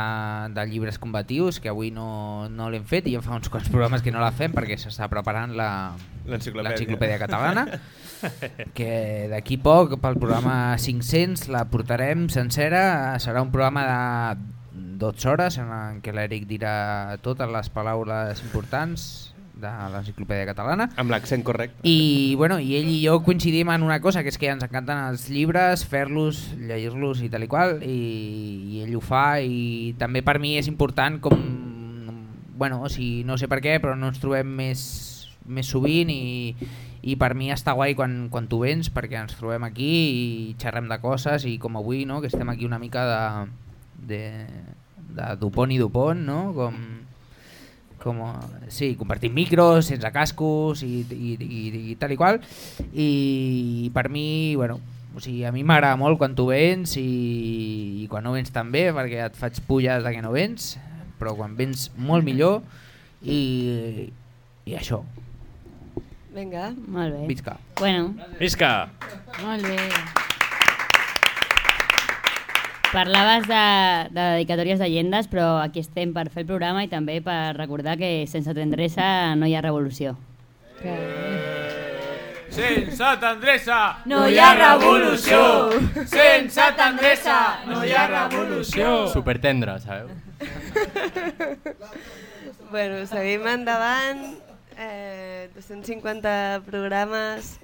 de llibres combatius, que avui no, no l'hem fet i ja fa uns quants programes que no la fem perquè s'està preparant la- L'enciclopèdia. catalana [laughs] que d'aquí poc pel programa 500 la portarem sencera serà un programa de 12 hores en què l'Eric dirà totes les paraules importants de l'enciclopèdia catalana Amb l'accent correcte. i, bueno, i ell i jo coincidim en una cosa que és que ens encanten els llibres fer-los, llegir-los i tal i qual i, i ell ho fa i també per mi és important com bueno, o sigui, no sé per què però no ens trobem més, més sovint i, i per mi està guai quan, quan tu vens perquè ens trobem aquí i xerrem de coses i com avui no, que estem aquí una mica de, de, de Dupont i Dupont no? com, com, sí, compartim micros, sense cascos i, i, i, i tal i qual i per mi, bueno, o sigui, a mi m'agrada molt quan tu vens i, i quan no vens també perquè et faig pulles de que no vens però quan vens molt millor i, i això Vinga. Molt bé. Visca. Bueno. Visca! Molt bé. Parlaves de, de dedicatòries d'agendes, però aquí estem per fer el programa i també per recordar que sense tendresa no hi ha revolució. Sense tendresa No hi ha revolució. Sense tendresa no hi ha revolució. Supertendre, sabeu? Bueno, seguim endavant. Eh, 250 programes.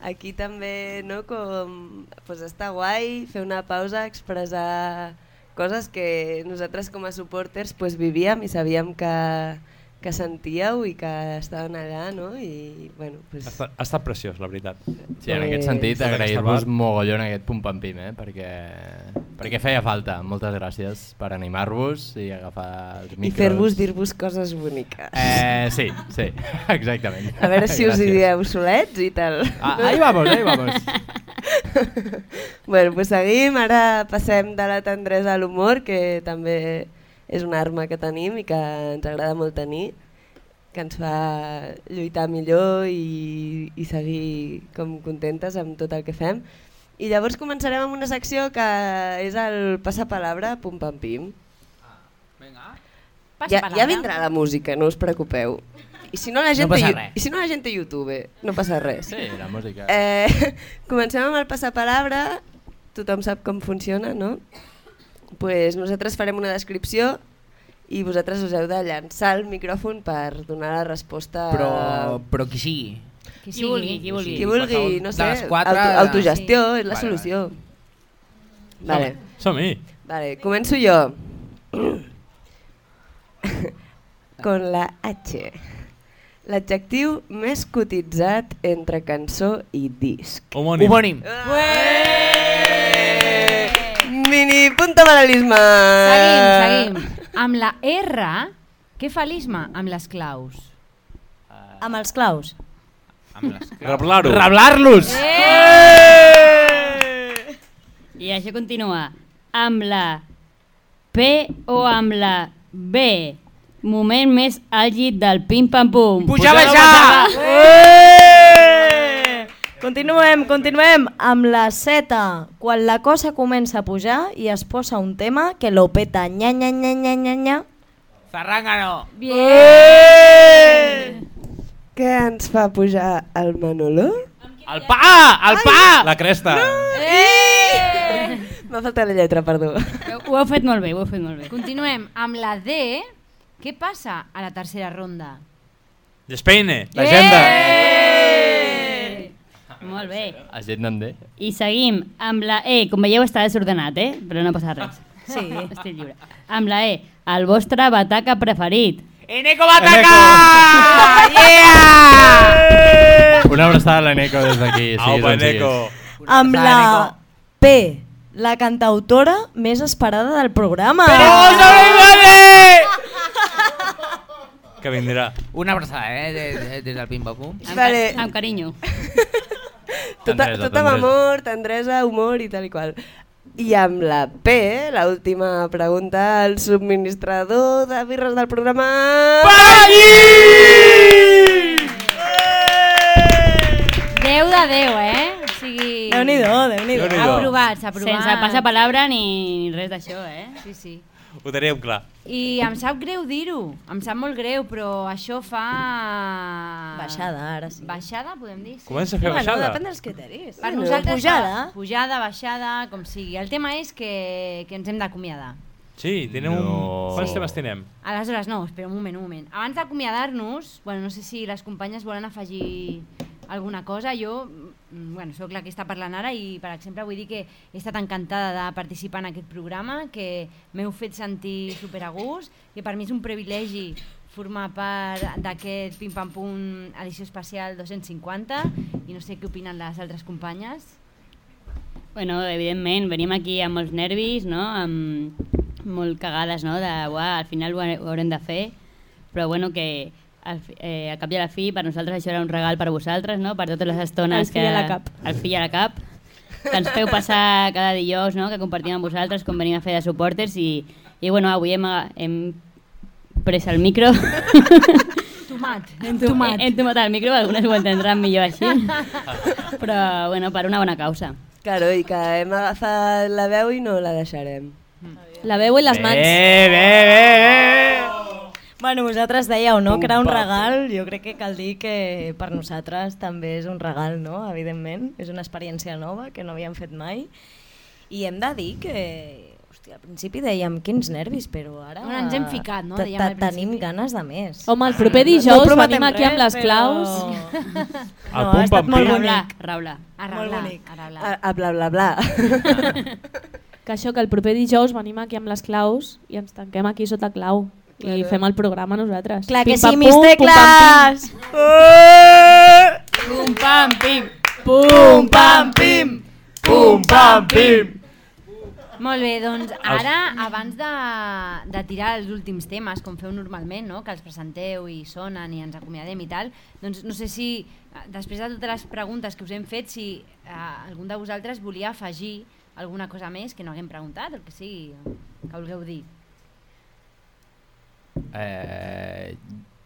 Aquí també, no, com... Pues està guai fer una pausa, expressar coses que nosaltres com a supporters pues, vivíem i sabíem que, que sentíeu i que estaven allà, no? I, bueno, pues... Ha estat, ha estat preciós, la veritat. Sí, en aquest sentit, agrair-vos mogollon aquest pum pam pim, eh? perquè, perquè feia falta. Moltes gràcies per animar-vos i agafar els I micros. fer-vos dir-vos coses boniques. Eh, sí, sí, [laughs] exactament. A veure si us hi dieu solets i tal. Ah, ahí vamos, ahí vamos. [laughs] bueno, pues seguim, ara passem de la tendresa a l'humor, que també és una arma que tenim i que ens agrada molt tenir, que ens fa lluitar millor i, i seguir com contentes amb tot el que fem. I llavors començarem amb una secció que és el passapalabra pum pam pim. Passa Ja, ja vindrà la música, no us preocupeu. I si no la gent, No. I si no la gent té YouTube, no passa res. Sí, la música. Eh, [laughs] comencem amb el passapalabra. Tothom sap com funciona, no? Pues nosaltres farem una descripció i vosaltres us heu de llançar el micròfon per donar la resposta... Però, però qui sigui. Qui Qui vulgui, qui vulgui. Qui vulgui, no De sé, les quatre, auto, autogestió, Sí. és la Vale, solució. Vale. Som-hi. Vale, començo jo. Con la H. L'adjectiu més cotitzat entre cançó i disc. Homònim. Homònim. Mini punto paralisme. Seguim, seguim. Amb la R, què fa l'isma amb les claus? Amb els claus. Amb les Reblar-ho. Reblar-los! I això continua. Amb la P o amb la B. Moment més àlgid del pim-pam-pum. Pujar o baixar! Eh! Continuem, continuem amb la Z. Quan la cosa comença a pujar i es posa un tema que lo peta nya nya nya nya nya nya. Zarrangano! Què ens fa pujar el Manolo? El pa! El pa! La cresta. M'ha faltat la lletra, perdó. Ho heu fet molt bé, ho heu fet molt bé. Continuem amb la D. Què passa a la tercera ronda? Despeine. L'agenda. Molt bé. Agenda en D. I seguim amb la E. Com veieu està desordenat, eh? Però no passa res. Sí. Estic lliure. Amb la E. El vostre bataca preferit. Eneco Bataca! [laughs] Yeah! Una abraçada a l'Eneco des d'aquí. Au, siguis on Eneco. Amb la P. La cantautora més esperada del programa. Que vindrà. Una abraçada, eh? Des, des del Pim. Amb, Vale. amb carinyo. [laughs] Tota, Tendresa, tot amb amor, tendresa, humor i tal i qual. I amb la P, l'última pregunta, el subministrador de birres del programa... Déu de Déu, eh? O sigui... Déu-n'hi-do, Déu-n'hi-do. Déu-n'hi-do. Aprovats, aprovats. Sense passar palabra ni res d'això, eh? Sí, sí. Ho teníem clar. I em sap greu dir-ho, em sap molt greu, però això fa... Baixada, ara sí. Baixada, podem dir? Sí. Comença a fer Bueno, baixada. depèn dels criteris. Per Bueno, nosaltres pujada. Pujada, baixada, com sigui. El tema és que, que ens hem d'acomiadar. Sí, tenim No. un... Quants temes tenem? Aleshores, no, espera un moment, un moment. Abans d'acomiadar-nos, bueno, no sé si les companyes volen afegir alguna cosa. Jo, bueno, sóc la que està parlant ara i, per exemple, vull dir que he estat encantada de participar en aquest programa, que m'heu fet sentir super a gust, que per mi és un privilegi formar part d'aquest Pim Pam Pum edició especial 250 i no sé què opinen les altres companyes. Bueno, evidentment, venim aquí amb molts nervis, no? amb molt cagades, no? de uah, al final ho haurem de fer, però bueno, que al, fi- eh, al cap i a la fi per nosaltres això era un regal per vosaltres, no? per totes les estones fi que... a la cap. Al fi i a la cap. Que ens feu passar cada dijous, no? que compartim amb vosaltres com venim a fer de suporters i, i bueno, avui hem, hem pres el micro. Tomat, [laughs] Hem tomat. Hem tomat el micro, algunes ho entendran millor així. [laughs] Però bueno, per una bona causa. Claro, i que hem agafat la veu i no la deixarem. La veu i les mans. bé, bé, bé! Bueno, vosaltres dèieu, no?, que era un regal. Jo crec que cal dir que per nosaltres també és un regal, no?, evidentment. És una experiència nova que no havíem fet mai. I hem de dir que... Hòstia, al principi dèiem quins nervis, però ara... Bueno, ens hem ficat, no? Dèiem al principi. Tenim ganes de més. Home, el proper [laughs] No dijous prometem venim aquí amb res, les claus. [laughs] però- No, ha estat molt. Raula, bonic. Raula. A Molt reblar, bonic. a reblar. A, a bla bla bla. [laughs] Que això, que el proper dijous venim aquí amb les claus i ens tanquem aquí sota clau. I Claro. fem el programa nosaltres. Clar que Pim, sí, pam, mis pum, pum, pam, pim. Pum, pam, pim! Pum, pam, pim! Molt bé, doncs ara, abans de, de tirar els últims temes, com feu normalment, no? que els presenteu i sonen i ens acomiadem i tal, doncs no sé si, després de totes les preguntes que us hem fet, si eh, algun de vosaltres volia afegir alguna cosa més que no haguem preguntat, o que sigui, que vulgueu dir. Eh,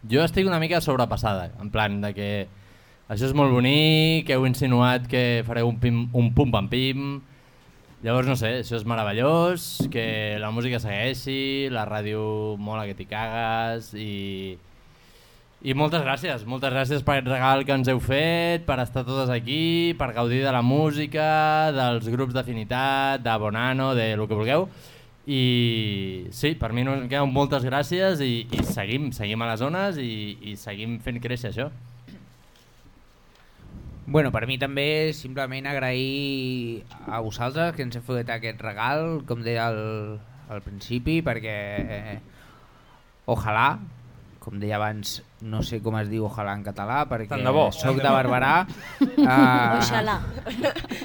jo estic una mica sobrepassada, en plan de que això és molt bonic, que heu insinuat que fareu un, pim, un pum pam pim, Llavors, no sé, això és meravellós, que la música segueixi, la ràdio mola que t'hi cagues i... I moltes gràcies, moltes gràcies per aquest regal que ens heu fet, per estar totes aquí, per gaudir de la música, dels grups d'afinitat, de Bonano, de lo que vulgueu. I sí, per mi no queden moltes gràcies i, i seguim, seguim a les zones i, i seguim fent créixer això. Bueno, per mi també simplement agrair a vosaltres que ens heu fet aquest regal, com deia al, al principi, perquè eh, ojalà, com deia abans, no sé com es diu ojalà en català, perquè de bo. soc de Barberà. [laughs] Oxalà.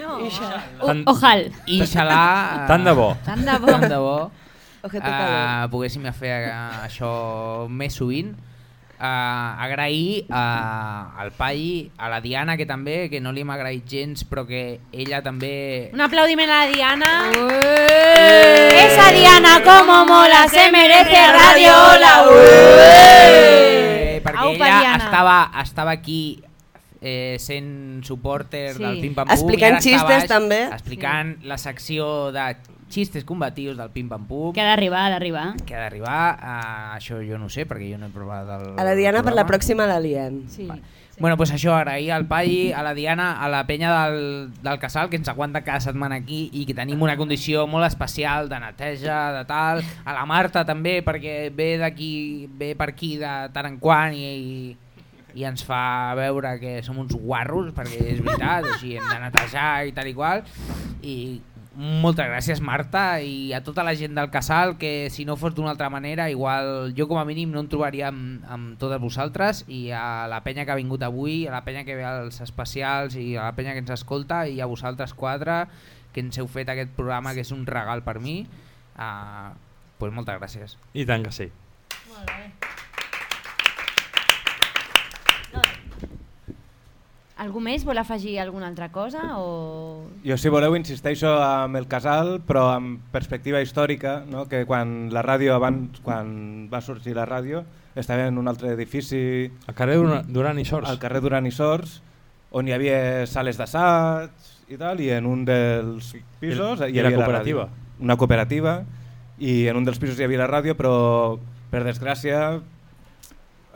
No. Oxalà. O- Ojal. Inxalà. eh, Tant de bo. Tant de bo. Tant de bo. Calor. poguéssim fer eh, això més sovint. Uh, agrair uh, al Pai, a la Diana que també, que no li hem agraït gens però que ella també Un aplaudiment a la Diana. Esa Diana como mola, se merece Radio Hola. Eh, perquè Aupa, ella Diana. estava, estava aquí eh, sent supporter Sí. del Pim Pam Pum Explicant xistes, baix, també. explicant la secció de xistes combatius del Pim Pam Pum Que ha d'arribar, ha d'arribar. que ha d'arribar, uh, això jo no sé perquè jo no he provat el A la Diana per la pròxima la liem. Sí. Bueno, pues això, agrair al Pai, a la Diana, a la penya del, del casal que ens aguanta cada setmana aquí i que tenim una condició molt especial de neteja, de tal, a la Marta també perquè ve d'aquí, ve per aquí de tant en quant i, i, i ens fa veure que som uns guarros perquè és veritat, o sigui, hem de netejar i tal i qual i moltes gràcies Marta i a tota la gent del casal que si no fos d'una altra manera igual jo com a mínim no em trobaria amb, amb totes vosaltres i a la penya que ha vingut avui, a la penya que ve als especials i a la penya que ens escolta i a vosaltres quatre que ens heu fet aquest programa que és un regal per mi uh, pues moltes gràcies I tant que sí. Molt bé. Algú més vol afegir alguna altra cosa? O... Jo, si voleu, insisteixo amb el casal, però amb perspectiva històrica, no? que quan la ràdio, abans, quan va sorgir la ràdio, estava en un altre edifici... Al carrer Dura- Duran i Sors. Al carrer Duran i Sors, on hi havia sales d'assaig i tal, i en un dels pisos I- hi i la havia cooperativa. ràdio. Una cooperativa, i en un dels pisos hi havia la ràdio, però per desgràcia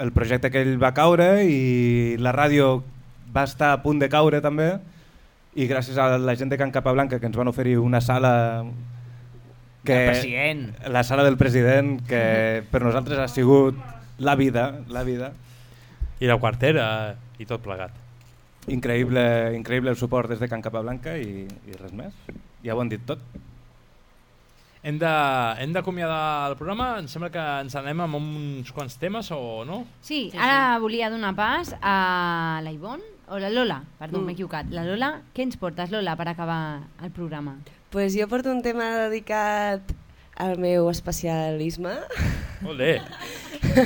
el projecte que ell va caure i la ràdio va estar a punt de caure també i gràcies a la gent de Can Capablanca que ens van oferir una sala que president. la sala del president que per nosaltres ha sigut la vida, la vida. I la quartera i tot plegat. Increïble, increïble el suport des de Can Capablanca i, i res més. Ja ho han dit tot. Hem de- hem d'acomiadar el programa, em sembla que ens anem amb uns quants temes o no? Sí, ara volia donar pas a la Ivonne, o la Lola, perdó, Mm. m'he equivocat. La Lola, què ens portes, Lola, per acabar el programa? Pues jo porto un tema dedicat al meu especialisme. Olé! [laughs]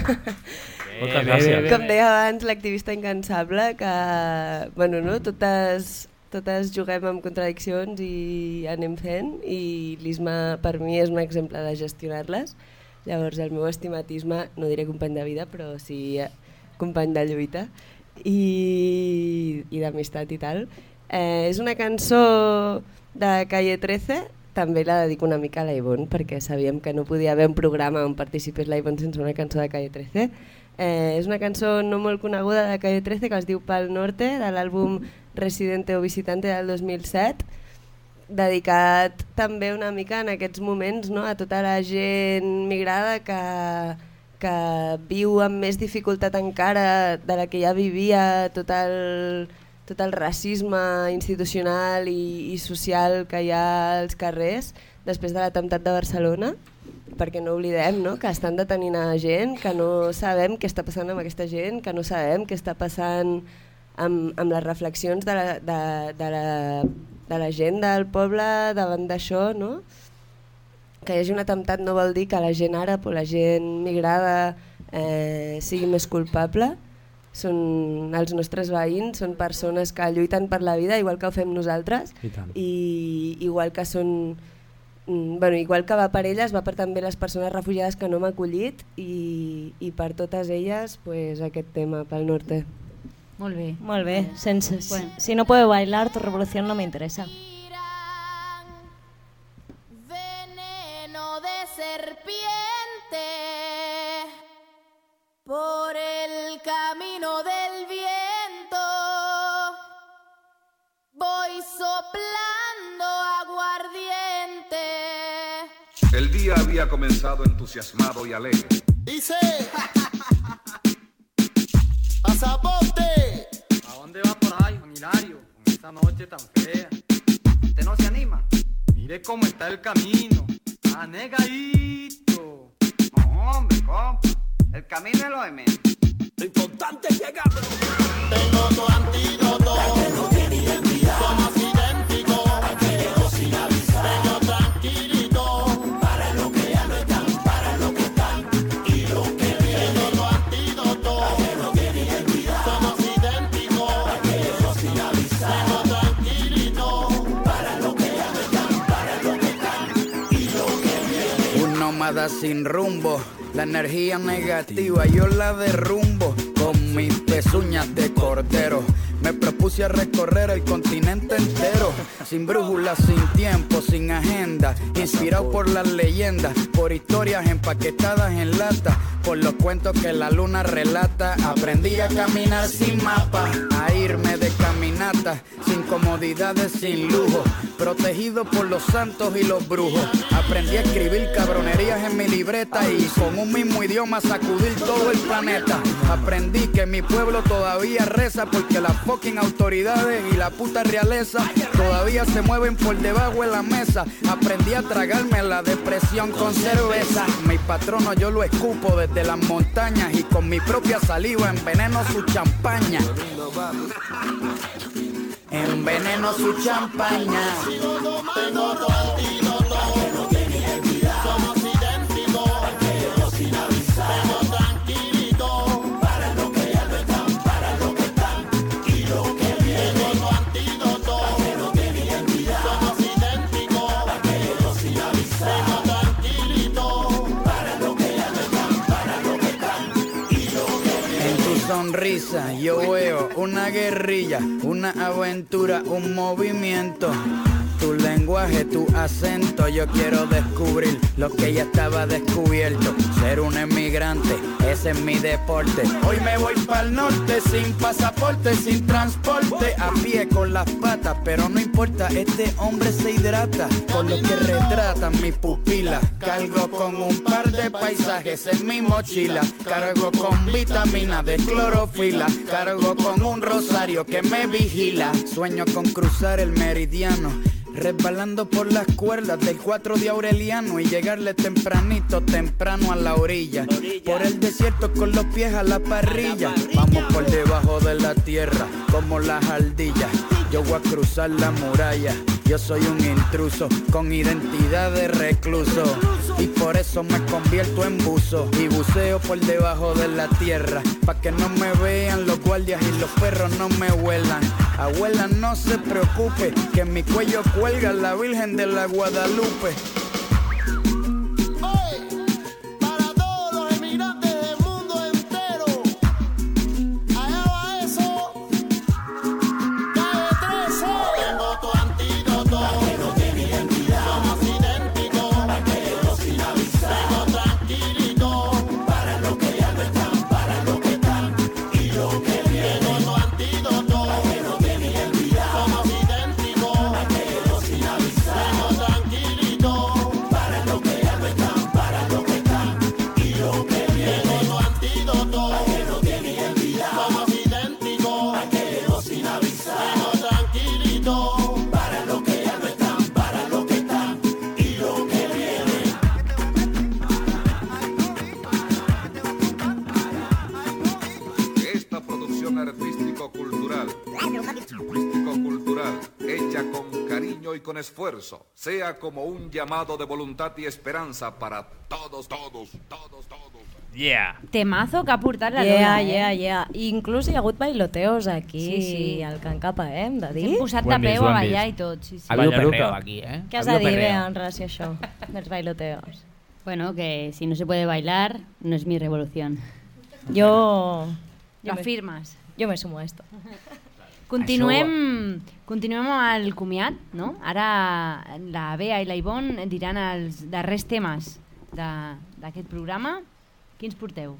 Moltes Bé, gràcies. bé, Com deia abans, l'activista incansable, que bueno, no? totes, totes juguem amb contradiccions i anem fent, i l'ISMA per mi és un exemple de gestionar-les. Llavors el meu estimatisme, no diré company de vida, però sí eh, company de lluita i, i d'amistat i tal. Eh, és una cançó de Calle 13, també la dedico una mica a la Ivonne, perquè sabíem que no podia haver un programa on participés la Ivonne sense una cançó de Calle 13. Eh, és una cançó no molt coneguda de Calle 13 que es diu Pal Norte, de l'àlbum Residente o Visitante del 2007, dedicat també una mica en aquests moments no, a tota la gent migrada que, que viu amb més dificultat encara de la que ja vivia tot el, tot el racisme institucional i, i social que hi ha als carrers després de l'atemptat de Barcelona perquè no oblidem no? que estan detenint a gent, que no sabem què està passant amb aquesta gent, que no sabem què està passant amb, amb les reflexions de la, de, de, la, de la gent del poble davant d'això, no? Que hi hagi un atemptat no vol dir que la gent àrab o la gent migrada eh, sigui més culpable, són els nostres veïns, són persones que lluiten per la vida igual que ho fem nosaltres I tant. i igual que són mm, bueno, igual que va per elles, va per també les persones refugiades que no hem acollit i, i per totes elles pues, aquest tema pel norte. Molt bé. Molt bé. Sense, Bueno. Si no puedo bailar, tu revolución no me serpiente por el camino del viento. Voy soplando aguardiente. El día había comenzado entusiasmado y alegre. Dice, [laughs] pasaporte. ¿A dónde va por ahí, don Hilario, con esta noche tan fea? ¿Usted no se anima? Mire cómo está el camino. Anegadito. No, hombre, compa. El camino es lo de menos. Lo importante es llegar. Tengo tu antídoto. Somos idénticos. Sin rumbo, la energía negativa yo la derrumbo con mis pezuñas de cordero. Me propuse a recorrer el continente entero, sin brújula, sin tiempo, sin agenda, inspirado por las leyendas, por historias empaquetadas en lata, por los cuentos que la luna relata. Aprendí a caminar sin mapa, a irme de caminata, sin comodidades, sin lujo, protegido por los santos y los brujos. Aprendí a escribir cabronerías en mi libreta y con un mismo idioma sacudir todo el planeta. Aprendí que mi pueblo todavía reza porque las fucking autoridades y la puta realeza todavía se mueven por debajo de la mesa. Aprendí a tragarme la depresión con cerveza. Mi patrono yo lo escupo desde las montañas y con mi propia saliva enveneno su champaña. Enveneno su champaña. Sonrisa yo veo una guerrilla, una aventura, un movimiento. Tu lenguaje, tu acento, yo quiero descubrir lo que ya estaba descubierto. Ser un emigrante, ese es mi deporte. Hoy me voy para el norte sin pasaporte, sin transporte, a pie con las patas, pero no importa, este hombre se hidrata con lo que retratan mis pupilas. Cargo con un par de paisajes en mi mochila, cargo con vitamina de clorofila, cargo con un rosario que me vigila. Sueño con cruzar el meridiano. Resbalando por las cuerdas del 4 de Aureliano y llegarle tempranito, temprano a la orilla. Por el desierto con los pies a la parrilla. Vamos por debajo de la tierra, como las ardillas. Yo voy a cruzar la muralla. Yo soy un intruso con identidad de recluso. Y por eso me convierto en buzo. Y buceo por debajo de la tierra. Pa' que no me vean los guardias y los perros no me huelan. Abuela, no se preocupe, que en mi cuello cuelga la Virgen de la Guadalupe. Con esfuerzo, sea como un llamado de voluntad y esperanza para todos, todos, todos, todos. Yeah. Temazo que ha portat la Yeah, Lola, eh? yeah, yeah. I inclús hi ha hagut bailoteos aquí Sí, sí. al Can Capa, eh, hem de dir. Hem posat de peu a ballar vist. i tot. Sí, sí. Ha habido perreo aquí, ¿eh? Què has Ha de dir, perreo. en relació a això, dels bailoteos? Bueno, que si no se puede bailar, no es mi revolución. Jo... Lo afirmes. Jo me sumo a esto. Continuem, continuem amb el comiat, no? Ara la Bea i la Ivonne diran els darrers temes d'aquest programa. Quins porteu?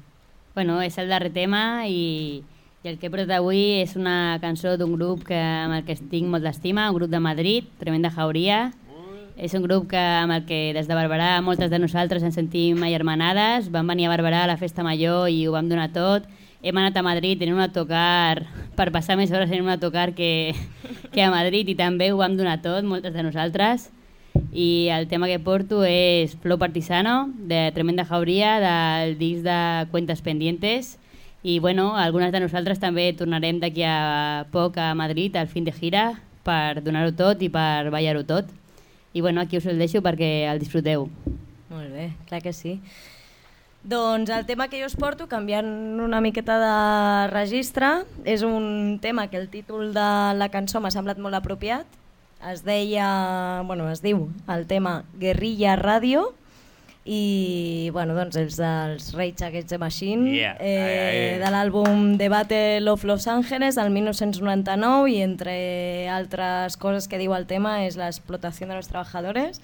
Bueno, és el darrer tema i, i el que he portat avui és una cançó d'un grup que, amb el que tinc molt d'estima, un grup de Madrid, Tremenda Jauria, És un grup que, amb el que des de Barberà moltes de nosaltres ens sentim agermanades. Vam venir a Barberà a la festa major i ho vam donar tot. Hem anat a Madrid en un autocar per passar més hores en un autocar que, que a Madrid i també ho vam donar tot, moltes de nosaltres. I el tema que porto és Flow Partisano, de Tremenda Jauria, del disc de Cuentas Pendientes. I bueno, algunes de nosaltres també tornarem d'aquí a poc a Madrid al fin de gira per donar-ho tot i per ballar-ho tot. I bueno, aquí us el deixo perquè el disfruteu. Molt bé, clar que sí. Doncs el tema que jo us porto, canviant una miqueta de registre, és un tema que el títol de la cançó m'ha semblat molt apropiat. Es deia, bueno, es diu el tema Guerrilla Radio i bueno, doncs els dels Rage Against the Machine Yeah. eh, Ai, ai. de l'àlbum The Battle of Los Angeles del 1999 i entre altres coses que diu el tema és l'explotació de los trabajadores i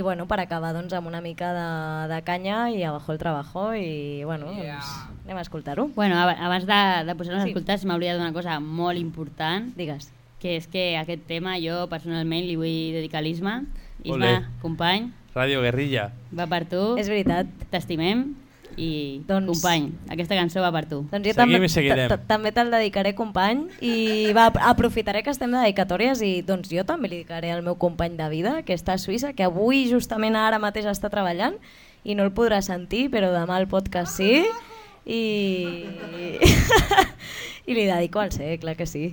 bueno, per acabar doncs, amb una mica de, de canya i abajo el trabajo i bueno, doncs, anem a escoltar-ho. Bueno, ab- abans de, de posar-nos Sí. a escoltar, s'm'a oblidat una cosa molt important. Digues. Que és que aquest tema jo personalment li vull dedicar a l'Isma. Olé. Isma, company, Ràdio Guerrilla. va per tu. És veritat. T'estimem i Doncs- company, aquesta cançó va per tu. Doncs jo Seguim també, també te'l dedicaré, company, i va, aprofitaré que estem de dedicatòries i doncs jo també li dedicaré al meu company de vida, que està a Suïssa, que avui justament ara mateix està treballant i no el podrà sentir, però demà el podcast sí, i, [laughs] i li dedico al ser, clar que sí.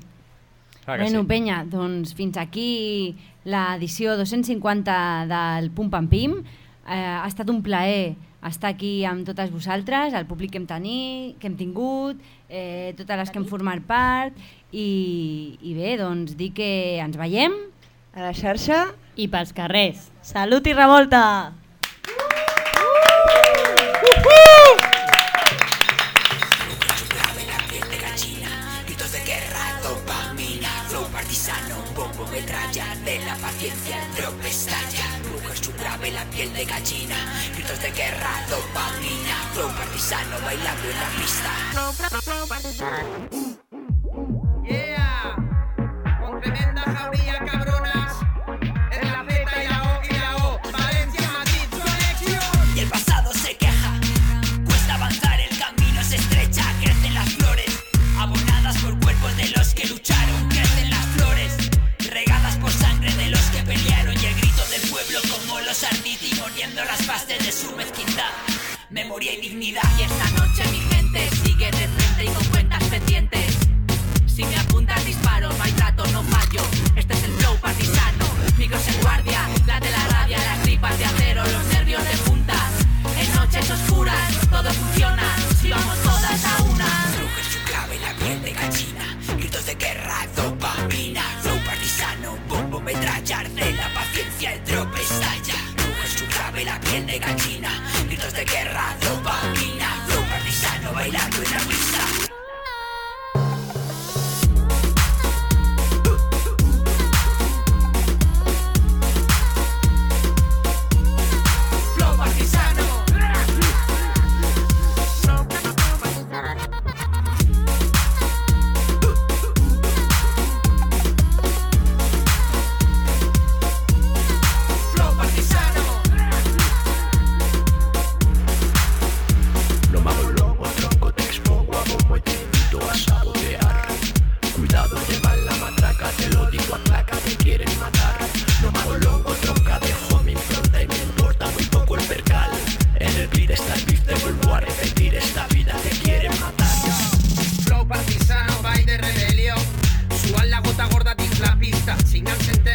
Clar que bueno, sí. penya, doncs fins aquí l'edició 250 del Pum Pam Pim. Eh, ha estat un plaer estar aquí amb totes vosaltres, el públic que hem, tenir, que hem tingut, eh, totes les que hem format part. I, i bé, doncs dir que ens veiem. A la xarxa. I pels carrers. Salut i revolta! Flow partisano, bombo metralla de la paciencia, el drop estalla, la piel de gallina, gritos de guerra, dopamina, flow partisano bailando en la pista. memoria y dignidad. Y esta noche mi gente sigue de frente y con cuentas pendientes. Si me apuntas disparo, no hay trato, no fallo. Este es el flow partisano, micros en guardia, la de la rabia, las tripas de acero, los nervios de punta. En noches oscuras todo funciona, si vamos todas a una. Truje su clave, la piel de gallina, gritos de guerra, dopamina, flow partisano, bombo metrallar de la paciencia, el drop estalla. Truje su clave, la piel de gallina, gritos de guerra, Redemption